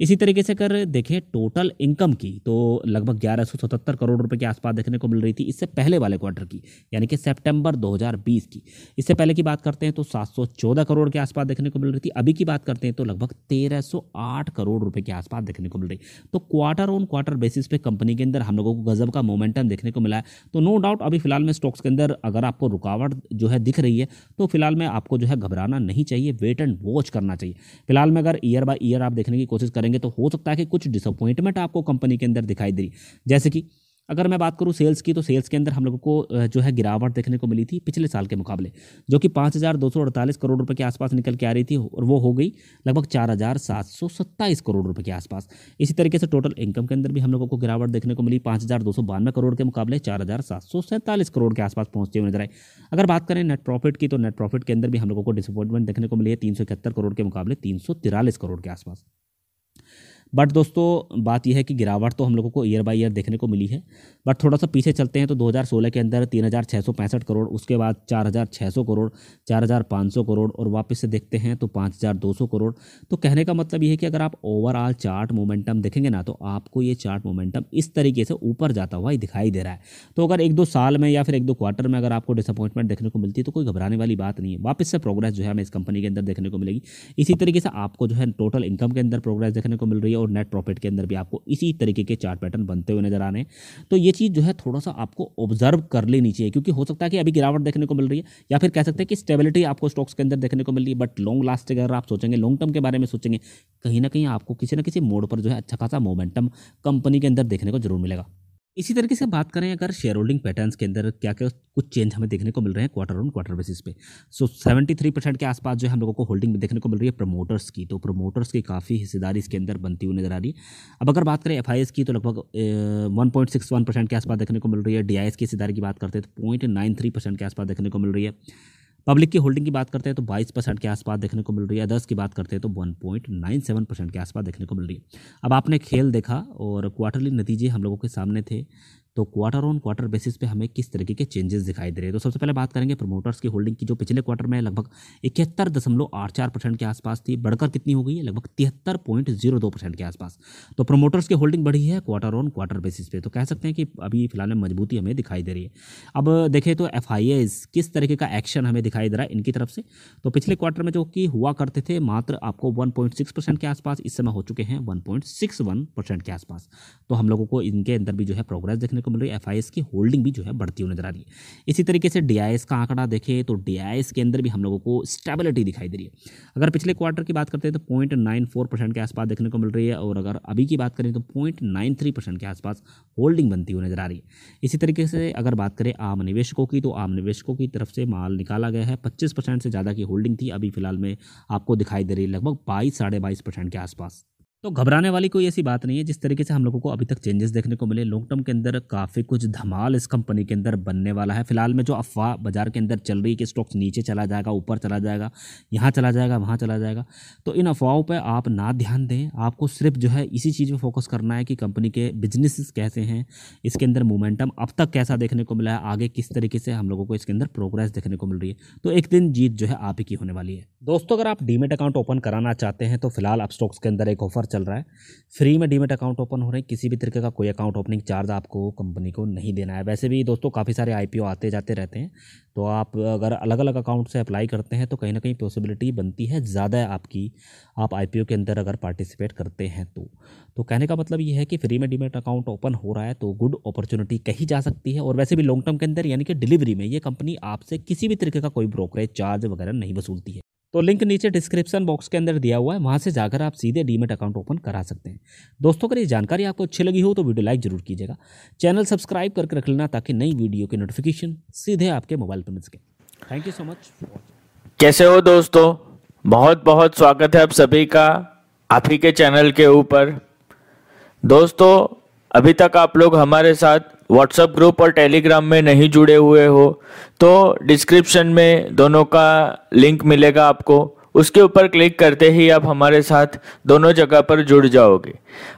इसी तरीके से अगर देखें टोटल इनकम की तो लगभग ग्यारह करोड़ रुपए के आसपास देखने को मिल रही थी इससे पहले वाले क्वार्टर की, यानी कि सेप्टेंबर 2020 की। इससे पहले की बात करते हैं तो 714 करोड़ के आसपास देखने को मिल रही थी। अभी की बात करते हैं तो लगभग 1308 करोड़ रुपए के आसपास देखने को मिल रही। तो क्वार्टर ऑन क्वार्टर बेसिस पे कंपनी के अंदर हम लोगों को गजब का मोमेंटम देखने को मिला है। तो नो डाउट अभी फ़िलहाल में स्टॉक्स के अंदर अगर आपको रुकावट जो है दिख रही है तो फ़िलहाल में आपको जो है घबराना नहीं चाहिए वेट एंड वॉच करना चाहिए। फ़िलहाल में अगर ईयर बाय ईयर आप देखने की कोशिश करेंगे तो हो सकता है कि कुछ डिसअपॉइंटमेंट आपको कंपनी के अंदर दिखाई दे रही। जैसे कि अगर मैं बात करूँ सेल्स की तो सेल्स के अंदर हम लोगों को जो है गिरावट देखने को मिली थी पिछले साल के मुकाबले, जो कि पाँच हज़ार दो सौ अड़तालीस करोड़ रुपए के आसपास निकल के आ रही थी और वो हो गई लगभग चार हज़ार सात सौ सत्ताईस करोड़ रुपए के आसपास। इसी तरीके से टोटल इनकम के अंदर भी हम लोगों को गिरावट देखने को मिली, पाँच हज़ार दो सौ बानवे करोड़ के मुकाबले चार हज़ार सात सौ सैंतालीस करोड़ के आसपास पहुँचते हुए नज़र आए अगर बात करें नेट प्रॉफिट की तो नेट प्रॉफिट के अंदर भी हम लोगों को डिसअपॉइंटमेंट देखने को मिली है, तीन सौ इकहत्तर करोड़ के मुकाबले तीन करोड़ के आसपास। बट दोस्तों बात यह है कि गिरावट तो हम लोगों को ईयर बाई ईयर देखने को मिली है। बट थोड़ा सा पीछे चलते हैं तो 2016 के अंदर तीन हज़ार छः सौ पैंसठ करोड़ उसके बाद 4,600 करोड़ 4,500 करोड़ और वापस से देखते हैं तो 5,200 करोड़। तो कहने का मतलब ये है कि अगर आप ओवरऑल चार्ट मोमेंटम देखेंगे ना तो आपको ये चार्ट मोमेंटम इस तरीके से ऊपर जाता हुआ ही दिखाई दे रहा है। तो अगर एक दो साल में या फिर एक दो क्वार्टर में अगर आपको डिसअपॉइंटमेंट देखने को मिलती है तो कोई घबराने वाली बात नहीं है। वापस से प्रोग्रेस जो है हमें इस कंपनी के अंदर देखने को मिलेगी। इसी तरीके से आपको जो है टोटल इनकम के अंदर प्रोग्रेस देखने को मिल रही है। और नेट प्रॉफिट के अंदर भी आपको इसी तरीके के चार्ट पैटर्न बनते हुए नज़र आने तो ये चीज़ जो है थोड़ा सा आपको ऑब्ज़र्व कर लेनी चाहिए, क्योंकि हो सकता है कि अभी गिरावट देखने को मिल रही है, या फिर कह सकते हैं कि स्टेबिलिटी आपको स्टॉक्स के अंदर देखने को मिल रही है बट लॉन्ग लास्ट अगर आप सोचेंगे लॉन्ग टर्म के बारे में सोचेंगे, कहीं ना कहीं आपको किसी ना किसी मोड पर जो है अच्छा खासा मोमेंटम कंपनी के अंदर देखने को ज़रूर मिलेगा। इसी तरीके से बात करें अगर शेयर होल्डिंग पैटर्न्स के अंदर क्या क्या कुछ चेंज हमें देखने को मिल रहे हैं क्वार्टर ऑन क्वार्टर बेसिस पे। सो सेवेंटी थ्री परसेंट के आसपास जो है हम लोगों को होल्डिंग में देखने को मिल रही है प्रमोटर्स की। तो प्रमोटर्स की काफ़ी हिस्सेदारी इसके अंदर बनती हुई नज़र आ रही है। अब अगर बात करें एफ़ की तो लगभग one point six one percent के आसपास देखने को मिल रही है। डीआईएस की हिस्सेदारी की बात करते हैं तो पॉइंट नाइन थ्री परसेंट के आसपास देखने को मिल रही है। पब्लिक की होल्डिंग की बात करते हैं तो 22 परसेंट के आसपास देखने को मिल रही है। अदर्स की बात करते हैं तो 1.97 परसेंट के आसपास देखने को मिल रही है। अब आपने खेल देखा और क्वार्टरली नतीजे हम लोगों के सामने थे। तो क्वार्टर ऑन क्वार्टर बेसिस पे हमें किस तरीके के चेंजेस दिखाई दे रहे हैं? तो सबसे पहले बात करेंगे प्रमोटर्स की होल्डिंग की, जो पिछले क्वार्टर में लगभग इकहत्तर दशमलव आठ चार परसेंट के आसपास थी, बढ़कर कितनी हो गई है? लगभग तिहत्तर पॉइंट ज़ीरो दो परसेंट के आसपास। तो प्रमोटर्स की होल्डिंग बढ़ी है क्वार्टर ऑन क्वार्टर बेसिस पे। तो कह सकते हैं कि अभी फ़िलहाल में मजबूती हमें दिखाई दे रही है। अब देखें तो एफ़ किस तरीके का एक्शन हमें दिखाई दे रहा है इनकी तरफ़ से? तो पिछले क्वार्टर में जो कि हुआ करते थे, मात्र आपको वन परसेंट के आसपास, इस समय हो चुके हैं वन परसेंट के आसपास। तो हम लोगों को इनके अंदर भी जो है प्रोग्रेस देखने को मिल रही है एफ़ की होल्डिंग भी जो है बढ़ती हुई नज़र आ रही है। इसी तरीके से डीआईएस का आंकड़ा देखें तो डीआईएस के अंदर भी हम लोगों को स्टेबिलिटी दिखाई दे रही है। अगर पिछले क्वार्टर की बात करते हैं तो पॉइंट के आसपास देखने को मिल रही है और अगर अभी की बात करें तो पॉइंट के आसपास होल्डिंग बनती हुई नज़र आ रही है। इसी तरीके से अगर बात करें आम निवेशकों की तो आम निवेशकों की तरफ़ से माल निकाला गया है। पच्चीस से ज़्यादा की होल्डिंग थी। अभी फ़िलहाल में आपको दिखाई दे रही है लगभग बाईस, साढ़े बाईस परसेंट के आसपास। तो घबराने वाली कोई ऐसी बात नहीं है, जिस तरीके से हम लोगों को अभी तक चेंजेस देखने को मिले। लॉन्ग टर्म के अंदर काफ़ी कुछ धमाल इस कंपनी के अंदर बनने वाला है। फ़िलहाल में जो अफवाह बाज़ार के अंदर चल रही है कि स्टॉक्स नीचे चला जाएगा, ऊपर चला जाएगा, यहाँ चला जाएगा, वहाँ चला जाएगा तो इन अफवाहों पर आप ना ध्यान दें। आपको सिर्फ़ जो है इसी चीज़ पर फोकस करना है कि कंपनी के बिज़नेस कैसे हैं, इसके अंदर मोमेंटम अब तक कैसा देखने को मिला है, आगे किस तरीके से हम लोगों को इसके अंदर प्रोग्रेस देखने को मिल रही है। तो एक दिन जीत जो है आप ही की होने वाली है। दोस्तों, अगर आप डीमेट अकाउंट ओपन कराना चाहते हैं तो फ़िलहाल आप स्टॉक्स के अंदर एक ऑफ़र चल रहा है। फ्री में डीमेट अकाउंट ओपन हो रहे हैं। किसी भी तरीके का कोई अकाउंट ओपनिंग चार्ज आपको कंपनी को नहीं देना है। वैसे भी दोस्तों काफ़ी सारे आईपीओ आते जाते रहते हैं। तो आप अगर अलग अलग अकाउंट से अप्लाई करते हैं तो कहीं ना कहीं पॉसिबिलिटी बनती है ज़्यादा आपकी, आप आईपीओ के अंदर अगर पार्टिसिपेट करते हैं तो। तो कहने का मतलब ये है कि फ्री में डीमेट अकाउंट ओपन हो रहा है तो गुड अपॉर्चुनिटी कही जा सकती है। और वैसे भी लॉन्ग टर्म के अंदर यानी कि डिलीवरी में ये कंपनी आपसे किसी भी तरीके का कोई ब्रोकरेज चार्ज वगैरह नहीं वसूलती है। तो लिंक नीचे डिस्क्रिप्शन बॉक्स के अंदर दिया हुआ है, वहाँ से जाकर आप सीधे डीमेट अकाउंट ओपन करा सकते हैं। दोस्तों, अगर ये जानकारी आपको अच्छी लगी हो तो वीडियो लाइक ज़रूर कीजिएगा। चैनल सब्सक्राइब करके रख लेना ताकि नई वीडियो की नोटिफिकेशन सीधे आपके मोबाइल पर मिल सके। थैंक यू सो मच कैसे हो दोस्तों? बहुत बहुत स्वागत है आप सभी का आप ही के चैनल के ऊपर। दोस्तों, अभी तक आप लोग हमारे साथ व्हाट्सएप ग्रुप और टेलीग्राम में नहीं जुड़े हुए हो तो डिस्क्रिप्शन में दोनों का लिंक मिलेगा आपको। उसके ऊपर क्लिक करते ही आप हमारे साथ दोनों जगह पर जुड़ जाओगे।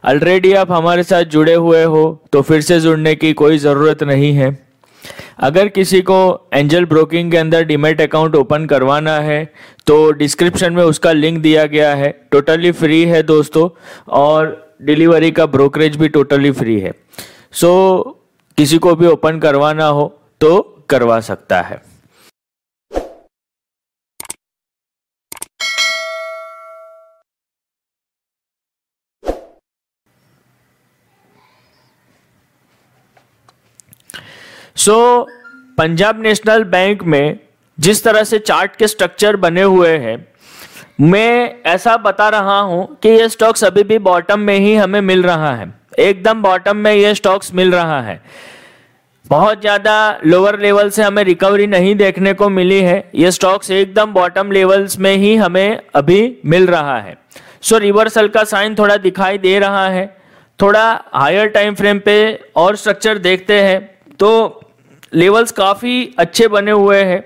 ऑलरेडी आप हमारे साथ जुड़े हुए हो तो फिर से जुड़ने की कोई ज़रूरत नहीं है। अगर किसी को एंजल ब्रोकिंग के अंदर डीमेट अकाउंट ओपन करवाना है तो डिस्क्रिप्शन में उसका लिंक दिया गया है। टोटली फ्री है दोस्तों और डिलीवरी का ब्रोकरेज भी टोटली फ्री है। सो so, किसी को भी ओपन करवाना हो तो करवा सकता है। So so, Punjab National Bank में जिस तरह से चार्ट के स्ट्रक्चर बने हुए हैं मैं ऐसा बता रहा हूँ कि ये स्टॉक्स अभी भी बॉटम में ही हमें मिल रहा है। एकदम बॉटम में ये स्टॉक्स मिल रहा है। बहुत ज़्यादा लोअर लेवल से हमें रिकवरी नहीं देखने को मिली है। ये स्टॉक्स एकदम बॉटम लेवल्स में ही हमें अभी मिल रहा है। सो so, रिवर्सल का साइन थोड़ा दिखाई दे रहा है। थोड़ा हायर टाइम फ्रेम पे और स्ट्रक्चर देखते हैं। तो लेवल्स काफ़ी अच्छे बने हुए हैं।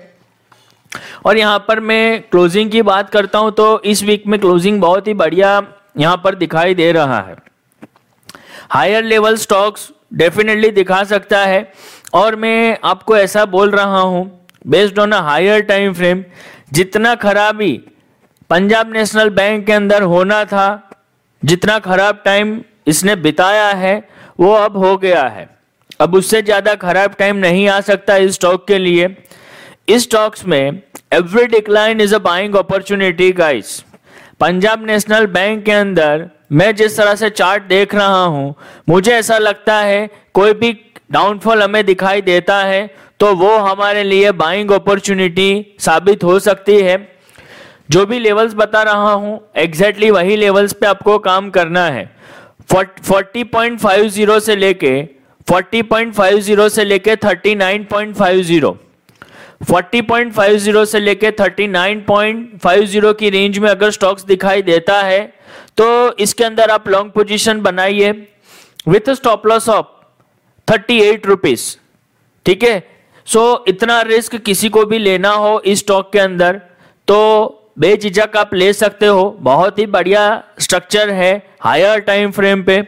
और यहाँ पर मैं क्लोजिंग की बात करता हूँ। तो इस वीक में क्लोजिंग बहुत ही बढ़िया यहाँ पर दिखाई दे रहा है। हायर लेवल स्टॉक्स डेफिनेटली दिखा सकता है। और मैं आपको ऐसा बोल रहा हूँ based on a higher time frame जितना खराबी पंजाब नेशनल बैंक के अंदर होना था, जितना खराब टाइम इसने बिताया है, वो अब हो गया है। अब उससे ज़्यादा खराब टाइम नहीं आ सकता इस स्टॉक के लिए। इस स्टॉक्स में every decline is a buying opportunity guys Punjab National Bank के अंदर मैं जिस तरह से चार्ट देख रहा हूँ, मुझे ऐसा लगता है, कोई भी डाउनफॉल हमें दिखाई देता है तो वो हमारे लिए बाइंग अपॉर्चुनिटी साबित हो सकती है। जो भी लेवल्स बता रहा हूँ एग्जैक्टली वही लेवल्स पे आपको काम करना है। 40.50 से लेके 40.50 से लेके 39.50 40.50 से लेके 39.50 की रेंज में अगर स्टॉक्स दिखाई देता है तो इसके अंदर आप लॉन्ग पोजीशन बनाइए with stop loss of thirty eight rupees ठीक है? सो इतना रिस्क किसी को भी लेना हो इस स्टॉक के अंदर तो बेझिझक आप ले सकते हो। बहुत ही बढ़िया स्ट्रक्चर है हायर टाइम फ्रेम पे।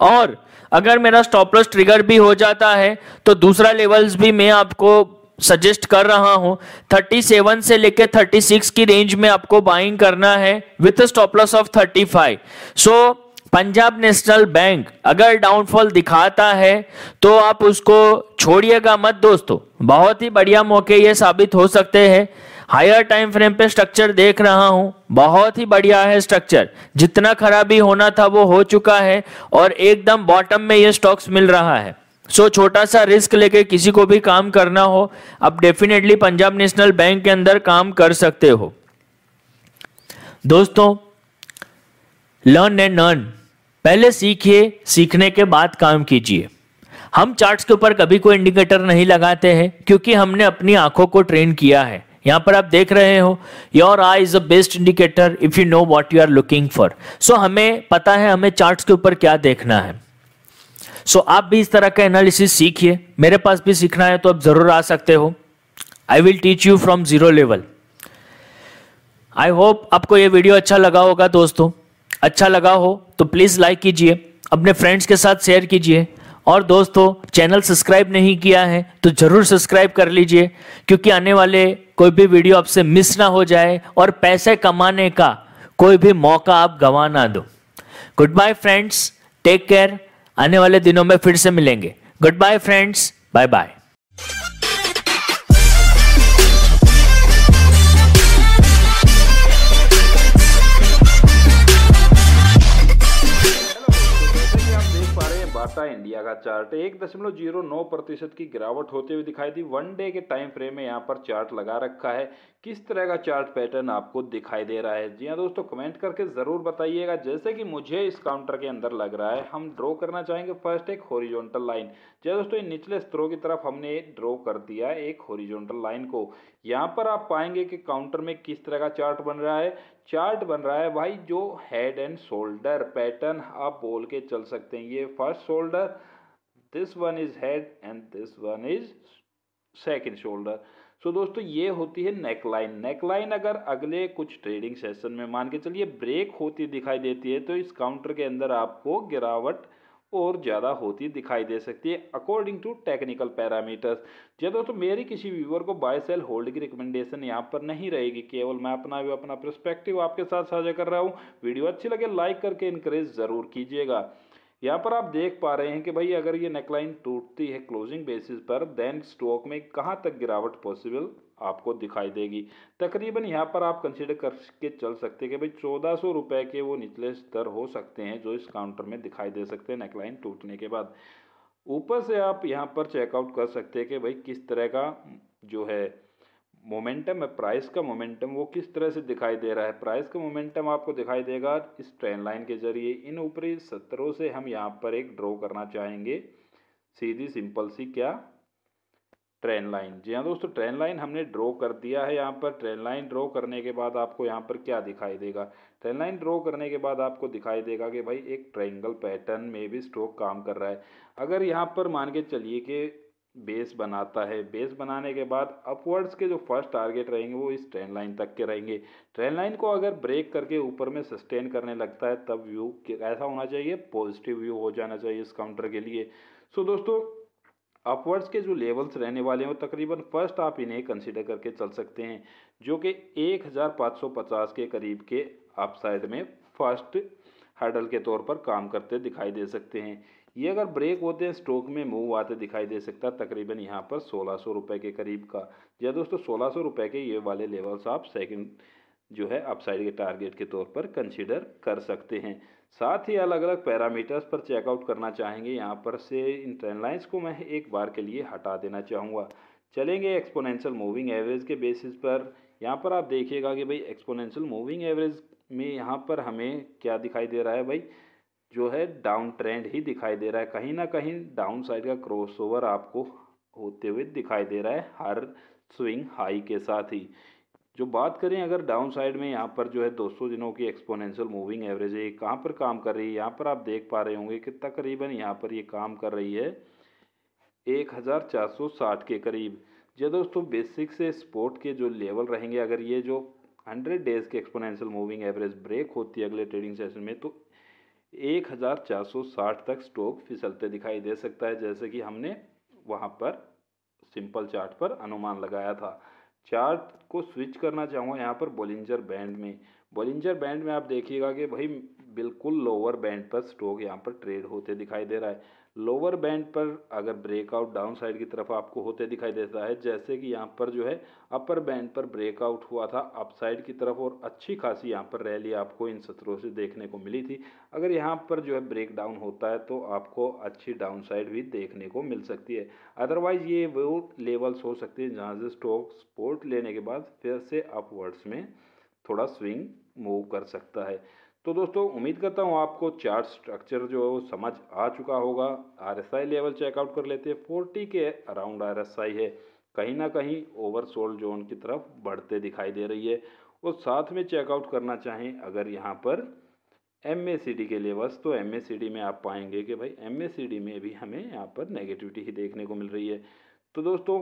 और अगर मेरा स्टॉप लॉस ट्रिगर भी हो जाता है तो दूसरा लेवल्स भी मैं आपको सजेस्ट कर रहा हूँ। 37 से लेकर 36 की रेंज में आपको बाइंग करना है with stop loss of 35 so Punjab National Bank अगर डाउनफॉल दिखाता है तो आप उसको छोड़िएगा मत दोस्तों। बहुत ही बढ़िया मौके ये साबित हो सकते हैं। हायर टाइम फ्रेम पे स्ट्रक्चर देख रहा हूँ। बहुत ही बढ़िया है स्ट्रक्चर जितना खराबी होना था वो हो चुका है और एकदम बॉटम में ये स्टॉक्स मिल रहा है। सो so, छोटा सा रिस्क लेके किसी को भी काम करना हो आप डेफिनेटली पंजाब नेशनल बैंक के अंदर काम कर सकते हो। दोस्तों लर्न एंड अर्न पहले सीखिए सीखने के बाद काम कीजिए। हम चार्ट्स के ऊपर कभी कोई इंडिकेटर नहीं लगाते हैं क्योंकि हमने अपनी आँखों को ट्रेन किया है। यहाँ पर आप देख रहे हो your eye is the best indicator if you know what you are looking for so हमें पता है हमें चार्ट्स के ऊपर क्या देखना है। सो आप भी इस तरह का एनालिसिस सीखिए। मेरे पास भी सीखना है तो आप ज़रूर आ सकते हो। I will teach you from zero level I hope आपको ये वीडियो अच्छा लगा होगा दोस्तों। अच्छा लगा हो तो प्लीज़ लाइक कीजिए, अपने फ्रेंड्स के साथ शेयर कीजिए। और दोस्तों चैनल सब्सक्राइब नहीं किया है तो ज़रूर सब्सक्राइब कर लीजिए, क्योंकि आने वाले कोई भी वीडियो आपसे मिस ना हो जाए, और पैसे कमाने का कोई भी मौका आप गंवा ना दो। Good bye friends take care आने वाले दिनों में फिर से मिलेंगे। Good bye friends bye bye का चार्ट। एक दशमलव ज़ीरो नौ प्रतिशत की गिरावट होते हुए दिखाई दी। वन डे के टाइम फ्रेम में यहाँ पर चार्ट लगा रखा है। किस तरह का चार्ट पैटर्न आपको दिखाई दे रहा है? जी हाँ दोस्तों, कमेंट करके ज़रूर बताइएगा। जैसे कि मुझे इस काउंटर के अंदर लग रहा है, हम ड्रॉ करना चाहेंगे फ़र्स्ट एक होरिजोनटल लाइन। जी दोस्तों, इन निचले स्तरों की तरफ़ हमने ड्रॉ कर दिया एक होरिजोनटल लाइन को। यहाँ पर आप पाएँगे कि काउंटर में किस तरह का चार्ट बन रहा है। चार्ट बन रहा है भाई जो हेड एंड शोल्डर पैटर्न आप बोल के चल सकते हैं। ये first shoulder this one is head and this one is second shoulder so दोस्तों, ये होती है नेकलाइन नेकलाइन अगर अगले कुछ ट्रेडिंग सेशन में मान के चलिए ब्रेक होती दिखाई देती है तो इस काउंटर के अंदर आपको गिरावट और ज़्यादा होती दिखाई दे सकती है अकॉर्डिंग टू टेक्निकल पैरामीटर्स जी दोस्तों, मेरी किसी व्यूवर को बाय सेल होल्ड की रिकमेंडेशन यहाँ पर नहीं रहेगी। केवल मैं अपना अपना परस्पेक्टिव आपके साथ साझा कर रहा हूँ। वीडियो अच्छी लगे लाइक करके इनक्रेज ज़रूर कीजिएगा। यहाँ पर आप देख पा रहे हैं कि भाई अगर ये नेकलाइन टूटती है क्लोजिंग बेसिस पर देन स्टॉक में कहाँ तक गिरावट पॉसिबल आपको दिखाई देगी? तकरीबन यहाँ पर आप कंसिडर करके चल सकते हैं कि भाई चौदह सौ रुपये के वो निचले स्तर हो सकते हैं जो इस काउंटर में दिखाई दे सकते हैं नेकलाइन टूटने के बाद। ऊपर से आप यहाँ पर चेकआउट कर सकते हैं कि भाई किस तरह का जो है मोमेंटम है प्राइस का मोमेंटम वो किस तरह से दिखाई दे रहा है? प्राइस का मोमेंटम आपको दिखाई देगा इस ट्रेन लाइन के ज़रिए। इन ऊपरी सत्रों से हम यहाँ पर एक ड्रॉ करना चाहेंगे। सीधी सिंपल सी क्या? ट्रेन लाइन जी हाँ दोस्तों ट्रेन लाइन हमने ड्रॉ कर दिया है यहाँ पर। ट्रेन लाइन ड्रॉ करने के बाद आपको यहाँ पर क्या दिखाई देगा? ट्रेन लाइन ड्रॉ करने के बाद आपको दिखाई देगा कि भाई एक ट्रायंगल पैटर्न में भी स्ट्रोक काम कर रहा है। अगर यहाँ पर मान के चलिए कि बेस बनाता है। बेस बनाने के बाद अपवर्ड्स के जो फ़र्स्ट टारगेट रहेंगे, वो इस ट्रेन लाइन तक के रहेंगे। ट्रेन लाइन को अगर ब्रेक करके ऊपर में सस्टेन करने लगता है, तब व्यू ऐसा होना चाहिए पॉजिटिव व्यू हो जाना चाहिए इस काउंटर के लिए। सो दोस्तों अपवर्ड्स के जो लेवल्स रहने वाले हैं, वो तकरीबन फ़र्स्ट आप इन्हें कंसिडर करके चल सकते हैं, जो कि 1550 के करीब के अपसाइड में फ़र्स्ट हर्डल के तौर पर काम करते दिखाई दे सकते हैं। ये अगर ब्रेक होते हैं स्टॉक में मूव आते दिखाई दे सकता है, तकरीबन यहाँ पर सोलह सौ रुपये के करीब का। या दोस्तों, सोलह सौ रुपये के ये वाले लेवल्स आप सेकंड जो है अपसाइड के टारगेट के तौर पर कंसीडर कर सकते हैं। साथ ही अलग अलग पैरामीटर्स पर चेकआउट करना चाहेंगे, यहाँ पर से इन ट्रेन लाइन्स को मैं एक बार के लिए हटा देना चाहूँगा। चलेंगे एक्सपोनेंशियल मूविंग एवरेज के बेसिस पर। यहाँ पर आप देखिएगा कि भाई एक्सपोनेंशियल मूविंग एवरेज में यहाँ पर हमें क्या दिखाई दे रहा है भाई? जो है डाउन ट्रेंड ही दिखाई दे रहा है। कहीं ना कहीं डाउन साइड का क्रॉस ओवर आपको होते हुए दिखाई दे रहा है हर स्विंग हाई के साथ ही। जो बात करें अगर डाउन साइड में यहाँ पर जो है 200 दिनों की एक्सपोनेंशियल मूविंग एवरेज है कहाँ पर काम कर रही है? यहाँ पर आप देख पा रहे होंगे कि तकरीबन यहाँ पर ये काम कर रही है 1460 के करीब। जो दोस्तों बेसिक से स्पोर्ट के जो लेवल रहेंगे, अगर ये जो 100 डेज़ के एक्सपोनेंशियल मूविंग एवरेज ब्रेक होती है अगले ट्रेडिंग सेशन में तो 1460 तक स्टॉक फिसलते दिखाई दे सकता है, जैसे कि हमने वहाँ पर सिंपल चार्ट पर अनुमान लगाया था। चार्ट को स्विच करना चाहूँगा यहाँ पर बोलिंजर बैंड में। बोलिंजर बैंड में आप देखिएगा कि भाई बिल्कुल लोअर बैंड पर स्टॉक यहाँ पर ट्रेड होते दिखाई दे रहा है। लोअर बैंड पर अगर ब्रेकआउट डाउन साइड की तरफ़ आपको होते दिखाई देता है, जैसे कि यहाँ पर जो है, अपर बैंड पर ब्रेकआउट हुआ था अप साइड की तरफ़ और अच्छी खासी यहाँ पर रैली आपको इन सत्रों से देखने को मिली थी। अगर यहाँ पर जो है ब्रेक डाउन होता है तो आपको अच्छी डाउन साइड भी देखने को मिल सकती है। अदरवाइज़ ये वो लेवल्स हो सकती है जहाँ से स्टॉक सपोर्ट लेने के बाद फिर से अपवर्ड्स में थोड़ा स्विंग मूव कर सकता है। तो दोस्तों, उम्मीद करता हूँ आपको चार्ट स्ट्रक्चर जो है वो समझ आ चुका होगा। आरएसआई लेवल चेकआउट कर लेते हैं। फोर्टी के अराउंड आरएसआई है। कहीं ना कहीं ओवरसोल्ड जोन की तरफ़ बढ़ते दिखाई दे रही है। और साथ में चेकआउट करना चाहें, अगर यहाँ पर MACD के लेवल्स तो MACD में आप पाएँगे कि भाई MACD में भी हमें यहाँ पर नेगेटिविटी ही देखने को मिल रही है। तो दोस्तों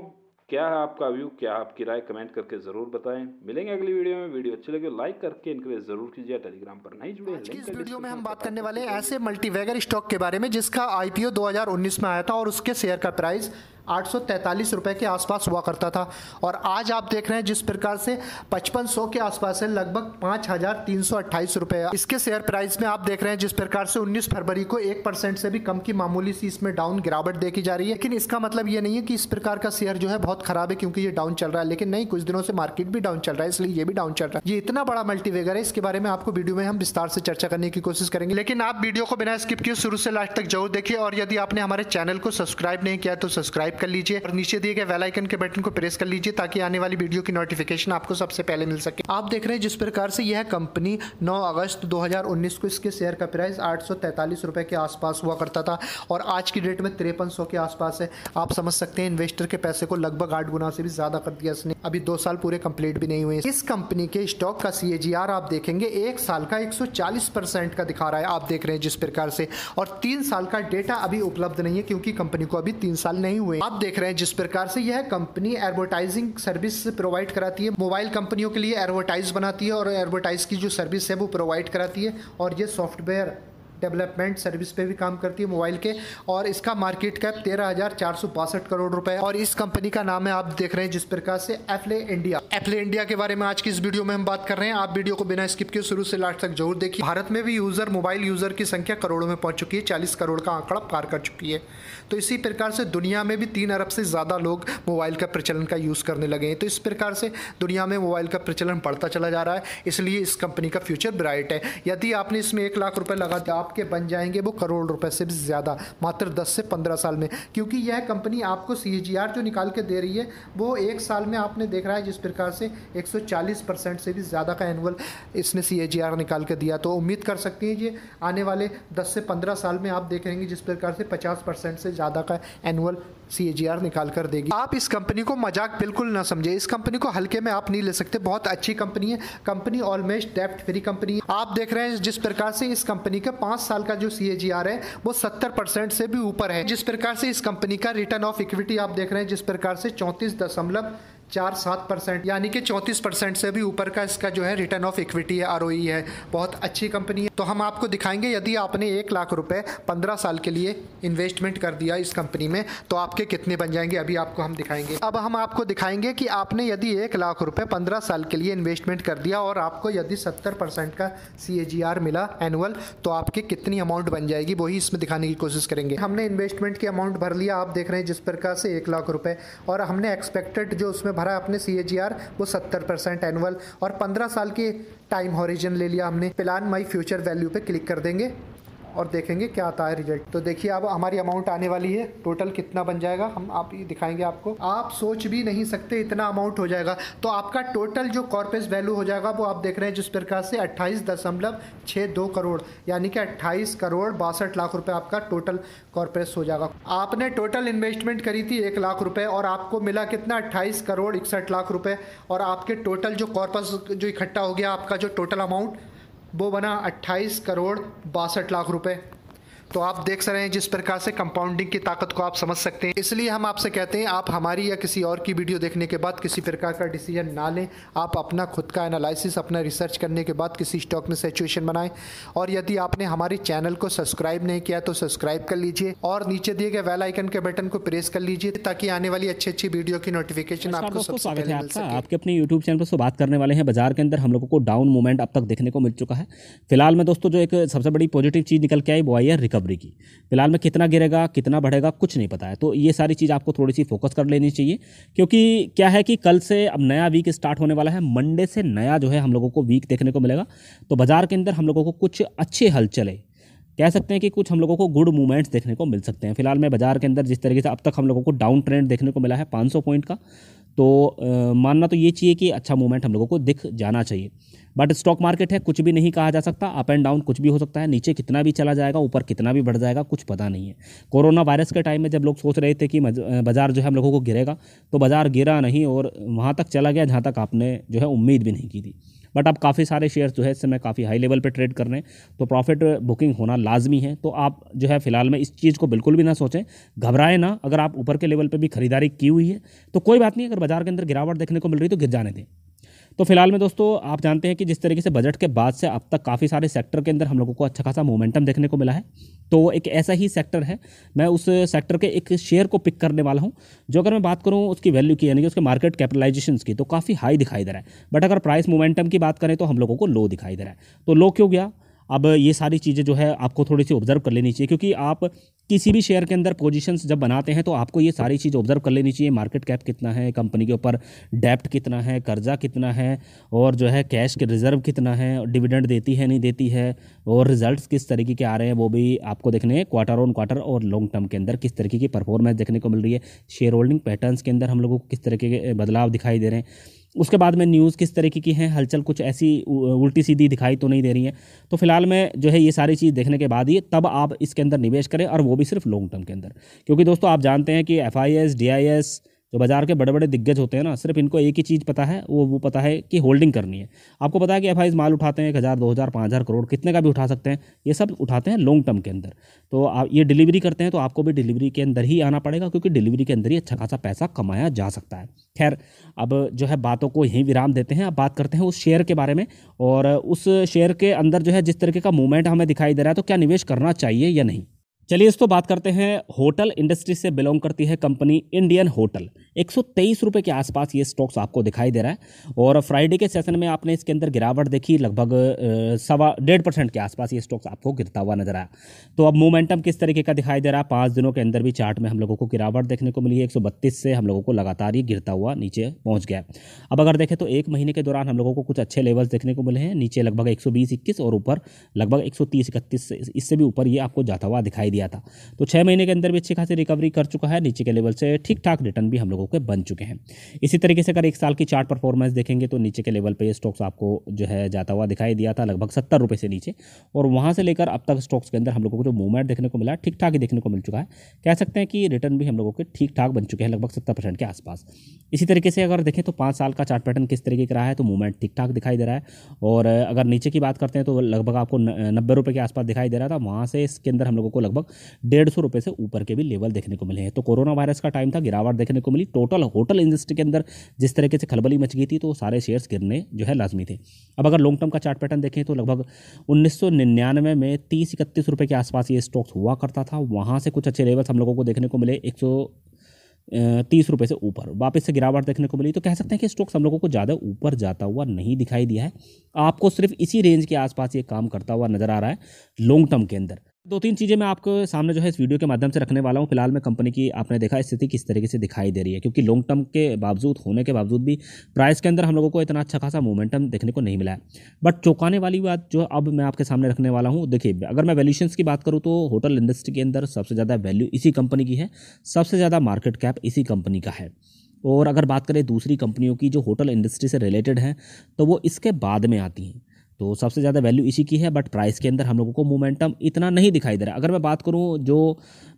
क्या है आपका व्यू? क्या आपकी राय? कमेंट करके ज़रूर बताएँ। मिलेंगे अगली वीडियो में। वीडियो अच्छी लगे लाइक करके इनक्रेज ज़रूर कीजिए। टेलीग्राम पर नहीं जुड़े आज की इस वीडियो में हम बात करने वाले हैं ऐसे मल्टीवेगर स्टॉक के बारे में जिसका आईपीओ 2019 में आया था और उसके शेयर का प्राइस आठ रुपए के आसपास हुआ करता था। और आज आप देख रहे हैं जिस प्रकार से पचपन के आसपास है, लगभग पाँच हज़ार तीन सौ इसके शेयर प्राइस में आप देख रहे हैं जिस प्रकार से उन्नीस फरवरी को एक परसेंट से भी कम की मामूली सी इसमें डाउन गिरावट देखी जा रही है। लेकिन इसका मतलब ये नहीं है कि इस प्रकार का शेयर जो है बहुत खराब है, क्योंकि ये डाउन चल रहा है। लेकिन नहीं, कुछ दिनों से मार्केट भी डाउन चल रहा है, इसलिए ये भी डाउन चल रहा है। ये इतना बड़ा मल्टीवेगर है, इसके बारे में आपको वीडियो में हम विस्तार से चर्चा करने की कोशिश करेंगे। लेकिन आप वीडियो को बिना स्किप किए शुरू से लास्ट तक ज़रूर देखिए। और यदि आपने हमारे चैनल को सब्सक्राइब नहीं किया तो सब्सक्राइब कर लीजिए और नीचे दिए गए वेल आइकन के बटन को प्रेस कर लीजिए ताकि आने वाली वीडियो की नोटिफिकेशन आपको सबसे पहले मिल सके। आप देख रहे हैं जिस प्रकार से यह कंपनी 9 अगस्त 2019 को इसके शेयर का प्राइस आठ रुपए के आसपास हुआ करता था और आज की डेट में तिरपन के आसपास है। आप समझ सकते हैं इन्वेस्टर के पैसे को लगभग आठ गुना से भी ज़्यादा कर दिया इसने। अभी दो साल पूरे कंप्लीट भी नहीं हुए। इस कंपनी के स्टॉक का सीएजीआर आप देखेंगे, एक साल का एक परसेंट का दिखा रहा है आप देख रहे हैं जिस प्रकार से। और तीन साल का डेटा अभी उपलब्ध नहीं है क्योंकि कंपनी को अभी तीन साल नहीं हुए। आप देख रहे हैं जिस प्रकार से यह कंपनी एडवर्टाइजिंग सर्विस प्रोवाइड कराती है। मोबाइल कंपनियों के लिए एडवर्टाइज बनाती है और एडवर्टाइज की जो सर्विस है वो प्रोवाइड कराती है और ये सॉफ्टवेयर डेवलपमेंट सर्विस पे भी काम करती है मोबाइल के। और इसका मार्केट कैप तेरह हज़ार चार सौ बासठ करोड़ रुपए और इस कंपनी का नाम है, आप देख रहे हैं जिस प्रकार से एफले इंडिया एफले इंडिया के बारे में आज की इस वीडियो में हम बात कर रहे हैं। आप वीडियो को बिना स्किप किए शुरू से लास्ट तक ज़रूर देखिए। भारत में भी यूज़र मोबाइल यूज़र की संख्या करोड़ों में पहुँच चुकी है। चालीस करोड़ का आंकड़ा पार कर चुकी है। तो इसी प्रकार से दुनिया में भी तीन अरब से ज़्यादा लोग मोबाइल का प्रचलन का यूज़ करने लगे हैं। तो इस प्रकार से दुनिया में मोबाइल का प्रचलन बढ़ता चला जा रहा है, इसलिए इस कंपनी का फ्यूचर ब्राइट है। यदि आपने इसमें एक लाख रुपये लगा दिया, आपके बन जाएँगे वो करोड़ रुपये से भी ज़्यादा, मात्र दस से पंद्रह साल में। क्योंकि यह कंपनी आपको सी जो निकाल के दे रही है, वो एक साल में आपने देख रहा है, जिस प्रकार से एक परसेंट से भी ज़्यादा का एनुअल इसने सी निकाल के दिया। तो उम्मीद कर सकती हैं ये आने वाले दस से पंद्रह साल में आप देखेंगे जिस प्रकार से पचास परसेंट से ज़्यादा का एनुअल सी निकाल कर देगी। आप इस कंपनी को मज़ाक बिल्कुल ना समझे। इस कंपनी को हल्के में आप नहीं ले सकते। बहुत अच्छी कंपनी है। कंपनी ऑलमोस्ट डेप्ट फ्री कंपनी है। आप देख रहे हैं, जिस प्रकार से इस कंपनी का पाँच साल का जो सीएजीआर है, वो सत्तर परसेंट से भी ऊपर है। जिस प्रकार से इस कंपनी का रिटर्न ऑफ़ इक्विटी आप देख रहे हैं, जिस प्रकार से चौंतीस दशमलव चार सात परसेंट, यानी कि चौंतीस परसेंट से भी ऊपर का इसका जो है रिटर्न ऑफ़ इक्विटी है आर e है। बहुत अच्छी कंपनी है। तो हम आपको दिखाएँगे, यदि आपने एक लाख रुपए पंद्रह साल के लिए इन्वेस्टमेंट कर दिया इस कंपनी में तो आपके कितने बन जाएँगे, अभी आपको हम दिखाएँगे। अब हम आपको दिखाएँगे कि आपने यदि एक लाख रुपये पंद्रह साल के लिए इन्वेस्टमेंट कर दिया और आपको यदि सत्तर परसेंट का सीएजीआर मिला एनुअल तो आपकी कितनी अमाउंट बन जाएगी, वही इसमें दिखाने की कोशिश करेंगे। हमने इन्वेस्टमेंट की अमाउंट भर लिया, आप देख रहे हैं जिस प्रकार से एक लाख रुपए, और हमने एक्सपेक्टेड जो उसमें भरा अपने सी वो सत्तर परसेंट एनुअल और पंद्रह साल के टाइम हॉरिजन ले लिया हमने। प्लान माई फ्यूचर वैल्यू पे क्लिक कर देंगे। और देखेंगे क्या आता है रिज़ल्ट तो देखिए, अब हमारी अमाउंट आने वाली है। टोटल कितना बन जाएगा? हम आप दिखाएँगे आपको। आप सोच भी नहीं सकते इतना अमाउंट हो जाएगा। तो आपका टोटल जो कॉर्पेस वैल्यू हो जाएगा, वो आप देख रहे हैं जिस प्रकार से अट्ठाईस दशमलव छः दो करोड़, यानी कि अट्ठाईस करोड़ बासठ लाख रुपये आपका टोटल कॉर्पेस हो जाएगा। आपने टोटल इन्वेस्टमेंट करी थी एक लाख रुपये और आपको मिला कितना? अट्ठाईस करोड़ इकसठ लाख रुपये और आपके टोटल जो कॉर्पस जो इकट्ठा हो गया, आपका जो टोटल अमाउंट वो बना 28 करोड़ बासठ लाख रुपए। तो आप देख रहे हैं जिस प्रकार से कंपाउंडिंग की ताकत को आप समझ सकते हैं। इसलिए हम आपसे कहते हैं आप हमारी या किसी और की वीडियो देखने के बाद किसी प्रकार का डिसीज़न ना लें। आप अपना खुद का एनालिसिस अपना रिसर्च करने के बाद किसी स्टॉक में सिचुएशन बनाएँ। और यदि आपने हमारे चैनल को सब्सक्राइब नहीं किया तो सब्सक्राइब कर लीजिए और नीचे दिए गए वेल आइकन के बटन को प्रेस कर लीजिए ताकि आने वाली अच्छी अच्छी वीडियो की नोटिफिकेशन आपको पहले मिल आपके। अपने यूट्यूब चैनल पर बात करने वाले हैं बाज़ार के अंदर। हम लोगों को डाउन मूवमेंट अब तक देखने को मिल चुका है। फ़िलहाल में दोस्तों जो एक सबसे बड़ी पॉजिटिव चीज़ निकल के आई वो आई है रिकवरी की। फ़िलहाल में कितना गिरेगा, कितना बढ़ेगा, कुछ नहीं पता है। तो ये सारी चीज़ आपको थोड़ी सी फोकस कर लेनी चाहिए, क्योंकि क्या है कि कल से अब नया वीक स्टार्ट होने वाला है मंडे से नया जो है हम लोगों को वीक देखने को मिलेगा। तो बाज़ार के अंदर हम लोगों को कुछ अच्छे हल चले कह सकते हैं कि कुछ हम लोगों को गुड मूवमेंट्स देखने को मिल सकते हैं। फ़िलहाल में बाज़ार के अंदर जिस तरीके से अब तक हम लोगों को डाउन ट्रेंड देखने को मिला है 500 पॉइंट का तो आ, मानना तो ये चाहिए कि अच्छा मूवमेंट हम लोगों को दिख जाना चाहिए। बट स्टॉक मार्केट है कुछ भी नहीं कहा जा सकता अप एंड डाउन कुछ भी हो सकता है नीचे कितना भी चला जाएगा ऊपर कितना भी बढ़ जाएगा कुछ पता नहीं है। कोरोना वायरस के टाइम में जब लोग सोच रहे थे कि बाज़ार जो है हम लोगों को गिरेगा तो बाज़ार गिरा नहीं और वहाँ तक चला गया जहाँ तक आपने जो है उम्मीद भी नहीं की थी। बट अब काफ़ी सारे शेयर्स जो है इस समय काफ़ी हाई लेवल पर ट्रेड कर रहे हैं तो प्रॉफिट बुकिंग होना लाजमी है। तो आप जो है फ़िलहाल में इस चीज़ को बिल्कुल भी ना सोचें घबराएँ ना। अगर आप ऊपर के लेवल पर भी खरीदारी की हुई है तो कोई बात नहीं अगर बाज़ार के अंदर गिरावट देखने को मिल रही तो गिर जाने दें। तो फ़िलहाल में दोस्तों, आप जानते हैं कि जिस तरीके से बजट के बाद से अब तक काफ़ी सारे सेक्टर के अंदर हम लोगों को अच्छा खासा मोमेंटम देखने को मिला है। तो एक ऐसा ही सेक्टर है, मैं उस सेक्टर के एक शेयर को पिक करने वाला हूँ, जो अगर मैं बात करूँ उसकी वैल्यू की, यानी कि उसके मार्केट कैपिटलाइजेशन की तो काफ़ी हाई दिखाई दे रहा है। बट अगर प्राइस मोमेंटम की बात करें तो हम लोगों को लो दिखाई दे रहा है। तो लो क्यों गया? अब ये सारी चीज़ें जो है आपको थोड़ी सी ऑब्ज़र्व कर लेनी चाहिए, क्योंकि आप किसी भी शेयर के अंदर पोजीशंस जब बनाते हैं तो आपको ये सारी चीज़ ऑब्ज़र्व कर लेनी चाहिए मार्केट कैप कितना है कंपनी के ऊपर डेप्ट कितना है, कर्जा कितना है, और जो है कैश के रिज़र्व कितना है डिविडेंड देती है, नहीं देती है, और रिजल्ट्स किस तरीके के आ रहे हैं, वो भी आपको देखने क्वार्टर ऑन क्वार्टर और लॉन्ग टर्म के अंदर किस तरीके की परफॉर्मेंस देखने को मिल रही है शेयर होल्डिंग पैटर्न्स के अंदर हम लोगों को किस तरीके के बदलाव दिखाई दे रहे हैं। उसके बाद में न्यूज़ किस तरीके की हैं, हलचल कुछ ऐसी उल्टी सीधी दिखाई तो नहीं दे रही है। तो फ़िलहाल मैं जो है ये सारी चीज़ देखने के बाद ही तब आप इसके अंदर निवेश करें और वो भी सिर्फ़ लॉन्ग टर्म के अंदर। क्योंकि दोस्तों आप जानते हैं कि F I S D I S जो बाज़ार के बड़े बड़े दिग्गज होते हैं ना, सिर्फ़ इनको एक ही चीज़ पता है, वो वो पता है कि होल्डिंग करनी है। आपको पता है कि एफ़ माल उठाते हैं एक हज़ार, दो हज़ार, पाँच हज़ार करोड़, कितने का भी उठा सकते हैं, ये सब उठाते हैं लॉन्ग टर्म के अंदर। तो आप, ये डिलीवरी करते हैं तो आपको भी डिलीवरी के अंदर ही आना पड़ेगा, क्योंकि डिलीवरी के अंदर ही अच्छा खासा पैसा कमाया जा सकता है। खैर, अब जो है बातों को यहीं विराम देते हैं, अब बात करते हैं उस शेयर के बारे में, और उस शेयर के अंदर जो है जिस तरीके का मूवमेंट हमें दिखाई दे रहा है तो क्या निवेश करना चाहिए या नहीं? चलिए इस तो बात करते हैं। होटल इंडस्ट्री से बिलोंग करती है कंपनी इंडियन होटल। एक सौ के आसपास ये स्टॉक्स आपको दिखाई दे रहा है। और फ्राइडे के सेशन में आपने इसके अंदर गिरावट देखी, लगभग सवा, डेढ़ परसेंट के आसपास ये स्टॉक्स आपको गिरता हुआ नज़र आया। तो अब मोमेंटम किस तरीके का दिखाई दे रहा है? पाँच दिनों के अंदर भी चार्ट में हम लोगों को गिरावट देखने को मिली है। एक सौ बत्तीस से हम लोगों को लगातार ये गिरता हुआ नीचे पहुँच गया अब अगर देखें तो एक महीने के दौरान हम लोगों को कुछ अच्छे लेवल्स देखने को मिले हैं। नीचे लगभग एक सौ और ऊपर लगभग एक सौ इससे भी ऊपर ये आपको जाता हुआ दिखाई दिया था। तो छः महीने के अंदर भी अच्छी खासी रिकवरी कर चुका है। नीचे के लेवल से ठीक ठाक रिटर्न भी हम लोगों के बन चुके हैं। इसी तरीके से अगर एक साल की चार्ट परफॉर्मेंस देखेंगे तो नीचे के लेवल पर ये स्टॉक्स आपको जो है जाता हुआ दिखाई दिया था, लगभग सत्तर रुपये से नीचे। और वहाँ से लेकर अब तक स्टॉक्स के अंदर हम लोगों को जो मूवमेंट देखने को मिला ठीक ठाक ही देखने को मिल चुका है। कह सकते हैं कि रिटर्न भी हम लोगों के ठीक ठाक बन चुके हैं, लगभग सत्तर परसेंट के आसपास। इसी तरीके से अगर देखें तो पाँच साल का चार्ट पैटर्न किस तरीके का रहा है तो मूवमेंट ठीक ठाक दिखाई दे रहा है। और अगर नीचे की बात करते हैं तो लगभग आपको नब्बे रुपये के आसपास दिखाई दे रहा था। वहाँ से इसके अंदर हम लोगों को लगभग डेढ़ सौ रुपये से ऊपर के भी लेवल देखने को मिले हैं। तो कोरोना वायरस का टाइम था, गिरावट देखने को मिली टोटल होटल इंडस्ट्री के अंदर जिस तरीके से खलबली मच गई थी तो सारे शेयर्स गिरने जो है लाजमी थे। अब अगर लॉन्ग टर्म का चार्ट पैटर्न देखें तो लगभग उन्नीस सौ निन्यानवे में तीस इकतीस रुपये के आसपास ये स्टॉक्स हुआ करता था। वहाँ से कुछ अच्छे लेवल्स हम लोगों को देखने को मिले, एक तीस रुपये से ऊपर। वापस से गिरावट देखने को मिली तो कह सकते हैं कि स्टॉक्स हम लोगों को ज़्यादा ऊपर जाता हुआ नहीं दिखाई दिया है। आपको सिर्फ़ इसी रेंज के आसपास ये काम करता हुआ नज़र आ रहा है लॉन्ग टर्म के अंदर। दो तीन चीज़ें मैं आपको सामने जो है इस वीडियो के माध्यम से रखने वाला हूँ। फ़िलहाल में कंपनी की आपने देखा स्थिति किस तरीके से दिखाई दे रही है, क्योंकि लॉन्ग टर्म के बावजूद, होने के बावजूद भी प्राइस के अंदर हम लोगों को इतना अच्छा खासा मोमेंटम देखने को नहीं मिला है। बट चौंकाने वाली बात जो अब मैं आपके सामने रखने वाला हूँ, देखिए, अगर मैं वैल्यूशंस की बात करूँ तो होटल इंडस्ट्री के अंदर सबसे ज़्यादा वैल्यू इसी कंपनी की है, सबसे ज़्यादा मार्केट कैप इसी कंपनी का है। और अगर बात करें दूसरी कंपनियों की जो होटल इंडस्ट्री से रिलेटेड हैं तो वो इसके बाद में आती हैं। तो सबसे ज़्यादा वैल्यू इसी की है बट प्राइस के अंदर हम लोगों को मोमेंटम इतना नहीं दिखाई दे रहा अगर मैं बात करूँ जो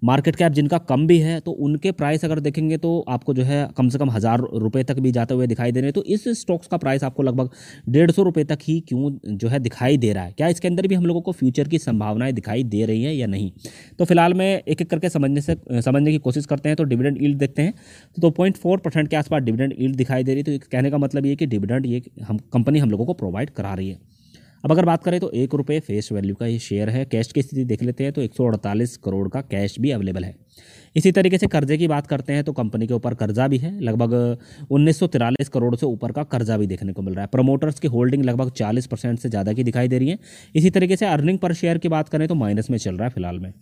मार्केट कैप जिनका कम भी है तो उनके प्राइस अगर देखेंगे तो आपको जो है कम से कम हज़ार रुपये तक भी जाते हुए दिखाई दे रहे हैं। तो इस स्टॉक्स का प्राइस आपको लगभग डेढ़ सौ रुपये तक ही क्यों जो है दिखाई दे रहा है? क्या इसके अंदर भी हम लोगों को फ्यूचर की संभावनाएँ दिखाई दे रही हैं या नहीं? तो फ़िलहाल मैं एक एक करके समझने से, समझने की कोशिश करते हैं तो डिविडेंड ईल्ड देखते हैं। तो दो पॉइंट फोर परसेंट के आसपास डिविडेंड ईल्ड दिखाई दे रही है तो कहने का मतलब ये कि डिविडेंड ये हम कंपनी हम लोगों को प्रोवाइड करा रही है। अब अगर बात करें तो एक रुपये फेस वैल्यू का ये शेयर है। कैश की स्थिति देख लेते हैं तो एक सौ अड़तालीस करोड़ का कैश भी अवेलेबल है। इसी तरीके से कर्जे की बात करते हैं तो कंपनी के ऊपर कर्जा भी है। लगभग उन्नीस करोड़ से ऊपर का कर्जा भी देखने को मिल रहा है। प्रमोटर्स की होल्डिंग लगभग 40 परसेंट से ज़्यादा की दिखाई दे रही है। इसी तरीके से अर्निंग पर शेयर की बात करें तो माइनस में चल रहा है फ़िलहाल में।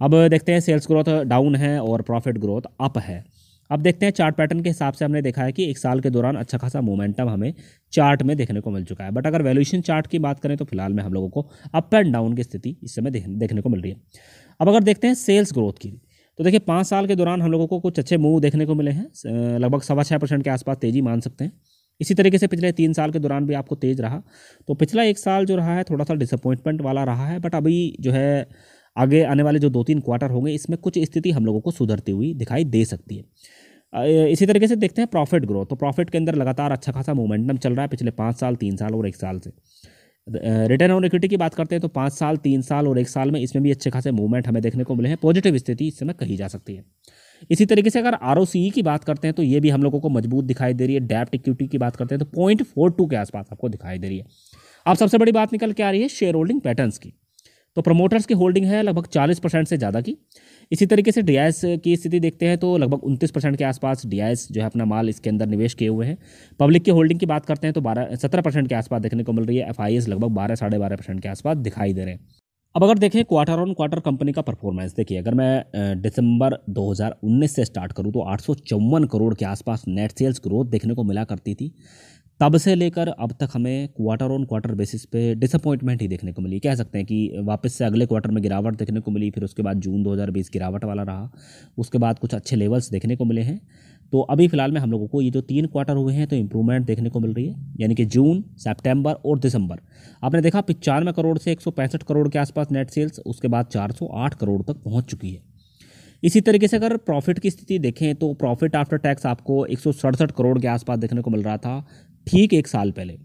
अब देखते हैं सेल्स ग्रोथ डाउन है और प्रॉफिट ग्रोथ अप है। अब देखते हैं चार्ट पैटर्न के हिसाब से हमने देखा है कि एक साल के दौरान अच्छा खासा मोमेंटम हमें चार्ट में देखने को मिल चुका है। बट अगर वैल्यूएशन चार्ट की बात करें तो फ़िलहाल में हम लोगों को अप एंड डाउन की स्थिति इस समय देखने को मिल रही है। अब अगर देखते हैं सेल्स ग्रोथ की तो देखिए पाँच साल के दौरान हम लोगों को कुछ अच्छे मूव देखने को मिले हैं। लगभग सवा छः परसेंट के आसपास तेज़ी मान सकते हैं। इसी तरीके से पिछले तीन साल के दौरान भी आपको तेज़ रहा। तो पिछला एक साल जो रहा है, थोड़ा सा डिसअपॉइंटमेंट वाला रहा है बट अभी जो है आगे आने वाले जो दो तीन क्वार्टर होंगे, इसमें कुछ स्थिति हम लोगों को सुधरती हुई दिखाई दे सकती है। इसी तरीके से देखते हैं प्रॉफिट ग्रोथ तो प्रॉफिट के अंदर लगातार अच्छा खासा मोमेंटम चल रहा है पिछले पाँच साल, तीन साल और एक साल से। रिटर्न ऑन इक्विटी की बात करते हैं तो पाँच साल, तीन साल और एक साल में इसमें भी अच्छे खासे मूवमेंट हमें देखने को मिले हैं। पॉजिटिव स्थिति इस समय कही जा सकती है। इसी तरीके से अगर आरओसीई की बात करते हैं तो ये भी हम लोगों को मज़बूत दिखाई दे रही है। डेप्ट इक्विटी की बात करते हैं तो पॉइंट फोर टू के आसपास आपको दिखाई दे रही है। अब सबसे बड़ी बात निकल के आ रही है शेयर होल्डिंग पैटर्न्स की। तो प्रमोटर्स की होल्डिंग है लगभग 40 परसेंट से ज़्यादा की। इसी तरीके से डीआईएस की स्थिति देखते हैं तो लगभग उनतीस परसेंट के आसपास डीआईएस जो है अपना माल इसके अंदर निवेश किए हुए हैं। पब्लिक की होल्डिंग की बात करते हैं तो बारह, सत्रह परसेंट के आसपास देखने को मिल रही है। एफआईएस लगभग बारह, साढ़े बारह परसेंट के आसपास दिखाई दे रहे हैं। अब अगर देखें क्वार्टर ऑन क्वार्टर कंपनी का परफॉर्मेंस देखिए अगर मैं दिसंबर 2019 से स्टार्ट करूँ तो आठ सौ चौवन करोड़ के आसपास नेट सेल्स ग्रोथ देखने को मिला करती थी। तब से लेकर अब तक हमें क्वार्टर ऑन क्वार्टर बेसिस पे डिसअपॉइंटमेंट ही देखने को मिली। कह सकते हैं कि वापस से अगले क्वार्टर में गिरावट देखने को मिली, फिर उसके बाद जून 2020 गिरावट वाला रहा। उसके बाद कुछ अच्छे लेवल्स देखने को मिले हैं। तो अभी फ़िलहाल में हम लोगों को ये जो तीन क्वार्टर हुए हैं तो इम्प्रूवमेंट देखने को मिल रही है, यानी कि जून सेप्टेम्बर और दिसंबर। आपने देखा पचानवे करोड़ से एक सौ पैंसठ करोड़ के आसपास नेट सेल्स उसके बाद चार सौ आठ करोड़ तक पहुँच चुकी है। इसी तरीके से अगर प्रॉफिट की स्थिति देखें तो प्रॉफिट आफ्टर टैक्स आपको एक सौ सड़सठ करोड़ के आसपास देखने को मिल रहा था। ठीक एक साल पहले।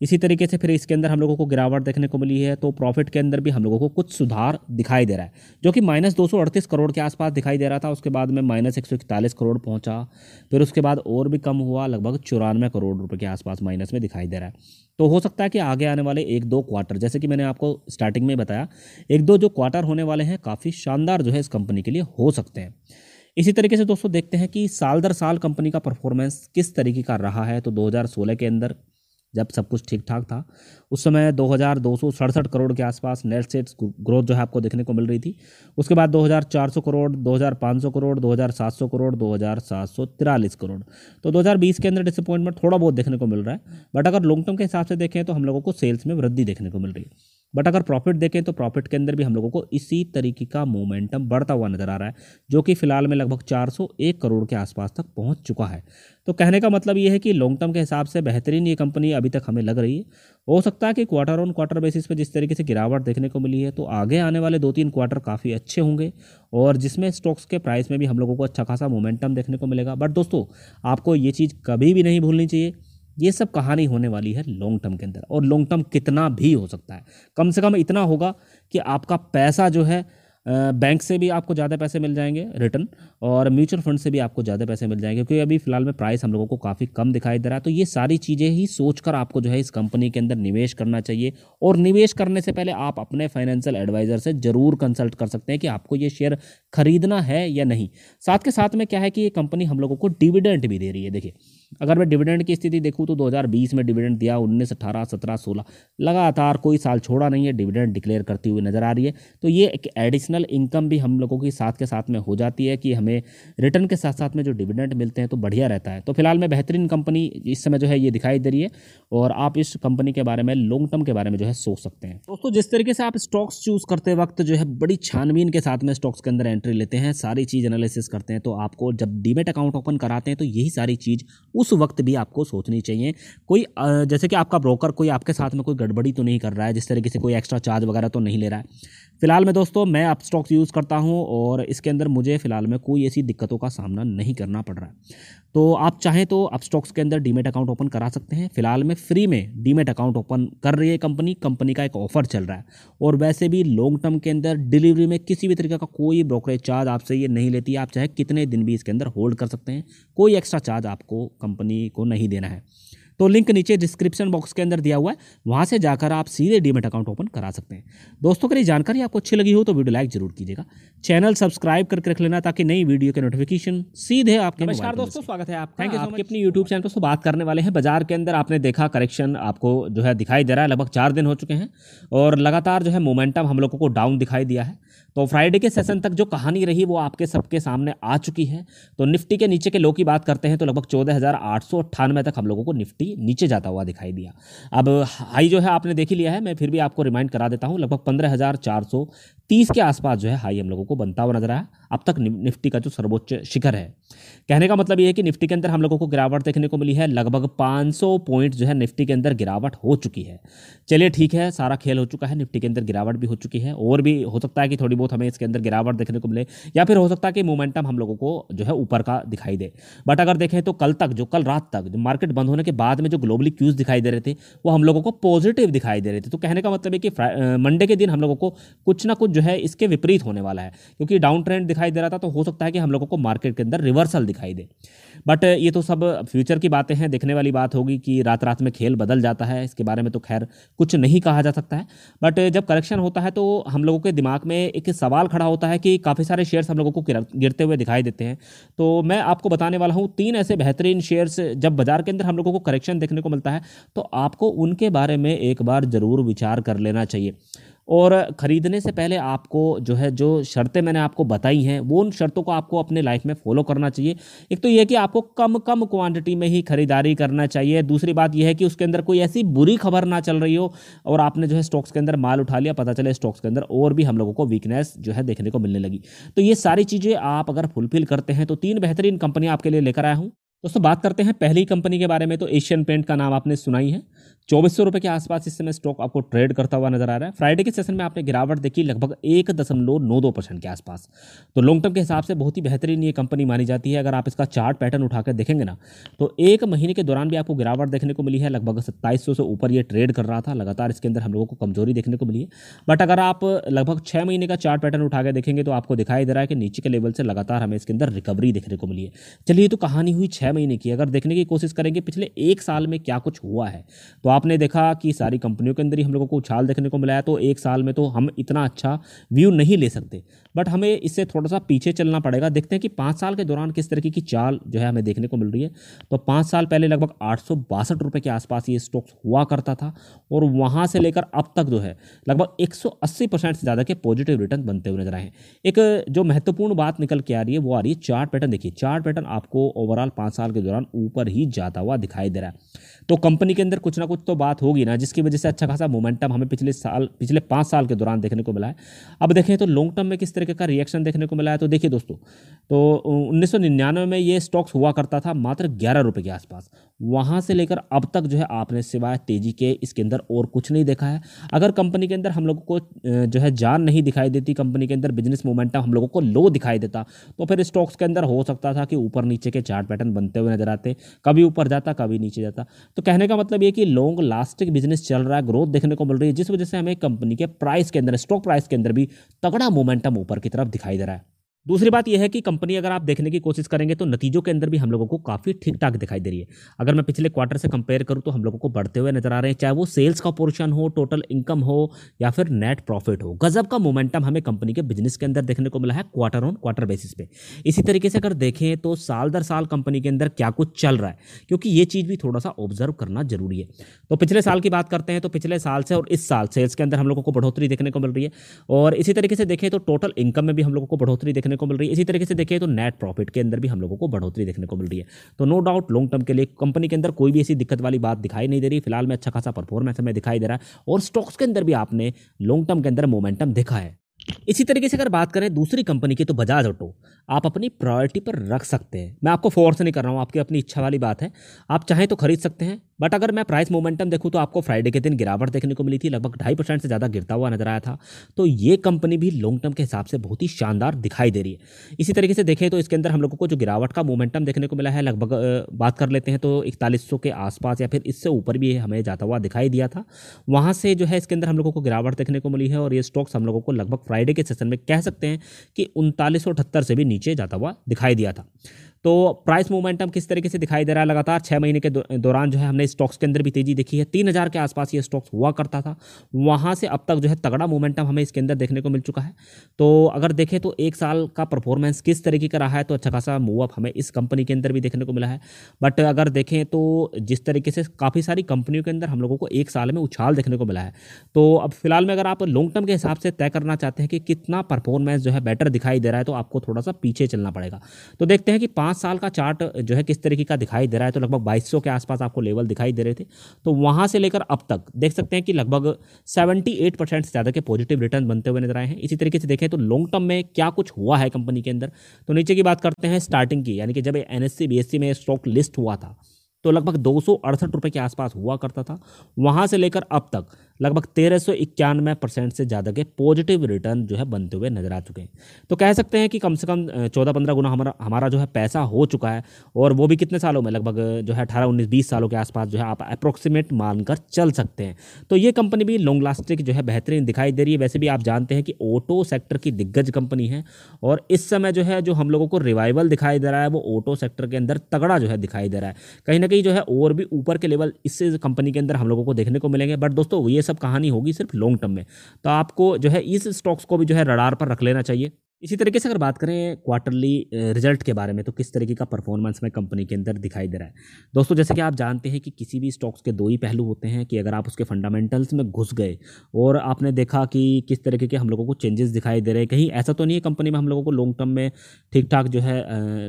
इसी तरीके से फिर इसके अंदर हम लोगों को गिरावट देखने को मिली है तो प्रॉफिट के अंदर भी हम लोगों को कुछ सुधार दिखाई दे रहा है, जो कि माइनस दो सौ अड़तीस करोड़ के आसपास दिखाई दे रहा था। उसके बाद में माइनस एक करोड़ पहुँचा, फिर उसके बाद और भी कम हुआ, लगभग चौरानवे करोड़ रुपए के आसपास माइनस में दिखाई दे रहा है। तो हो सकता है कि आगे आने वाले एक दो क्वार्टर जैसे कि मैंने आपको स्टार्टिंग में बताया, एक दो जो क्वार्टर होने वाले हैं, काफ़ी शानदार जो है इस कंपनी के लिए हो सकते हैं। इसी तरीके से दोस्तों देखते हैं कि साल दर साल कंपनी का परफॉर्मेंस किस तरीके का रहा है। तो 2016 के अंदर जब सब कुछ ठीक ठाक था, उस समय दो हज़ार दो सौ सड़सठ करोड़ के आसपास नेट सेट्स ग्रोथ जो है आपको देखने को मिल रही थी। उसके बाद 2400 करोड़ 2500 करोड़ 2700 करोड़ 2743 करोड़। तो 2020 के अंदर डिसअपॉइंटमेंट थोड़ा बहुत देखने को मिल रहा है बट अगर लॉन्ग टर्म के हिसाब से देखें तो हम लोगों को सेल्स में वृद्धि देखने को मिल रही है। बट अगर प्रॉफिट देखें तो प्रॉफिट के अंदर भी हम लोगों को इसी तरीके का मोमेंटम बढ़ता हुआ नज़र आ रहा है, जो कि फ़िलहाल में लगभग 401 करोड़ के आसपास तक पहुँच चुका है। तो कहने का मतलब ये है कि लॉन्ग टर्म के हिसाब से बेहतरीन ये कंपनी अभी तक हमें लग रही है। हो सकता है कि क्वार्टर ऑन क्वार्टर बेसिस पर जिस तरीके से गिरावट देखने को मिली है तो आगे आने वाले दो तीन क्वार्टर काफ़ी अच्छे होंगे, और जिसमें स्टॉक्स के प्राइस में भी हम लोगों को अच्छा खासा मोमेंटम देखने को मिलेगा। बट दोस्तों, आपको ये चीज़ कभी भी नहीं भूलनी चाहिए। ये सब कहानी होने वाली है लॉन्ग टर्म के अंदर। और लॉन्ग टर्म कितना भी हो सकता है। कम से कम इतना होगा कि आपका पैसा जो है बैंक से भी आपको ज़्यादा पैसे मिल जाएँगे रिटर्न और म्यूचुअल फंड से भी आपको ज़्यादा पैसे मिल जाएँगे, क्योंकि अभी फ़िलहाल में प्राइस हम लोगों को काफ़ी कम दिखाई दे रहा है। तो ये सारी चीज़ें ही सोचकर आपको जो है इस कंपनी के अंदर निवेश करना चाहिए। और निवेश करने से पहले आप अपने फाइनेंशियल एडवाइज़र से ज़रूर कंसल्ट कर सकते हैं कि आपको ये शेयर खरीदना है या नहीं। साथ के साथ में क्या है कि ये कंपनी हम लोगों को डिविडेंट भी दे रही है। देखिए अगर मैं डिविडेंड की स्थिति देखूँ तो 2020 में डिविडेंड दिया 19, 18, 17, 16 लगातार कोई साल छोड़ा नहीं है डिविडेंड डिक्लेयर करती हुई नज़र आ रही है। तो ये एक एडिशनल इनकम भी हम लोगों की साथ के साथ में हो जाती है कि हमें रिटर्न के साथ साथ में जो डिविडेंड मिलते हैं तो बढ़िया रहता है। तो फ़िलहाल मैं बेहतरीन कंपनी इस समय जो है ये दिखाई दे रही है और आप इस कंपनी के बारे में लॉन्ग टर्म के बारे में जो है सोच सकते हैं। दोस्तों जिस तरीके से आप स्टॉक्स चूज़ करते वक्त जो है बड़ी छानबीन के साथ में स्टॉक्स के अंदर एंट्री लेते हैं सारी चीज़ एनालिसिस करते हैं तो आपको जब डीमेट अकाउंट ओपन कराते हैं तो यही सारी चीज़ उस वक्त भी आपको सोचनी चाहिए। कोई जैसे कि आपका ब्रोकर कोई आपके साथ में कोई गड़बड़ी तो नहीं कर रहा है, जिस तरीके से कोई एक्स्ट्रा चार्ज वगैरह तो नहीं ले रहा है। फ़िलहाल में दोस्तों, मैं आप स्टॉक्स यूज़ करता हूँ और इसके अंदर मुझे फ़िलहाल में कोई ऐसी दिक्कतों का सामना नहीं करना पड़ रहा है। तो आप चाहें तो आप स्टॉक्स के अंदर डीमेट अकाउंट ओपन करा सकते हैं। फ़िलहाल में फ्री में डीमेट अकाउंट ओपन कर रही है कंपनी कंपनी का एक ऑफ़र चल रहा है। और वैसे भी लॉन्ग टर्म के अंदर डिलीवरी में किसी भी तरीके का कोई ब्रोकरेज चार्ज आपसे ये नहीं लेती। आप चाहे कितने दिन भी इसके अंदर होल्ड कर सकते हैं। कोई एक्स्ट्रा चार्ज आपको कंपनी को नहीं देना है। तो लिंक नीचे डिस्क्रिप्शन बॉक्स के अंदर दिया हुआ है वहाँ से जाकर आप सीधे डीमेट अकाउंट ओपन करा सकते हैं। दोस्तों अगर ये जानकारी आपको अच्छी लगी हो तो वीडियो लाइक ज़रूर कीजिएगा। चैनल सब्सक्राइब करके रख लेना ताकि नई वीडियो के नोटिफिकेशन सीधे आपके नमस्कार दोस्तों स्वागत है आपका। थैंक यू आपके अपनी यूट्यूब चैनल पर बात करने वाले हैं। बाज़ार के अंदर आपने देखा करेक्शन आपको जो है दिखाई दे रहा है लगभग चार दिन हो चुके हैं और लगातार जो है मोमेंटम हम लोगों को डाउन दिखाई दिया है। तो फ्राइडे के सेशन तक जो कहानी रही वो आपके सबके सामने आ चुकी है। तो निफ्टी के नीचे के लो की बात करते हैं तो लगभग चौदह हज़ार आठ सौ अट्ठानवे तक हम लोगों को निफ्टी नीचे जाता हुआ दिखाई दिया। अब हाई जो है आपने देख ही लिया है, मैं फिर भी आपको रिमाइंड करा देता हूँ, लगभग पंद्रह के आसपास जो है हाई हम लोगों को बनता हुआ नज़र आया। अब तक निफ्टी का जो सर्वोच्च शिखर है। कहने का मतलब ये है कि निफ्टी के अंदर हम लोगों को गिरावट देखने को मिली है। लगभग 500 पॉइंट जो है निफ्टी के अंदर गिरावट हो चुकी है। चलिए ठीक है, सारा खेल हो चुका है, निफ्टी के अंदर गिरावट भी हो चुकी है। और भी हो सकता है कि थोड़ी बहुत हमें इसके अंदर गिरावट देखने को मिले, या फिर हो सकता है कि मोमेंटम हम लोगों को जो है ऊपर का दिखाई दे। बट अगर देखें तो कल तक जो, कल रात तक जो मार्केट बंद होने के बाद में जो ग्लोबली क्यूज दिखाई दे रहे थे, वो हम लोगों को पॉजिटिव दिखाई दे रहे थे। तो कहने का मतलब है कि मंडे के दिन हम लोगों को कुछ ना कुछ जो है इसके विपरीत होने वाला है, क्योंकि डाउन ट्रेंड दिखाई दे रहा था तो हो सकता है कि हम लोगों को मार्केट के अंदर रिवर्सल दिखाई दे। बट ये तो सब फ्यूचर की बातें हैं, देखने वाली बात होगी कि रात रात में खेल बदल जाता है, इसके बारे में तो खैर कुछ नहीं कहा जा सकता है। बट जब करेक्शन होता है तो हम लोगों के दिमाग में एक सवाल खड़ा होता है कि काफ़ी सारे शेयर्स हम लोगों को गिरते हुए दिखाई देते हैं। तो मैं आपको बताने वाला हूँ, तीन ऐसे बेहतरीन शेयर्स जब बाज़ार के अंदर हम लोगों को करेक्शन देखने को मिलता है तो आपको उनके बारे में एक बार ज़रूर विचार कर लेना चाहिए। और ख़रीदने से पहले आपको जो है, जो शर्तें मैंने आपको बताई हैं, वो उन शर्तों को आपको अपने लाइफ में फॉलो करना चाहिए। एक तो ये कि आपको कम कम क्वांटिटी में ही खरीदारी करना चाहिए। दूसरी बात यह है कि उसके अंदर कोई ऐसी बुरी खबर ना चल रही हो और आपने जो है स्टॉक्स के अंदर माल उठा लिया, पता चले स्टॉक्स के अंदर और भी हम लोगों को वीकनेस जो है देखने को मिलने लगी। तो ये सारी चीज़ें आप अगर फुलफिल करते हैं तो तीन बेहतरीन कंपनियाँ आपके लिए लेकर आया हूँ। दोस्तों, बात करते हैं पहली कंपनी के बारे में तो एशियन पेंट का नाम आपने सुनाई है। चौबीस सौ रुपये के आसपास इस समय स्टॉक आपको ट्रेड करता हुआ नज़र आ रहा है। फ्राइडे के सेशन में आपने गिरावट देखी लगभग एक दशमलव नौ दो परसेंट के आसपास। तो लॉन्ग टर्म के हिसाब से बहुत ही बेहतरीन ये कंपनी मानी जाती है। अगर आप इसका चार्ट पैटर्न उठाकर देखेंगे ना तो एक महीने के दौरान भी आपको गिरावट देखने को मिली है। लगभग सत्ताईस से ऊपर ये ट्रेड कर रहा था। लगातार इसके अंदर हम लोगों को कमज़ोरी देखने को मिली है। बट अगर आप लगभग छः महीने का चार्ट पैटर्न उठा के देखेंगे तो आपको दिखाई दे रहा है कि नीचे के लेवल से लगातार हमें इसके अंदर रिकवरी देखने को मिली है। चलिए तो कहानी हुई छः महीने की। अगर देखने की कोशिश करेंगे, पिछले एक साल में क्या कुछ हुआ है तो आपने देखा कि सारी कंपनियों के अंदर ही हम लोगों को उछाल देखने को मिला है तो एक साल में तो हम इतना अच्छा व्यू नहीं ले सकते। बट हमें इससे थोड़ा सा पीछे चलना पड़ेगा। देखते हैं कि पाँच साल के दौरान किस तरीके की चाल जो है हमें देखने को मिल रही है। तो पाँच साल पहले लगभग आठ सौ के आसपास ये स्टॉक्स हुआ करता था और वहाँ से लेकर अब तक जो है लगभग एक परसेंट से ज़्यादा के पॉजिटिव रिटर्न बनते हुए नज़र आए हैं। एक जो महत्वपूर्ण बात निकल के आ रही है वो आ रही है चार्ट पैटर्न। देखिए, चार्ट पैटर्न आपको ओवरऑल पाँच साल के दौरान ऊपर ही जाता हुआ दिखाई दे रहा है। तो कंपनी के अंदर कुछ ना कुछ तो बात होगी ना, जिसकी वजह से अच्छा खासा मोमेंटम हमें पिछले साल, पिछले पाँच साल के दौरान देखने को मिला है। अब देखें तो लॉन्ग टर्म में किस तरीके का रिएक्शन देखने को मिला है तो देखिए दोस्तों तो उन्नीस सौ निन्यानवे में ये स्टॉक्स हुआ करता था मात्र ग्यारह के आसपास। वहाँ से लेकर अब तक जो है आपने सिवाय तेज़ी के इसके अंदर और कुछ नहीं देखा है। अगर कंपनी के अंदर हम लोगों को जो है जान नहीं दिखाई देती, कंपनी के अंदर बिज़नेस मोमेंटम हम लोगों को लो दिखाई देता तो फिर स्टॉक्स के अंदर हो सकता था कि ऊपर नीचे के चार्ट पैटर्न बनते हुए नज़र आते, कभी ऊपर जाता, कभी नीचे जाता। तो कहने का मतलब ये कि लॉन्ग लास्टिक बिज़नेस चल रहा है ग्रोथ देखने को मिल रही है, जिस वजह से हमें कंपनी के प्राइस के अंदर स्टॉक प्राइस के अंदर भी तगड़ा मोमेंटम ऊपर की तरफ़ दिखाई दे रहा है। दूसरी बात यह है कि कंपनी अगर आप देखने की कोशिश करेंगे तो नतीजों के अंदर भी हम लोगों को काफ़ी ठीक ठाक दिखाई दे रही है। अगर मैं पिछले क्वार्टर से कंपेयर करूँ तो हम लोगों को बढ़ते हुए नज़र आ रहे हैं, चाहे वो सेल्स का पोर्शन हो टोटल इनकम हो, या फिर नेट प्रॉफिट हो। गजब का मोमेंटम हमें कंपनी के बिज़नेस के अंदर देखने को मिला है क्वार्टर ऑन क्वार्टर बेसिस पे। इसी तरीके से अगर देखें तो साल दर साल कंपनी के अंदर क्या कुछ चल रहा है, क्योंकि ये चीज़ भी थोड़ा सा ऑब्ज़र्व करना ज़रूरी है। तो पिछले साल की बात करते हैं तो पिछले साल से और इस साल सेल्स के अंदर हम लोगों को बढ़ोतरी देखने को मिल रही है। और इसी तरीके से देखें तो टोटल इनकम में भी हम लोगों को बढ़ोतरी देखने को मिल रही है। इसी तरीके से देखें तो नेट प्रॉफिट के अंदर भी हम लोगों को बढ़ोतरी देखने को मिल रही है। तो नो डाउट लॉन्ग टर्म के लिए कंपनी के अंदर कोई भी ऐसी दिक्कत वाली बात दिखाई नहीं दे रही। फ़िलहाल में अच्छा खासा परफॉर्मेंस हमें दिखाई दे रहा है और स्टॉक्स के अंदर भी आपने लॉन्ग टर्म के अंदर मोमेंटम देखा है। इसी तरीके से अगर बात करें दूसरी कंपनी की तो बजाज ऑटो आप अपनी प्रायोरिटी पर रख सकते हैं। मैं आपको फोर्स नहीं कर रहा हूँ, आपकी अपनी इच्छा वाली बात है। आप चाहें तो खरीद सकते हैं। बट अगर मैं प्राइस मोमेंटम देखूँ तो आपको फ्राइडे के दिन गिरावट देखने को मिली थी। लगभग ढाई परसेंट से ज़्यादा गिरता हुआ नज़र आया था। तो ये कंपनी भी लॉन्ग टर्म के हिसाब से बहुत ही शानदार दिखाई दे रही है। इसी तरीके से देखें तो इसके अंदर हम लोगों को जो गिरावट का मोमेंटम देखने को मिला है, लगभग बात कर लेते हैं तो इकतालीस के आसपास या फिर इससे ऊपर भी हमें जाता हुआ दिखाई दिया था। वहाँ से जो है इसके अंदर हम लोगों को गिरावट देखने को मिली है और ये स्टॉक्स हम लोगों को लगभग फ्राइडे के सेशन में कह सकते हैं कि उनतालीस से भी नीचे जाता हुआ दिखाई दिया था। तो प्राइस मोमेंटम किस तरीके से दिखाई दे रहा है? लगातार छः महीने के दौरान जो है हमने स्टॉक्स के अंदर भी तेज़ी देखी है। तीन हज़ार के आसपास ये स्टॉक्स हुआ करता था। वहाँ से अब तक जो है तगड़ा मोमेंटम हमें इसके अंदर देखने को मिल चुका है। तो अगर देखें तो एक साल का परफॉर्मेंस किस तरीके का रहा है तो अच्छा खासा मूवअप हमें इस कंपनी के अंदर भी देखने को मिला है। बट अगर देखें तो जिस तरीके से काफ़ी सारी कंपनियों के अंदर हम लोगों को एक साल में उछाल देखने को मिला है। तो अब फ़िलहाल में अगर आप लॉन्ग टर्म के हिसाब से तय करना चाहते हैं कि कितना परफॉर्मेंस जो है बेटर दिखाई दे रहा है तो आपको थोड़ा सा पीछे चलना पड़ेगा। तो देखते हैं कि पाँच पाँच साल का चार्ट जो है किस तरीके का दिखाई दे रहा है तो लगभग बाईस के आसपास आपको लेवल दिखाई दे रहे थे। तो वहाँ से लेकर अब तक देख सकते हैं कि लगभग सेवेंटी एट परसेंट से ज़्यादा के पॉजिटिव रिटर्न बनते हुए नज़र आए हैं। इसी तरीके से देखें तो लॉन्ग टर्म में क्या कुछ हुआ है कंपनी के अंदर? तो नीचे की बात करते हैं स्टार्टिंग की, यानी कि जब एन एस में स्टॉक लिस्ट हुआ था तो लगभग दो रुपए के आसपास हुआ करता था। वहाँ से लेकर अब तक लगभग तेरह सौ इक्यानवे परसेंट से ज़्यादा के पॉजिटिव रिटर्न जो है बनते हुए नज़र आ चुके हैं। तो कह सकते हैं कि कम से कम चौदह पंद्रह गुना हमारा हमारा जो है पैसा हो चुका है और वो भी कितने सालों में? लगभग, जो है अठारह, उन्नीस, बीस सालों के आसपास जो है आप अप्रोक्सीमेट मानकर चल सकते हैं। तो ये कंपनी भी लॉन्ग लास्टिक जो है बेहतरीन दिखाई दे रही है। वैसे भी आप जानते हैं कि ऑटो सेक्टर की दिग्गज कंपनी है और इस समय जो है, जो हम लोगों को रिवाइवल दिखाई दे रहा है, वो ऑटो सेक्टर के अंदर तगड़ा जो है दिखाई दे रहा है। कहीं ना कहीं जो है और भी ऊपर के लेवल इस कंपनी के अंदर हम लोगों को देखने को मिलेंगे। बट दोस्तों, ये सब कहानी होगी सिर्फ़ लॉन्ग टर्म में। तो आपको जो है इस स्टॉक्स को भी जो है रडार पर रख लेना चाहिए। इसी तरीके से अगर बात करें क्वार्टरली रिज़ल्ट के बारे में तो किस तरीके का परफॉर्मेंस में कंपनी के अंदर दिखाई दे रहा है? दोस्तों, जैसे कि आप जानते हैं कि किसी भी स्टॉक्स के दो ही पहलू होते हैं कि अगर आप उसके फंडामेंटल्स में घुस गए और आपने देखा कि किस तरीके के हम लोगों को चेंजेस दिखाई दे रहे हैं। कहीं ऐसा तो नहीं है कंपनी में हम लोगों को लॉन्ग टर्म में ठीक ठाक जो है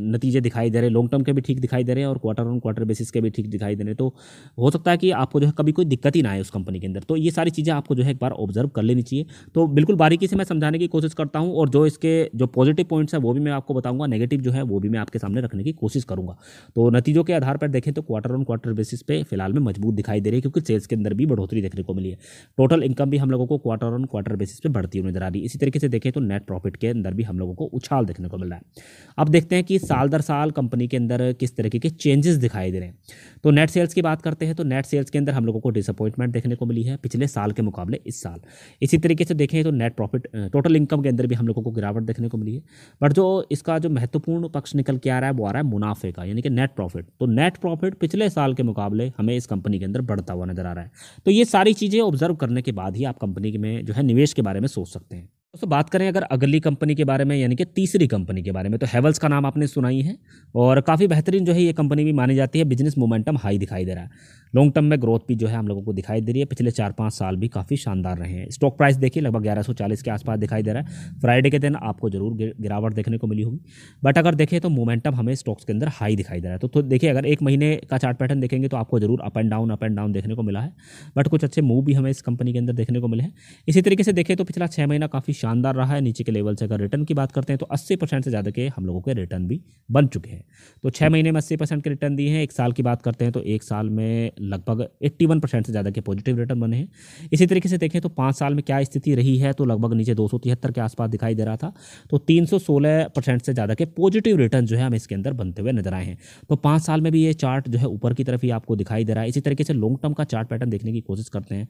नतीजे दिखाई दे रहे हैं। लॉन्ग टर्म के भी ठीक दिखाई दे रहे हैं और क्वार्टर ऑन क्वार्टर बेसिस के भी ठीक दिखाई दे रहे हैं। तो हो सकता है कि आपको जो है कभी कोई दिक्कत ही ना आए उस कंपनी के अंदर। तो ये सारी चीज़ें आपको जो है एक बार ऑब्ज़र्व कर लेनी चाहिए। तो बिल्कुल बारीकी से मैं समझाने की कोशिश करता हूँ और जो इसके जो पॉजिटिव पॉइंट पॉइंट्स है, वो भी मैं आपको बताऊँगा नेगेटिव जो है, वो भी मैं आपके सामने रखने की कोशिश करूँगा। तो नतीजों के आधार पर देखें तो क्वार्टर ऑन क्वार्टर बेसिस पे फ़िलहाल में मज़बूत दिखाई दे रही है, क्योंकि सेल्स के अंदर भी बढ़ोतरी देखने को मिली है। टोटल इनकम भी हम लोगों को क्वार्टर ऑन क्वार्टर बेसिस पे बढ़ती हुई नज़र आ रही इसी तरीके से देखें तो नेट प्रॉफिट के अंदर भी हम लोगों को उछाल देखने को मिल रहा है। अब देखते हैं कि साल दर साल कंपनी के अंदर किस तरीके के चेंजेस दिखाई दे रहे हैं। तो नेट सेल्स की बात करते हैं तो नेट सेल्स के अंदर हम लोगों को डिसअपॉइंटमेंट देखने को मिली है पिछले साल के मुकाबले इस साल। इसी तरीके से देखें तो नेट प्रॉफिट टोटल इनकम के अंदर भी हम लोगों को गिरावट देखने को मिली है। बट जो इसका जो महत्वपूर्ण पक्ष निकल के आ रहा है, वो आ रहा है मुनाफे का, यानी कि नेट प्रॉफिट तो नेट प्रॉफिट पिछले साल के मुकाबले हमें इस कंपनी के अंदर बढ़ता हुआ नज़र आ रहा है। तो ये सारी चीज़ें ऑब्ज़र्व करने के बाद ही आप कंपनी में जो है निवेश के बारे में सोच सकते हैं। दोस्तों, बात करें अगर अगली कंपनी के बारे में, यानी कि तीसरी कंपनी के बारे में तो हेवल्स का नाम आपने सुनाई है और काफ़ी बेहतरीन जो है ये कंपनी भी मानी जाती है। बिज़नेस मोमेंटम हाई दिखाई दे रहा है। लॉन्ग टर्म में ग्रोथ भी जो है हम लोगों को दिखाई दे रही है। पिछले चार पाँच साल भी काफ़ी शानदार रहे हैं। स्टॉक प्राइस देखिए लगभग ग्यारह के आसपास दिखाई दे रहा है। फ्राइडे के दिन आपको ज़रूर गिरावट देखने को मिली होगी। बट अगर देखें तो मोमेंटम हमें स्टॉक्स के अंदर हाई दिखाई दे रहा है। तो, तो देखिए अगर एक महीने का चार्ट पैटर्न देखेंगे तो आपको ज़रूर up and down up and down देखने को मिला है। बट कुछ अच्छे मूव भी हमें इस कंपनी के अंदर देखने को मिले हैं। इसी तरीके से देखें तो पिछला छः महीना काफ़ी शानदार रहा है। नीचे के लेवल से अगर रिटर्न की बात करते हैं तो अस्सी से ज़्यादा के हम लोगों के रिटर्न भी बन चुके हैं। तो छः महीने में अस्सी के रिटर्न दिए हैं। एक साल की बात करते हैं तो एक साल में लगभग एट्टी फिफ्टी वन परसेंट से ज़्यादा के पॉजिटिव रिटर्न बने हैं। इसी तरीके से देखें तो पाँच साल में क्या स्थिति रही है तो लगभग नीचे दो सौ तिहत्तर के आसपास दिखाई दे रहा था। तो तीन परसेंट से ज़्यादा के पॉजिटिव रिटर्न जो है हम इसके अंदर बनते हुए नज़र आए हैं। तो पाँच साल में भी ये चार्ट जो है ऊपर की तरफ़ ही आपको दिखाई दे रहा है। इसी तरीके से लॉन्ग टर्म का चार्ट पैटर्न देखने की कोशिश करते हैं।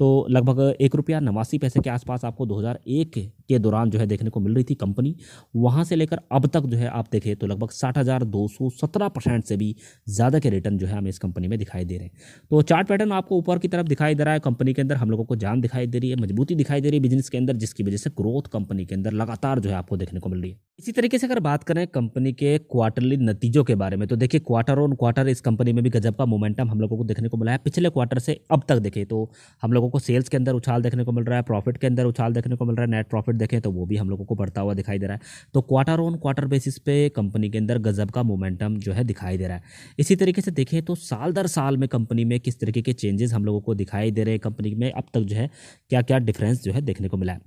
तो लगभग एक रुपया नवासी पैसे के आसपास आपको 2001 के दौरान जो है देखने को मिल रही थी कंपनी वहाँ से लेकर अब तक जो है आप देखें तो लगभग साठ परसेंट से भी ज़्यादा के रिटर्न जो है हमें इस कंपनी में दिखाई दे रहे हैं। तो चार्ट पैटर्न आपको ऊपर की तरफ़ दिखाई दे रहा है कंपनी के अंदर हम लोगों को जान दिखाई दे रही है, मजबूती दिखाई दे रही है बिज़नेस के अंदर, जिसकी वजह से ग्रोथ कंपनी के अंदर लगातार जो है आपको देखने को मिल रही है। इसी तरीके से अगर बात करें कंपनी के क्वार्टरली नतीजों के बारे में तो देखिए क्वार्टर ऑन क्वार्टर इस कंपनी में भी गजब का मोमेंटम हम लोगों को देखने को मिला है। पिछले क्वार्टर से अब तक देखें तो हम लोगों को सेल्स के अंदर उछाल देखने को मिल रहा है प्रॉफिट के अंदर उछाल देखने को मिल रहा है नेट प्रॉफिट देखें तो वो भी हम लोगों को बढ़ता हुआ दिखाई दे रहा है। तो क्वार्टर ऑन क्वार्टर बेसिस पे कंपनी के अंदर गजब का मोमेंटम जो है दिखाई दे रहा है। इसी तरीके से देखें तो साल दर साल में कंपनी में किस तरीके के चेंजेस हम लोगों को दिखाई दे रहे हैं कंपनी में, अब तक जो है क्या क्या डिफरेंस जो है देखने को मिला है।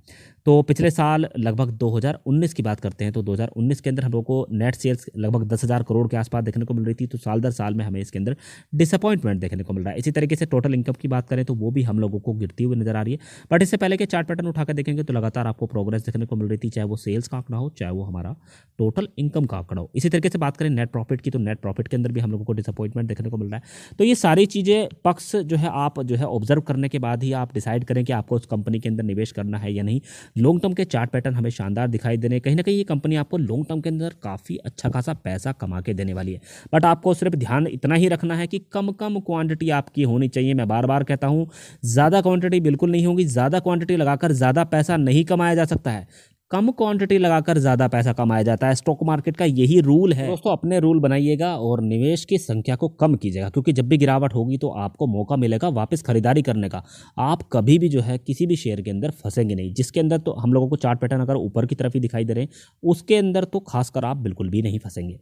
तो पिछले साल लगभग 2019 की बात करते हैं तो 2019 के अंदर हम लोग को नेट सेल्स लगभग दस हज़ार करोड़ के आसपास देखने को मिल रही थी तो साल दर साल में हमें इसके अंदर डिसअपॉइंटमेंट देखने को मिल रहा है। इसी तरीके से टोटल इनकम की बात करें तो वो भी हम लोगों को गिरती हुई नज़र आ रही है। बट इससे पहले के चार्ट पैटर्न उठाकर देखेंगे तो लगातार आपको प्रोग्रेस देखने को मिल रही थी, चाहे वो सेल्स का आंकड़ा हो, चाहे वो हमारा टोटल इनकम का आंकड़ा हो। इसी तरीके से बात करें नेट प्रॉफिट की तो नेट प्रॉफिट के अंदर भी हम लोगों को डिसअपॉइंटमेंट देखने को मिल रहा है। तो ये सारी चीज़ें पक्ष जो है आप जो है ऑब्ज़र्व करने के बाद ही आप डिसाइड करें कि आपको उस कंपनी के अंदर निवेश करना है या नहीं। लॉन्ग टर्म के चार्ट पैटर्न हमें शानदार दिखाई देने कहीं ना कहीं ये कंपनी आपको लॉन्ग टर्म के अंदर काफ़ी अच्छा खासा पैसा कमा के देने वाली है। बट आपको सिर्फ़ ध्यान इतना ही रखना है कि कम कम क्वांटिटी आपकी होनी चाहिए। मैं बार बार कहता हूँ, ज़्यादा क्वांटिटी बिल्कुल नहीं होगी। ज़्यादा क्वांटिटी लगाकर ज़्यादा पैसा नहीं कमाया जा सकता है। कम क्वांटिटी लगाकर ज़्यादा पैसा कमाया जाता है। स्टॉक मार्केट का यही रूल है। दोस्तों, अपने रूल बनाइएगा और निवेश की संख्या को कम कीजिएगा, क्योंकि जब भी गिरावट होगी तो आपको मौका मिलेगा वापस खरीदारी करने का। आप कभी भी जो है किसी भी शेयर के अंदर फंसेंगे नहीं। जिसके अंदर तो हम लोगों को चार्ट पैटर्न अगर ऊपर की तरफ़ ही दिखाई दे रहे हैं, उसके अंदर तो खासकर आप बिल्कुल भी नहीं फंसेंगे।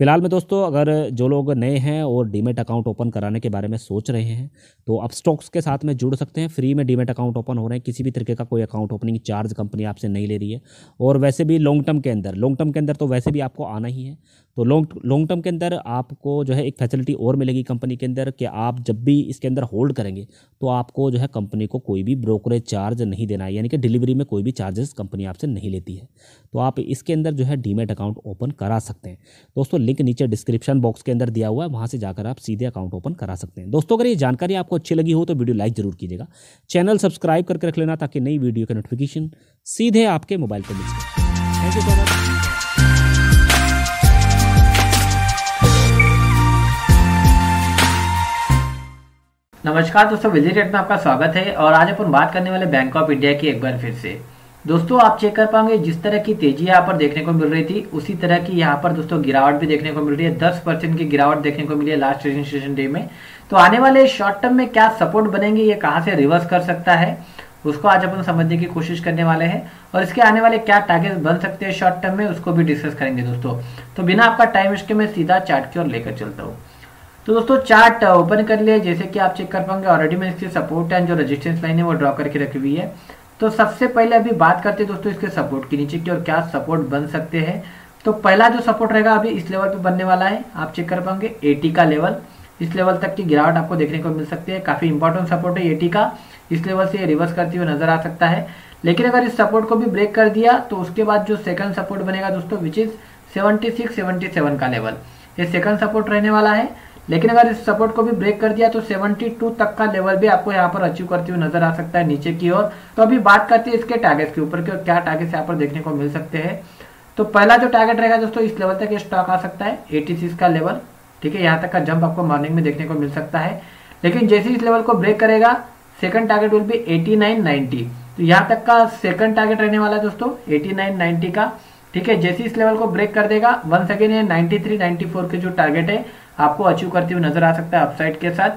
फ़िलहाल में दोस्तों, अगर जो लोग नए हैं और डीमेट अकाउंट ओपन कराने के बारे में सोच रहे हैं तो आप स्टॉक्स के साथ में जुड़ सकते हैं। फ्री में डीमेट अकाउंट ओपन हो रहे हैं। किसी भी तरीके का कोई अकाउंट ओपनिंग चार्ज कंपनी आपसे नहीं ले रही है। और वैसे भी लॉन्ग टर्म के अंदर लॉन्ग टर्म के अंदर तो वैसे भी आपको आना ही है। तो लॉन्ग लॉन्ग टर्म के अंदर आपको जो है एक फैसिलिटी और मिलेगी कंपनी के अंदर कि आप जब भी इसके अंदर होल्ड करेंगे तो आपको जो है कंपनी को कोई भी ब्रोकरेज चार्ज नहीं देना है। यानी कि डिलीवरी में कोई भी चार्जेस कंपनी आपसे नहीं लेती है। तो आप इसके अंदर जो है डीमेट अकाउंट ओपन करा सकते हैं। दोस्तों लिंक नीचे डिस्क्रिप्शन बॉक्स के अंदर दिया हुआ है, वहाँ से जाकर आप सीधे अकाउंट ओपन करा सकते हैं। दोस्तों, अगर ये जानकारी आपको अच्छी लगी हो तो वीडियो लाइक ज़रूर कीजिएगा। चैनल सब्सक्राइब करके रख लेना ताकि नई वीडियो का नोटिफिकेशन सीधे आपके मोबाइल पर मिल सके। थैंक यू सो मच नमस्कार दोस्तों विज़िट में आपका स्वागत है और आज अपन बात करने वाले बैंक ऑफ़ इंडिया की एक बार फिर से। दोस्तों, आप चेक कर पाएँगे जिस तरह की तेज़ी यहाँ पर देखने को मिल रही थी, उसी तरह की यहाँ पर दोस्तों गिरावट भी देखने को मिल रही है। दस परसेंट की गिरावट देखने को मिली है लास्ट रजिस्ट्रेशन डे में। तो आने वाले शॉर्ट टर्म में क्या सपोर्ट बनेंगे, ये कहाँ से रिवर्स कर सकता है, उसको आज अपन समझने की कोशिश करने वाले हैं। और इसके आने वाले क्या टारगेट बन सकते हैं शॉर्ट टर्म में, उसको भी डिस्कस करेंगे दोस्तों। तो बिना आपका टाइम इसके, मैं सीधा चार्ट की ओर लेकर चलता हूँ। तो दोस्तों चार्ट ओपन कर लिया। जैसे कि आप चेक कर पाएँगे ऑलरेडी मैं इसकी सपोर्ट एंड जो रजिस्टेंस लाइन है, वो ड्रॉ करके रखी हुई है। तो सबसे पहले अभी बात करते हैं दोस्तों इसके सपोर्ट के नीचे की और क्या सपोर्ट बन सकते हैं। तो पहला जो सपोर्ट रहेगा, अभी इस लेवल पे बनने वाला है। आप चेक कर पाएँगे एटी का लेवल इस लेवल तक की गिरावट आपको देखने को मिल सकती है। काफ़ी इंपॉर्टेंट सपोर्ट है एटी का। इस लेवल से रिवर्स करते हुए नज़र आ सकता है। लेकिन अगर इस सपोर्ट को भी ब्रेक कर दिया तो उसके बाद जो सेकंड सपोर्ट बनेगा दोस्तों विच इज़ 76 77 का लेवल ये सेकंड सपोर्ट रहने वाला है। लेकिन अगर इस सपोर्ट को भी ब्रेक कर दिया तो 72 तक का लेवल भी आपको यहाँ पर अचीव करते हुए नज़र आ सकता है नीचे की ओर। तो अभी बात करते हैं इसके टारगेट के ऊपर क्या टारगेट यहाँ पर देखने को मिल सकते हैं। तो पहला जो टारगेट रहेगा दोस्तों, इस लेवल तक स्टॉक आ सकता है एटी का लेवल ठीक है, यहाँ तक का जंप आपको मॉर्निंग में देखने को मिल सकता है। लेकिन जैसे इस लेवल को ब्रेक करेगा सेकंड टारगेट विल बी 89 90 तो यहाँ तक का सेकंड टारगेट रहने वाला है दोस्तों 89 90 का। ठीक है, जैसे इस लेवल को ब्रेक कर देगा वन सेकेंड ये 93 94 के जो टारगेट है आपको अचीव करते हुए नज़र आ सकता है अपसाइड के साथ।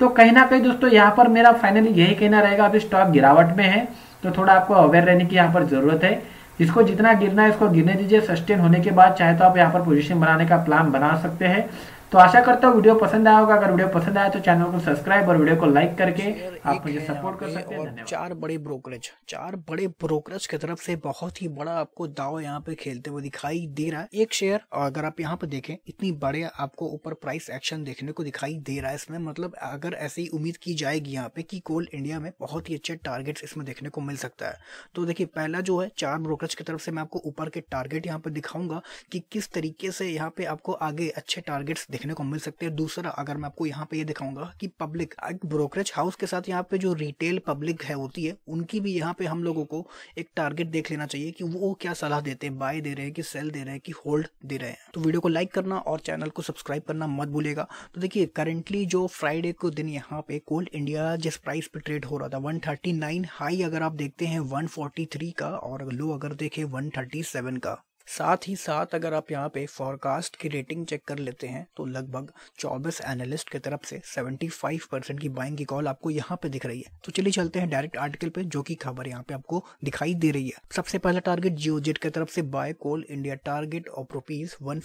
तो कहीं ना कहीं दोस्तों, यहाँ पर मेरा फाइनली यही कहना रहेगा, अभी स्टॉक गिरावट में है तो थोड़ा आपको अवेयर रहने की यहाँ पर ज़रूरत है। इसको जितना गिरना है, इसको गिरने दीजिए सस्टेन होने के बाद चाहे तो आप यहाँ पर पोजीशन बनाने का प्लान बना सकते हैं। तो आशा करता हूँ वीडियो पसंद आया होगा। अगर वीडियो पसंद आया तो चैनल को सब्सक्राइब और वीडियो को लाइक करके आप मुझे सपोर्ट कर सकते हैं। चार बड़े ब्रोकरेज चार बड़े ब्रोकरेज की तरफ़ से बहुत ही बड़ा आपको दाव यहाँ पे खेलते हुए दिखाई दे रहा है। एक शेयर अगर आप यहाँ पे देखें इतनी बड़े आपको ऊपर प्राइस एक्शन देखने को दिखाई दे रहा है इसमें। मतलब अगर ऐसी ही उम्मीद की जाएगी यहाँ पे की कोल इंडिया में बहुत ही अच्छे टारगेट इसमें देखने को मिल सकता है। तो देखिए पहला जो है चार ब्रोकरेज की तरफ़ से मैं आपको ऊपर के टारगेट यहाँ पे दिखाऊँगा कि किस तरीके से यहाँ पे आपको आगे अच्छे टारगेट्स देखने को मिल सकते हैं। दूसरा, अगर मैं आपको यहाँ पे ये दिखाऊँगा कि पब्लिक ब्रोकरेज हाउस के साथ यहाँ पे जो रिटेल पब्लिक है, होती है, उनकी भी यहाँ पे हम लोगों को एक टारगेट देख लेना चाहिए कि वो क्या सलाह देते हैं बाय दे रहे हैं कि सेल दे रहे हैं कि होल्ड दे रहे हैं। तो वीडियो को लाइक करना और चैनल को सब्सक्राइब करना मत भूलेगा तो देखिए करेंटली जो फ्राइडे को दिन यहाँ पे कोल्ड इंडिया जिस प्राइस पे ट्रेड हो रहा था 139 हाई अगर आप देखते हैं 143 का और लो अगर देखें 137 का। साथ ही साथ अगर आप यहाँ पे फॉरकास्ट की रेटिंग चेक कर लेते हैं तो लगभग 24 एनालिस्ट की तरफ़ से 75 परसेंट की बाइंग की कॉल आपको यहाँ पे दिख रही है। तो चलिए चलते हैं डायरेक्ट आर्टिकल पे, जो की खबर यहाँ पे आपको दिखाई दे रही है। सबसे पहला टारगेट जियोजेट की तरफ़ से buy Coal India target of rupees one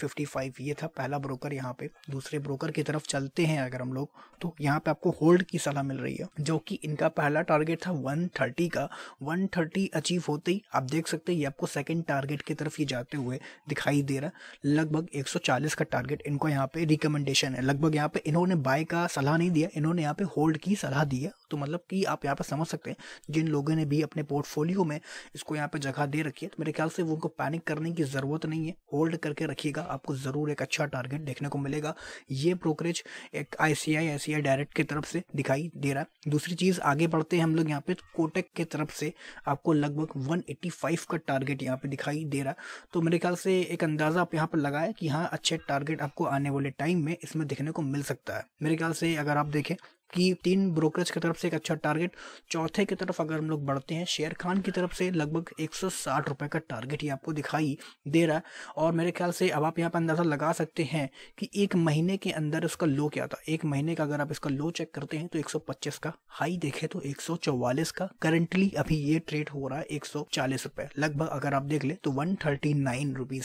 ये था पहला ब्रोकर यहाँ पे। दूसरे ब्रोकर की तरफ़ चलते हैं अगर हम लोग तो यहाँ पे आपको होल्ड की सलाह मिल रही है, जो की इनका पहला टारगेट था वन का। वन अचीव होते ही आप देख सकते हैं ये आपको सेकेंड टारगेट की तरफ़ ही जाते जाते हुए दिखाई दे रहा है। लगभग 140 का टारगेट इनको यहाँ पे रिकमेंडेशन है। लगभग यहाँ पे इन्होंने बाय का सलाह नहीं दिया, इन्होंने यहाँ पे होल्ड की सलाह दी है। तो मतलब कि आप यहाँ पे समझ सकते हैं, जिन लोगों ने भी अपने पोर्टफोलियो में इसको यहाँ पे जगह दे रखी है तो मेरे ख्याल से वो उनको पैनिक करने की ज़रूरत नहीं है। होल्ड करके रखिएगा, आपको ज़रूर एक अच्छा टारगेट देखने को मिलेगा। ये ब्रोकरेज एक आई सी आई डायरेक्ट की तरफ़ से दिखाई दे रहा है। दूसरी चीज़, आगे बढ़ते हैं हम लोग यहाँ पे, कोटेक की तरफ़ से आपको लगभग 185 का टारगेट यहाँ पे दिखाई दे रहा है। तो मेरे ख्याल से एक अंदाज़ा आप यहाँ पर लगाए कि हाँ अच्छे टारगेट आपको आने वाले टाइम में इसमें देखने को मिल सकता है। मेरे ख्याल से अगर आप देखें कि तीन ब्रोकरेज की तरफ़ से एक अच्छा टारगेट चौथे की तरफ़ अगर हम लोग बढ़ते हैं शेयर खान की तरफ़ से लगभग एक सौ का टारगेट ये आपको दिखाई दे रहा है। और मेरे ख्याल से अब आप यहाँ पर अंदाज़ा लगा सकते हैं कि एक महीने के अंदर उसका लो क्या था। एक महीने का अगर आप इसका लो चेक करते हैं तो 125 का हाई देखे तो 144 का। करंटली अभी ये ट्रेड हो रहा है एक रुपए। लगभग अगर आप देख ले तो वन थर्टी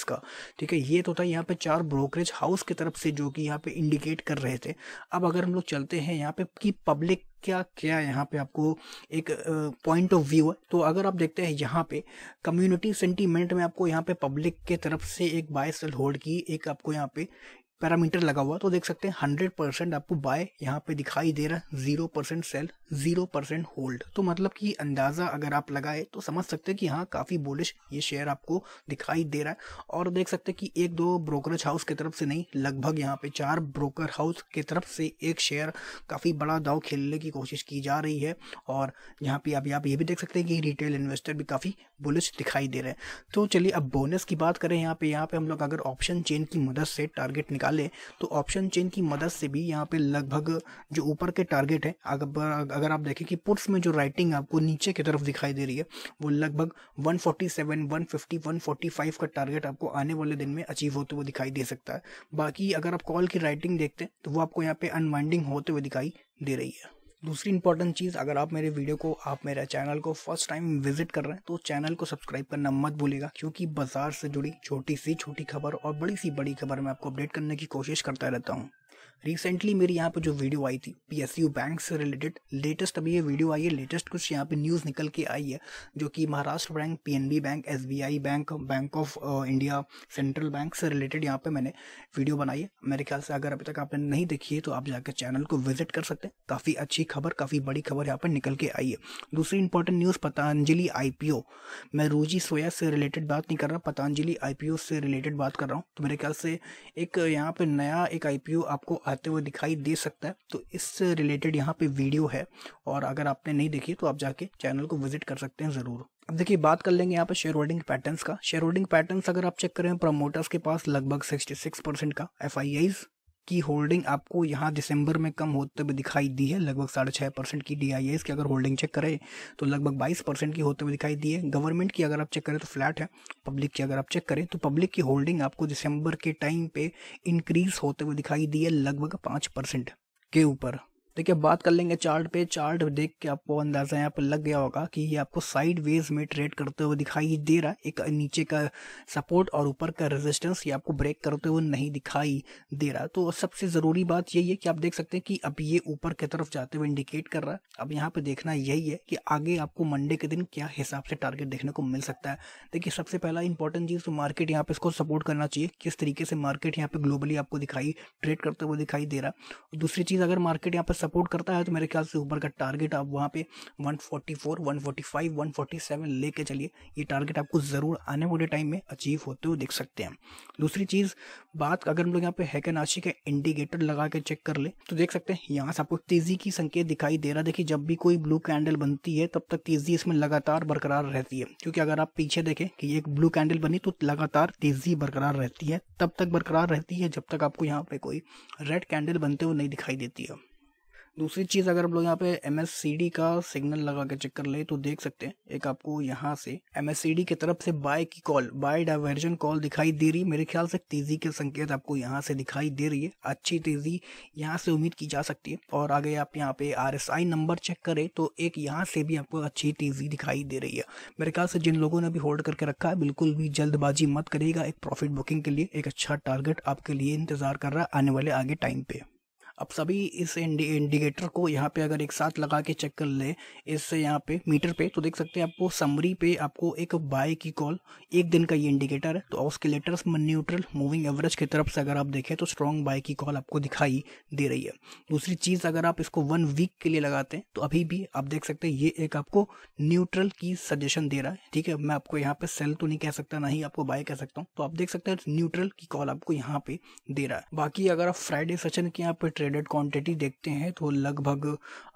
का। ठीक है, ये तो था यहाँ पे चार ब्रोकरेज हाउस की तरफ़ से जो कि यहाँ पे इंडिकेट कर रहे थे। अब अगर हम लोग चलते हैं यहाँ पे कि पब्लिक क्या क्या यहाँ पे आपको एक पॉइंट ऑफ़ व्यू है। तो अगर आप देखते हैं यहाँ पे कम्युनिटी सेंटीमेंट में आपको यहाँ पे पब्लिक के तरफ़ से एक बाय सेल होल्ड की, एक आपको यहाँ पे पैरामीटर लगा हुआ तो देख सकते हैं हंड्रेड परसेंट आपको बाय यहाँ पे दिखाई दे रहा है zero percent sell zero percent hold तो मतलब कि अंदाज़ा अगर आप लगाए तो समझ सकते हैं कि हाँ काफ़ी बोलिश ये शेयर आपको दिखाई दे रहा है। और देख सकते हैं कि एक दो ब्रोकरेज हाउस की तरफ़ से नहीं, लगभग यहाँ पे चार ब्रोकर हाउस की तरफ़ से एक शेयर काफ़ी बड़ा दाव खेलने की कोशिश की जा रही है। और यहाँ पे अभी आप ये भी देख सकते हैं कि रिटेल इन्वेस्टर भी काफ़ी बुलिश दिखाई दे रहे हैं। तो चलिए, अब बोनस की बात करें, यहाँ पे यहाँ पे हम लोग अगर ऑप्शन चेन की मदद से टारगेट निकालें तो ऑप्शन चेन की मदद से भी यहाँ पे लगभग जो ऊपर के टारगेट है अगर अगर आप देखें कि पुट्स में जो राइटिंग आपको नीचे की तरफ़ दिखाई दे रही है वो लगभग 147, 150, 145 का टारगेट आपको आने वाले दिन में अचीव होते हुए दिखाई दे सकता है। बाकी अगर आप कॉल की राइटिंग देखते हैं तो वो आपको यहाँ पे अनवाइंडिंग होते हुए दिखाई दे रही है। दूसरी इंपॉर्टेंट चीज़, अगर आप मेरे वीडियो को, आप मेरे चैनल को फ़र्स्ट टाइम विज़िट कर रहे हैं तो चैनल को सब्सक्राइब करना मत भूलेगा क्योंकि बाज़ार से जुड़ी छोटी सी छोटी खबर और बड़ी सी बड़ी खबर मैं आपको अपडेट करने की कोशिश करता रहता हूँ। रिसेंटली मेरी यहाँ पे जो वीडियो आई थी पीएसयू बैंक से रिलेटेड लेटेस्ट अभी ये वीडियो आई है लेटेस्ट कुछ यहाँ पे न्यूज़ निकल के आई है, जो कि Maharashtra bank PNB bank SBI bank Bank of India Central Bank से रिलेटेड यहाँ पे मैंने वीडियो बनाई है। मेरे ख्याल से अगर अभी तक आपने नहीं देखी है तो आप जाकर चैनल को विज़िट कर सकते हैं। काफ़ी अच्छी खबर, काफ़ी बड़ी खबर यहाँ पर निकल के आई है। दूसरी इंपॉर्टेंट न्यूज़ पतंजलि आईपीओ मैं रूजी सोया से रिलेटेड बात नहीं कर रहा पतंजलि आई से रिलेटेड बात कर रहा हूँ। तो मेरे ख्याल से एक यहाँ पे नया एक आईपीओ आपको आते हुए दिखाई दे सकता है। तो इससे रिलेटेड यहाँ पे वीडियो है और अगर आपने नहीं देखी तो आप जाके चैनल को विज़िट कर सकते हैं ज़रूर। अब देखिए, बात कर लेंगे यहाँ पे शेयर होल्डिंग पैटर्न्स का। शेयर होल्डिंग पैटर्न्स अगर आप चेक करें प्रमोटर्स के पास लगभग 66 परसेंट का एफ़ की होल्डिंग आपको यहाँ दिसंबर में कम होते हुए दिखाई दी है, लगभग साढ़े छः परसेंट की डी आई की अगर होल्डिंग चेक करें तो लगभग बाईस परसेंट की होते हुए दिखाई दी है। गवर्नमेंट की अगर आप चेक करें तो फ्लैट है, पब्लिक की अगर आप चेक करें तो पब्लिक की होल्डिंग आपको दिसंबर के टाइम पे इंक्रीज होते हुए दिखाई दी है, लगभग पाँच परसेंट के ऊपर। देखिए, बात कर लेंगे चार्ट पे। चार्ट देख के आपको अंदाज़ा यहाँ पर लग गया होगा कि ये आपको साइड वेज में ट्रेड करते हुए दिखाई दे रहा है। एक नीचे का सपोर्ट और ऊपर का रेजिस्टेंस ये आपको ब्रेक करते हुए नहीं दिखाई दे रहा। तो सबसे ज़रूरी बात यही है कि आप देख सकते हैं कि अब ये ऊपर की तरफ़ जाते हुए इंडिकेट कर रहा है। अब यहाँ पे देखना यही है कि आगे आपको मंडे के दिन क्या हिसाब से टारगेट देखने को मिल सकता है। देखिए, सबसे पहला इंपॉर्टेंट चीज़ तो मार्केट यहाँ पे इसको सपोर्ट करना चाहिए। किस तरीके से मार्केट यहाँ पे ग्लोबली आपको दिखाई ट्रेड करते हुए दिखाई दे रहा दूसरी चीज़, अगर मार्केट यहाँ पे सपोर्ट करता है तो मेरे ख्याल से ऊपर का टारगेट आप वहाँ पे 144, 145, 147 लेके चलिए। ये टारगेट आपको ज़रूर आने वाले टाइम में अचीव होते हुए दिख सकते हैं। दूसरी चीज़ बात अगर हम लोग यहाँ पे हैकनाशी का इंडिकेटर लगा के चेक कर ले तो देख सकते हैं यहाँ से आपको तेज़ी की संकेत दिखाई दे रहा देखिए जब भी कोई ब्लू कैंडल बनती है तब तक तेज़ी इसमें लगातार बरकरार रहती है। क्योंकि अगर आप पीछे देखें कि एक ब्लू कैंडल बनी तो लगातार तेज़ी बरकरार रहती है। तब तक बरकरार रहती है जब तक आपको यहाँ पे कोई रेड कैंडल बनते हुए नहीं दिखाई देती है। दूसरी चीज़ अगर हम लोग यहाँ पे एम का सिग्नल लगा के चेक कर ले तो देख सकते हैं, एक आपको यहाँ से एम की तरफ़ से बाय की कॉल बाय डाइवर्जन कॉल दिखाई दे रही है। मेरे ख्याल से तेज़ी के संकेत आपको यहाँ से दिखाई दे रही है। अच्छी तेज़ी यहाँ से उम्मीद की जा सकती है। और आगे आप यहाँ पे आरएसआई नंबर चेक करें तो एक यहाँ से भी आपको अच्छी तेज़ी दिखाई दे रही है। मेरे ख्याल से जिन लोगों ने भी होल्ड करके रखा है, बिल्कुल भी जल्दबाजी मत करिएगा। एक प्रॉफिट बुकिंग के लिए एक अच्छा टारगेट आपके लिए इंतज़ार कर रहा है आने वाले आगे टाइम पे। अब सभी इस इंडिकेटर को यहाँ पे अगर एक साथ लगा के चेक कर ले इस यहाँ पे मीटर पे तो देख सकते हैं आपको समरी पे आपको एक बाय की कॉल, एक दिन का ये इंडिकेटर है। तो ऑस्किलेटर्स न्यूट्रल मूविंग एवरेज की तरफ़ से अगर आप देखें तो स्ट्रॉन्ग बाय की कॉल आपको दिखाई दे रही है। दूसरी चीज़ अगर आप इसको वन वीक के लिए लगाते हैं तो अभी भी आप देख सकते हैं ये एक आपको न्यूट्रल की सजेशन दे रहा है, ठीक है? मैं आपको यहाँ पे सेल तो नहीं कह सकता, ना ही आपको बाय कह सकता हूँ। तो आप देख सकते हैं न्यूट्रल की कॉल आपको यहाँ पे दे रहा है। बाकी अगर आप फ्राइडे सेशन के यहाँ पे ट्रेडेड क्वांटिटी देखते हैं तो लगभग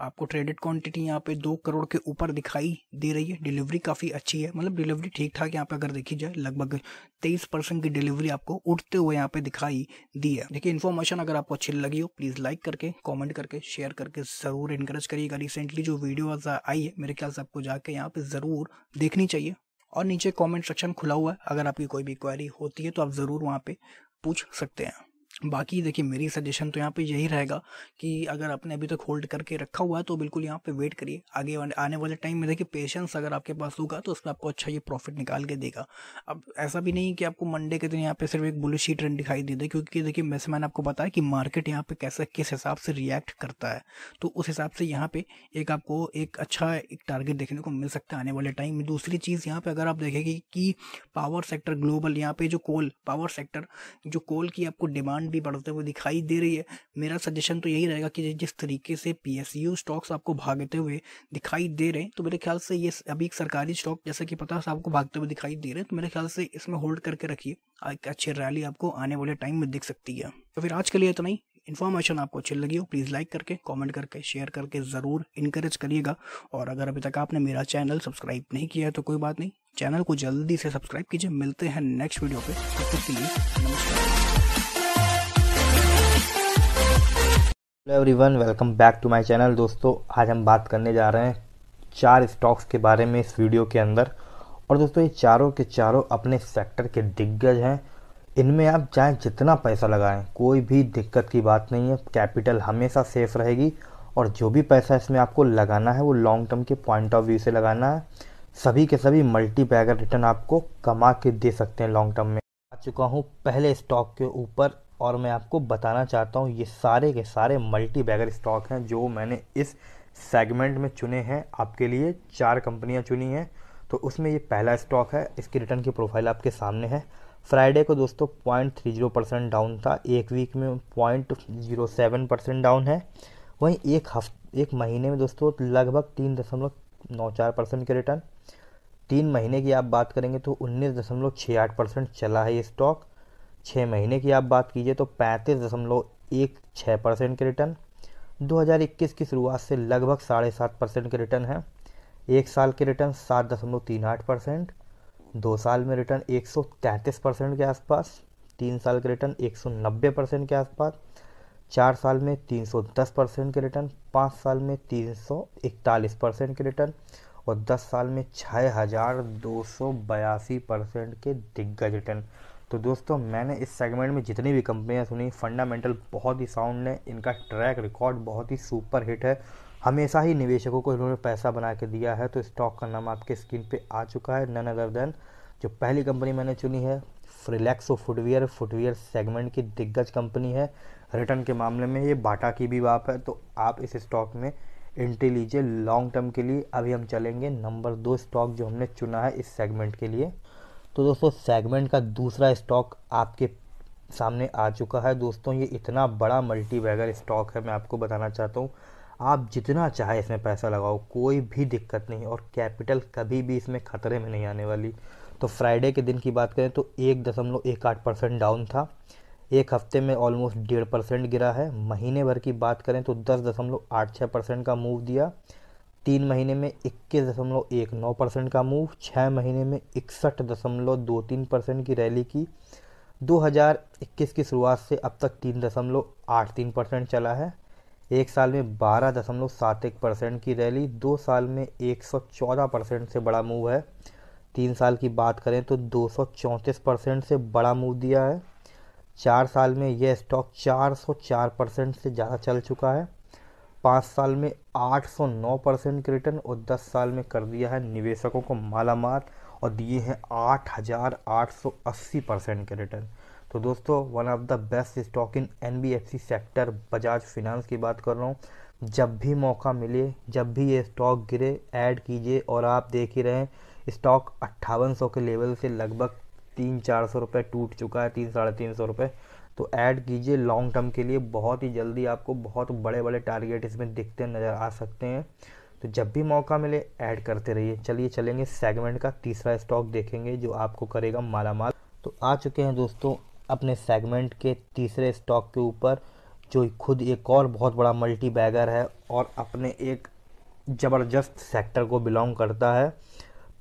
आपको ट्रेडेड क्वांटिटी यहाँ पे दो करोड़ के ऊपर दिखाई दे रही है। डिलीवरी काफ़ी अच्छी है। मतलब डिलीवरी ठीक ठाक यहाँ पे अगर देखी जाए, लगभग तेईस परसेंट की डिलीवरी आपको उठते हुए यहाँ पे दिखाई दी है। देखिए इन्फॉर्मेशन अगर आपको अच्छी लगी हो प्लीज़ लाइक करके कॉमेंट करके शेयर करके ज़रूर इनकरेज करिएगा। रिसेंटली जो वीडियो आई है, मेरे ख्याल से आपको जाके यहाँ पे ज़रूर देखनी चाहिए। और नीचे कमेंट सेक्शन खुला हुआ है। अगर आपकी कोई भी क्वेरी होती है तो आप ज़रूर वहाँ पे पूछ सकते हैं। बाकी देखिए, मेरी सजेशन तो यहाँ पे यही रहेगा कि अगर आपने अभी तक होल्ड करके रखा हुआ है तो बिल्कुल यहाँ पे वेट करिए। आगे आने वाले टाइम में देखिए पेशेंस अगर आपके पास होगा तो उसमें आपको अच्छा ये प्रॉफिट निकाल के देगा। अब ऐसा भी नहीं कि आपको मंडे के दिन यहाँ पे सिर्फ़ एक बुलिश ही ट्रेंड दिखाई दे दे, क्योंकि देखिए वैसे मैंने आपको बताया कि मार्केट यहाँ पे कैसे, किस हिसाब से रिएक्ट करता है। तो उस हिसाब से यहाँ पे एक आपको एक अच्छा एक टारगेट देखने को मिल सकता है आने वाले टाइम में। दूसरी चीज़ यहाँ पे अगर आप देखेंगे कि पावर सेक्टर ग्लोबल यहाँ पे जो कोल पावर सेक्टर जो कोल की आपको डिमांड भी बढ़ते हुए दिखाई दिखाई दे रही है। मेरा सजेशन तो यही रहेगा कि जिस तरीके से पीएसयू स्टॉक्स आपको भागते हुए दिखाई दे रहे हैं तो मेरे ख्याल से ये अभी एक सरकारी स्टॉक जैसे कि पता है आपको भागते हुए दिखाई दे रहे हैं तो मेरे ख्याल से इसमें होल्ड करके रखिए। एक अच्छी रैली आपको आने वाले टाइम में दिख सकती है। तो फिर आज के लिए इतना ही। इन्फॉर्मेशन आपको अच्छी लगी हो प्लीज़ लाइक करके कमेंट करके शेयर करके ज़रूर इनकरेज करिएगा। और अगर अभी तक आपने मेरा चैनल सब्सक्राइब नहीं किया है तो कोई बात नहीं। चैनल को जल्दी से सब्सक्राइब कीजिए। मिलते हैं नेक्स्ट वीडियो पे। तब तक के लिए नमस्कार। Hello everyone welcome back to my channel दोस्तों, आज हम बात करने जा रहे हैं चार स्टॉक्स के बारे में इस वीडियो के अंदर। और दोस्तों, ये चारों के चारों अपने सेक्टर के दिग्गज हैं। इनमें आप चाहे जितना पैसा लगाएँ, कोई भी दिक्कत की बात नहीं है। कैपिटल हमेशा सेफ़ रहेगी। और जो भी पैसा इसमें आपको लगाना है, वो लॉन्ग टर्म के पॉइंट ऑफ़ व्यू से लगाना है। सभी के सभी मल्टी रिटर्न आपको कमा के दे सकते हैं लॉन्ग टर्म में। आ चुका हूँ पहले स्टॉक के ऊपर। और मैं आपको बताना चाहता हूँ, ये सारे के सारे मल्टी बैगर स्टॉक हैं जो मैंने इस सेगमेंट में चुने हैं। आपके लिए चार कंपनियाँ चुनी हैं। तो उसमें ये पहला स्टॉक है, इसकी रिटर्न की प्रोफ़ाइल आपके सामने है। फ्राइडे को दोस्तों point three zero percent down था। एक वीक में point zero seven percent down है। वहीं एक हफ़्ते, एक महीने में दोस्तों लगभग तीन दशमलव नौ चार परसेंट के रिटर्न तीन महीने की आप बात करेंगे तो उन्नीस दशमलव छः आठ परसेंट चला है ये स्टॉक छः महीने की आप बात कीजिए तो पैंतीस दशमलव एक छः परसेंट के रिटर्न 2021 की शुरुआत से लगभग साढ़े सात परसेंट के रिटर्न है। एक साल के रिटर्न सात दशमलव तीन आठ परसेंट, दो साल में रिटर्न एक सौ तैंतीस परसेंट के आसपास, तीन साल के रिटर्न एक सौ नब्बे परसेंट के आसपास, चार साल में तीन सौ दस परसेंट के रिटर्न, पाँच साल में तीन सौ इकतालीस परसेंट के रिटर्न और दस साल में छः हज़ार दो सौ बयासी परसेंट के दिग्गज रिटर्न। तो दोस्तों, मैंने इस सेगमेंट में जितनी भी कंपनियाँ सुनी फंडामेंटल बहुत ही साउंड है, इनका ट्रैक रिकॉर्ड बहुत ही सुपर हिट है। हमेशा ही निवेशकों को इन्होंने पैसा बना के दिया है तो स्टॉक का नाम आपके स्क्रीन पे आ चुका है नन अदर देन जो पहली कंपनी मैंने चुनी है रिलैक्सो फुटवियर फुटवियर सेगमेंट की दिग्गज कंपनी है। रिटर्न के मामले में ये बाटा की भी बाप है तो आप इस स्टॉक में एंट्री लीजिए। लॉन्ग टर्म के लिए अभी हम चलेंगे। नंबर दो स्टॉक जो हमने चुना है इस सेगमेंट के लिए। तो दोस्तों सेगमेंट का दूसरा स्टॉक आपके सामने आ चुका है। दोस्तों, ये इतना बड़ा मल्टी बैगर स्टॉक है, मैं आपको बताना चाहता हूँ। आप जितना चाहे इसमें पैसा लगाओ, कोई भी दिक्कत नहीं और कैपिटल कभी भी इसमें ख़तरे में नहीं आने वाली। तो फ्राइडे के दिन की बात करें तो एक दशमलव एक आठ परसेंट डाउन था। एक हफ़्ते में ऑलमोस्ट डेढ़ परसेंट गिरा है। महीने भर की बात करें तो दस दशमलव आठ छः परसेंट का मूव दिया। तीन महीने में इक्कीस दशमलव एक नौ परसेंट का मूव छः महीने में इकसठ दशमलव दो तीन परसेंट की रैली की। 2021 की शुरुआत से अब तक तीन दशमलव आठ तीन परसेंट चला है। एक साल में बारह दशमलव सात एक परसेंट की रैली, दो साल में एक सौ चौदह परसेंट से बड़ा मूव है। तीन साल की बात करें तो दो सौ चौंतीस परसेंट से बड़ा मूव दिया है। चार साल में यह स्टॉक चार सौ चार परसेंट से ज़्यादा चल चुका है। पाँच साल में 809 परसेंट के रिटर्न और 10 साल में कर दिया है निवेशकों को माला माल और दिए हैं आठ हज़ार आठ सौ अस्सी परसेंट के रिटर्न तो दोस्तों one of the best stock in N sector Bajaj finance की बात कर रहा हूँ। जब भी मौका मिले, जब भी ये स्टॉक गिरे ऐड कीजिए और आप देख ही रहे स्टॉक अट्ठावन के लेवल से लगभग तीन चार सौ रुपये टूट चुका है, तीन, साढ़े तीन सौ रुपये तो ऐड कीजिए लॉन्ग टर्म के लिए। बहुत ही जल्दी आपको बहुत बड़े बड़े टारगेट इसमें दिखते नज़र आ सकते हैं। तो जब भी मौका मिले, ऐड करते रहिए। चलिए चलेंगे सेगमेंट का तीसरा स्टॉक देखेंगे जो आपको करेगा माला माल तो आ चुके हैं दोस्तों अपने सेगमेंट के तीसरे स्टॉक के ऊपर, जो खुद एक और बहुत बड़ा मल्टी बैगर है और अपने एक ज़बरदस्त सेक्टर को बिलोंग करता है।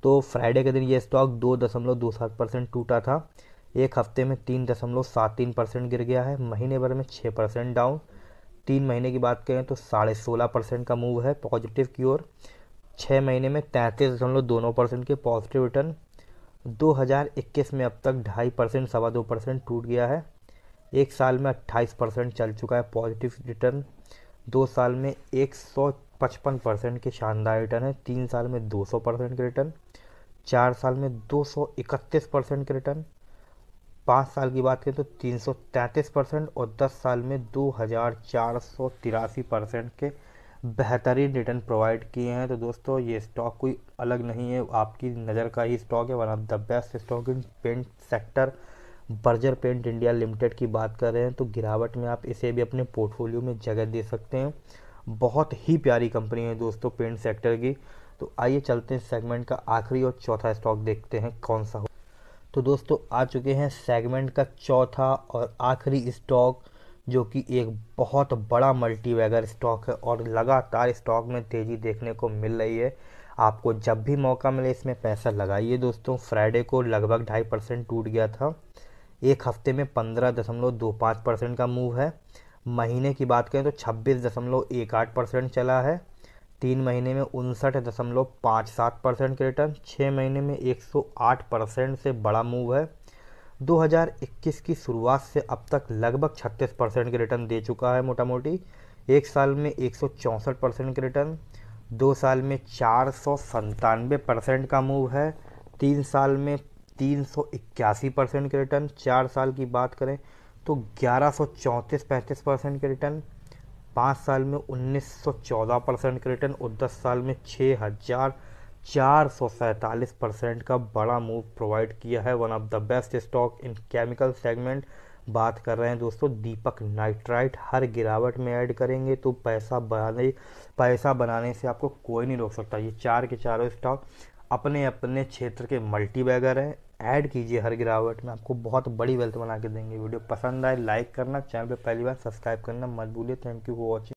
तो फ्राइडे के दिन ये स्टॉक दो दशमलव दो सात परसेंट टूटा था। एक हफ़्ते में तीन दशमलव सात तीन परसेंट गिर गया है, महीने भर में छः परसेंट डाउन तीन महीने की बात करें तो साढ़े सोलह परसेंट का मूव है पॉजिटिव की ओर छः महीने में तैंतीस दशमलव दोनों परसेंट के पॉजिटिव रिटर्न 2021 में अब तक ढाई परसेंट सवा दो परसेंट टूट गया है, एक साल में अट्ठाईस परसेंट चल चुका है पॉजिटिव रिटर्न दो साल में एक सौ पचपन परसेंट के शानदार रिटर्न है, तीन साल में दो सौ परसेंट के रिटर्न चार साल में दो सौ इकतीस परसेंट के रिटर्न पाँच साल की बात करें तो तीन सौ तैंतीस परसेंट और दस साल में दो हज़ार चार सौ तिरासी परसेंट के बेहतरीन रिटर्न प्रोवाइड किए हैं। तो दोस्तों, ये स्टॉक कोई अलग नहीं है। आपकी नज़र का ही स्टॉक है, one of the best stock in paint sector. Berger paint India Limited की बात कर रहे हैं तो गिरावट में आप इसे भी अपने पोर्टफोलियो में जगह दे सकते हैं। बहुत ही प्यारी कंपनी है दोस्तों पेंट सेक्टर की। तो आइए चलते हैं सेगमेंट का आखिरी और चौथा स्टॉक देखते हैं, कौन सा तो दोस्तों, आ चुके हैं सेगमेंट का चौथा और आखिरी स्टॉक जो कि एक बहुत बड़ा मल्टी वैगर स्टॉक है और लगातार स्टॉक में तेज़ी देखने को मिल रही है। आपको जब भी मौका मिले, इसमें पैसा लगाइए दोस्तों। फ्राइडे को लगभग ढाई परसेंट टूट गया था। एक हफ़्ते में पंद्रह दशमलव दो पाँच परसेंट का मूव है। महीने की बात करें तो छब्बीस दशमलव एक आठ परसेंट चला है। तीन महीने में उनसठ दशमलव पाँच सात परसेंट के रिटर्न छः महीने में एक सौ आठ परसेंट से बड़ा मूव है। 2021 की शुरुआत से अब तक लगभग 36 परसेंट के रिटर्न दे चुका है मोटा मोटी एक साल में एक सौ चौंसठ परसेंट के रिटर्न दो साल में चार परसेंट का मूव है, तीन साल में तीन सौ इक्यासी परसेंट के रिटर्न चार साल की बात करें तो ग्यारह सौ चौंतीस पैंतीस परसेंट के रिटर्न पाँच साल में उन्नीस सौ चौदह परसेंट का रिटर्न और दस साल में छः हज़ार चार सौ सैंतालीस परसेंट का बड़ा मूव प्रोवाइड किया है। One of the best stock in chemical segment बात कर रहे हैं दोस्तों, दीपक नाइट्राइट, हर गिरावट में ऐड करेंगे तो पैसा बनाने पैसा बनाने से आपको कोई नहीं रोक सकता। ये चार के चारों स्टॉक अपने अपने क्षेत्र के मल्टी बैगर हैं। ऐड कीजिए हर गिरावट में, आपको बहुत बड़ी वेल्थ बना के देंगे वीडियो। पसंद आए लाइक करना चैनल पे पहली बार सब्सक्राइब करना मत भूलिए। Thank you for watching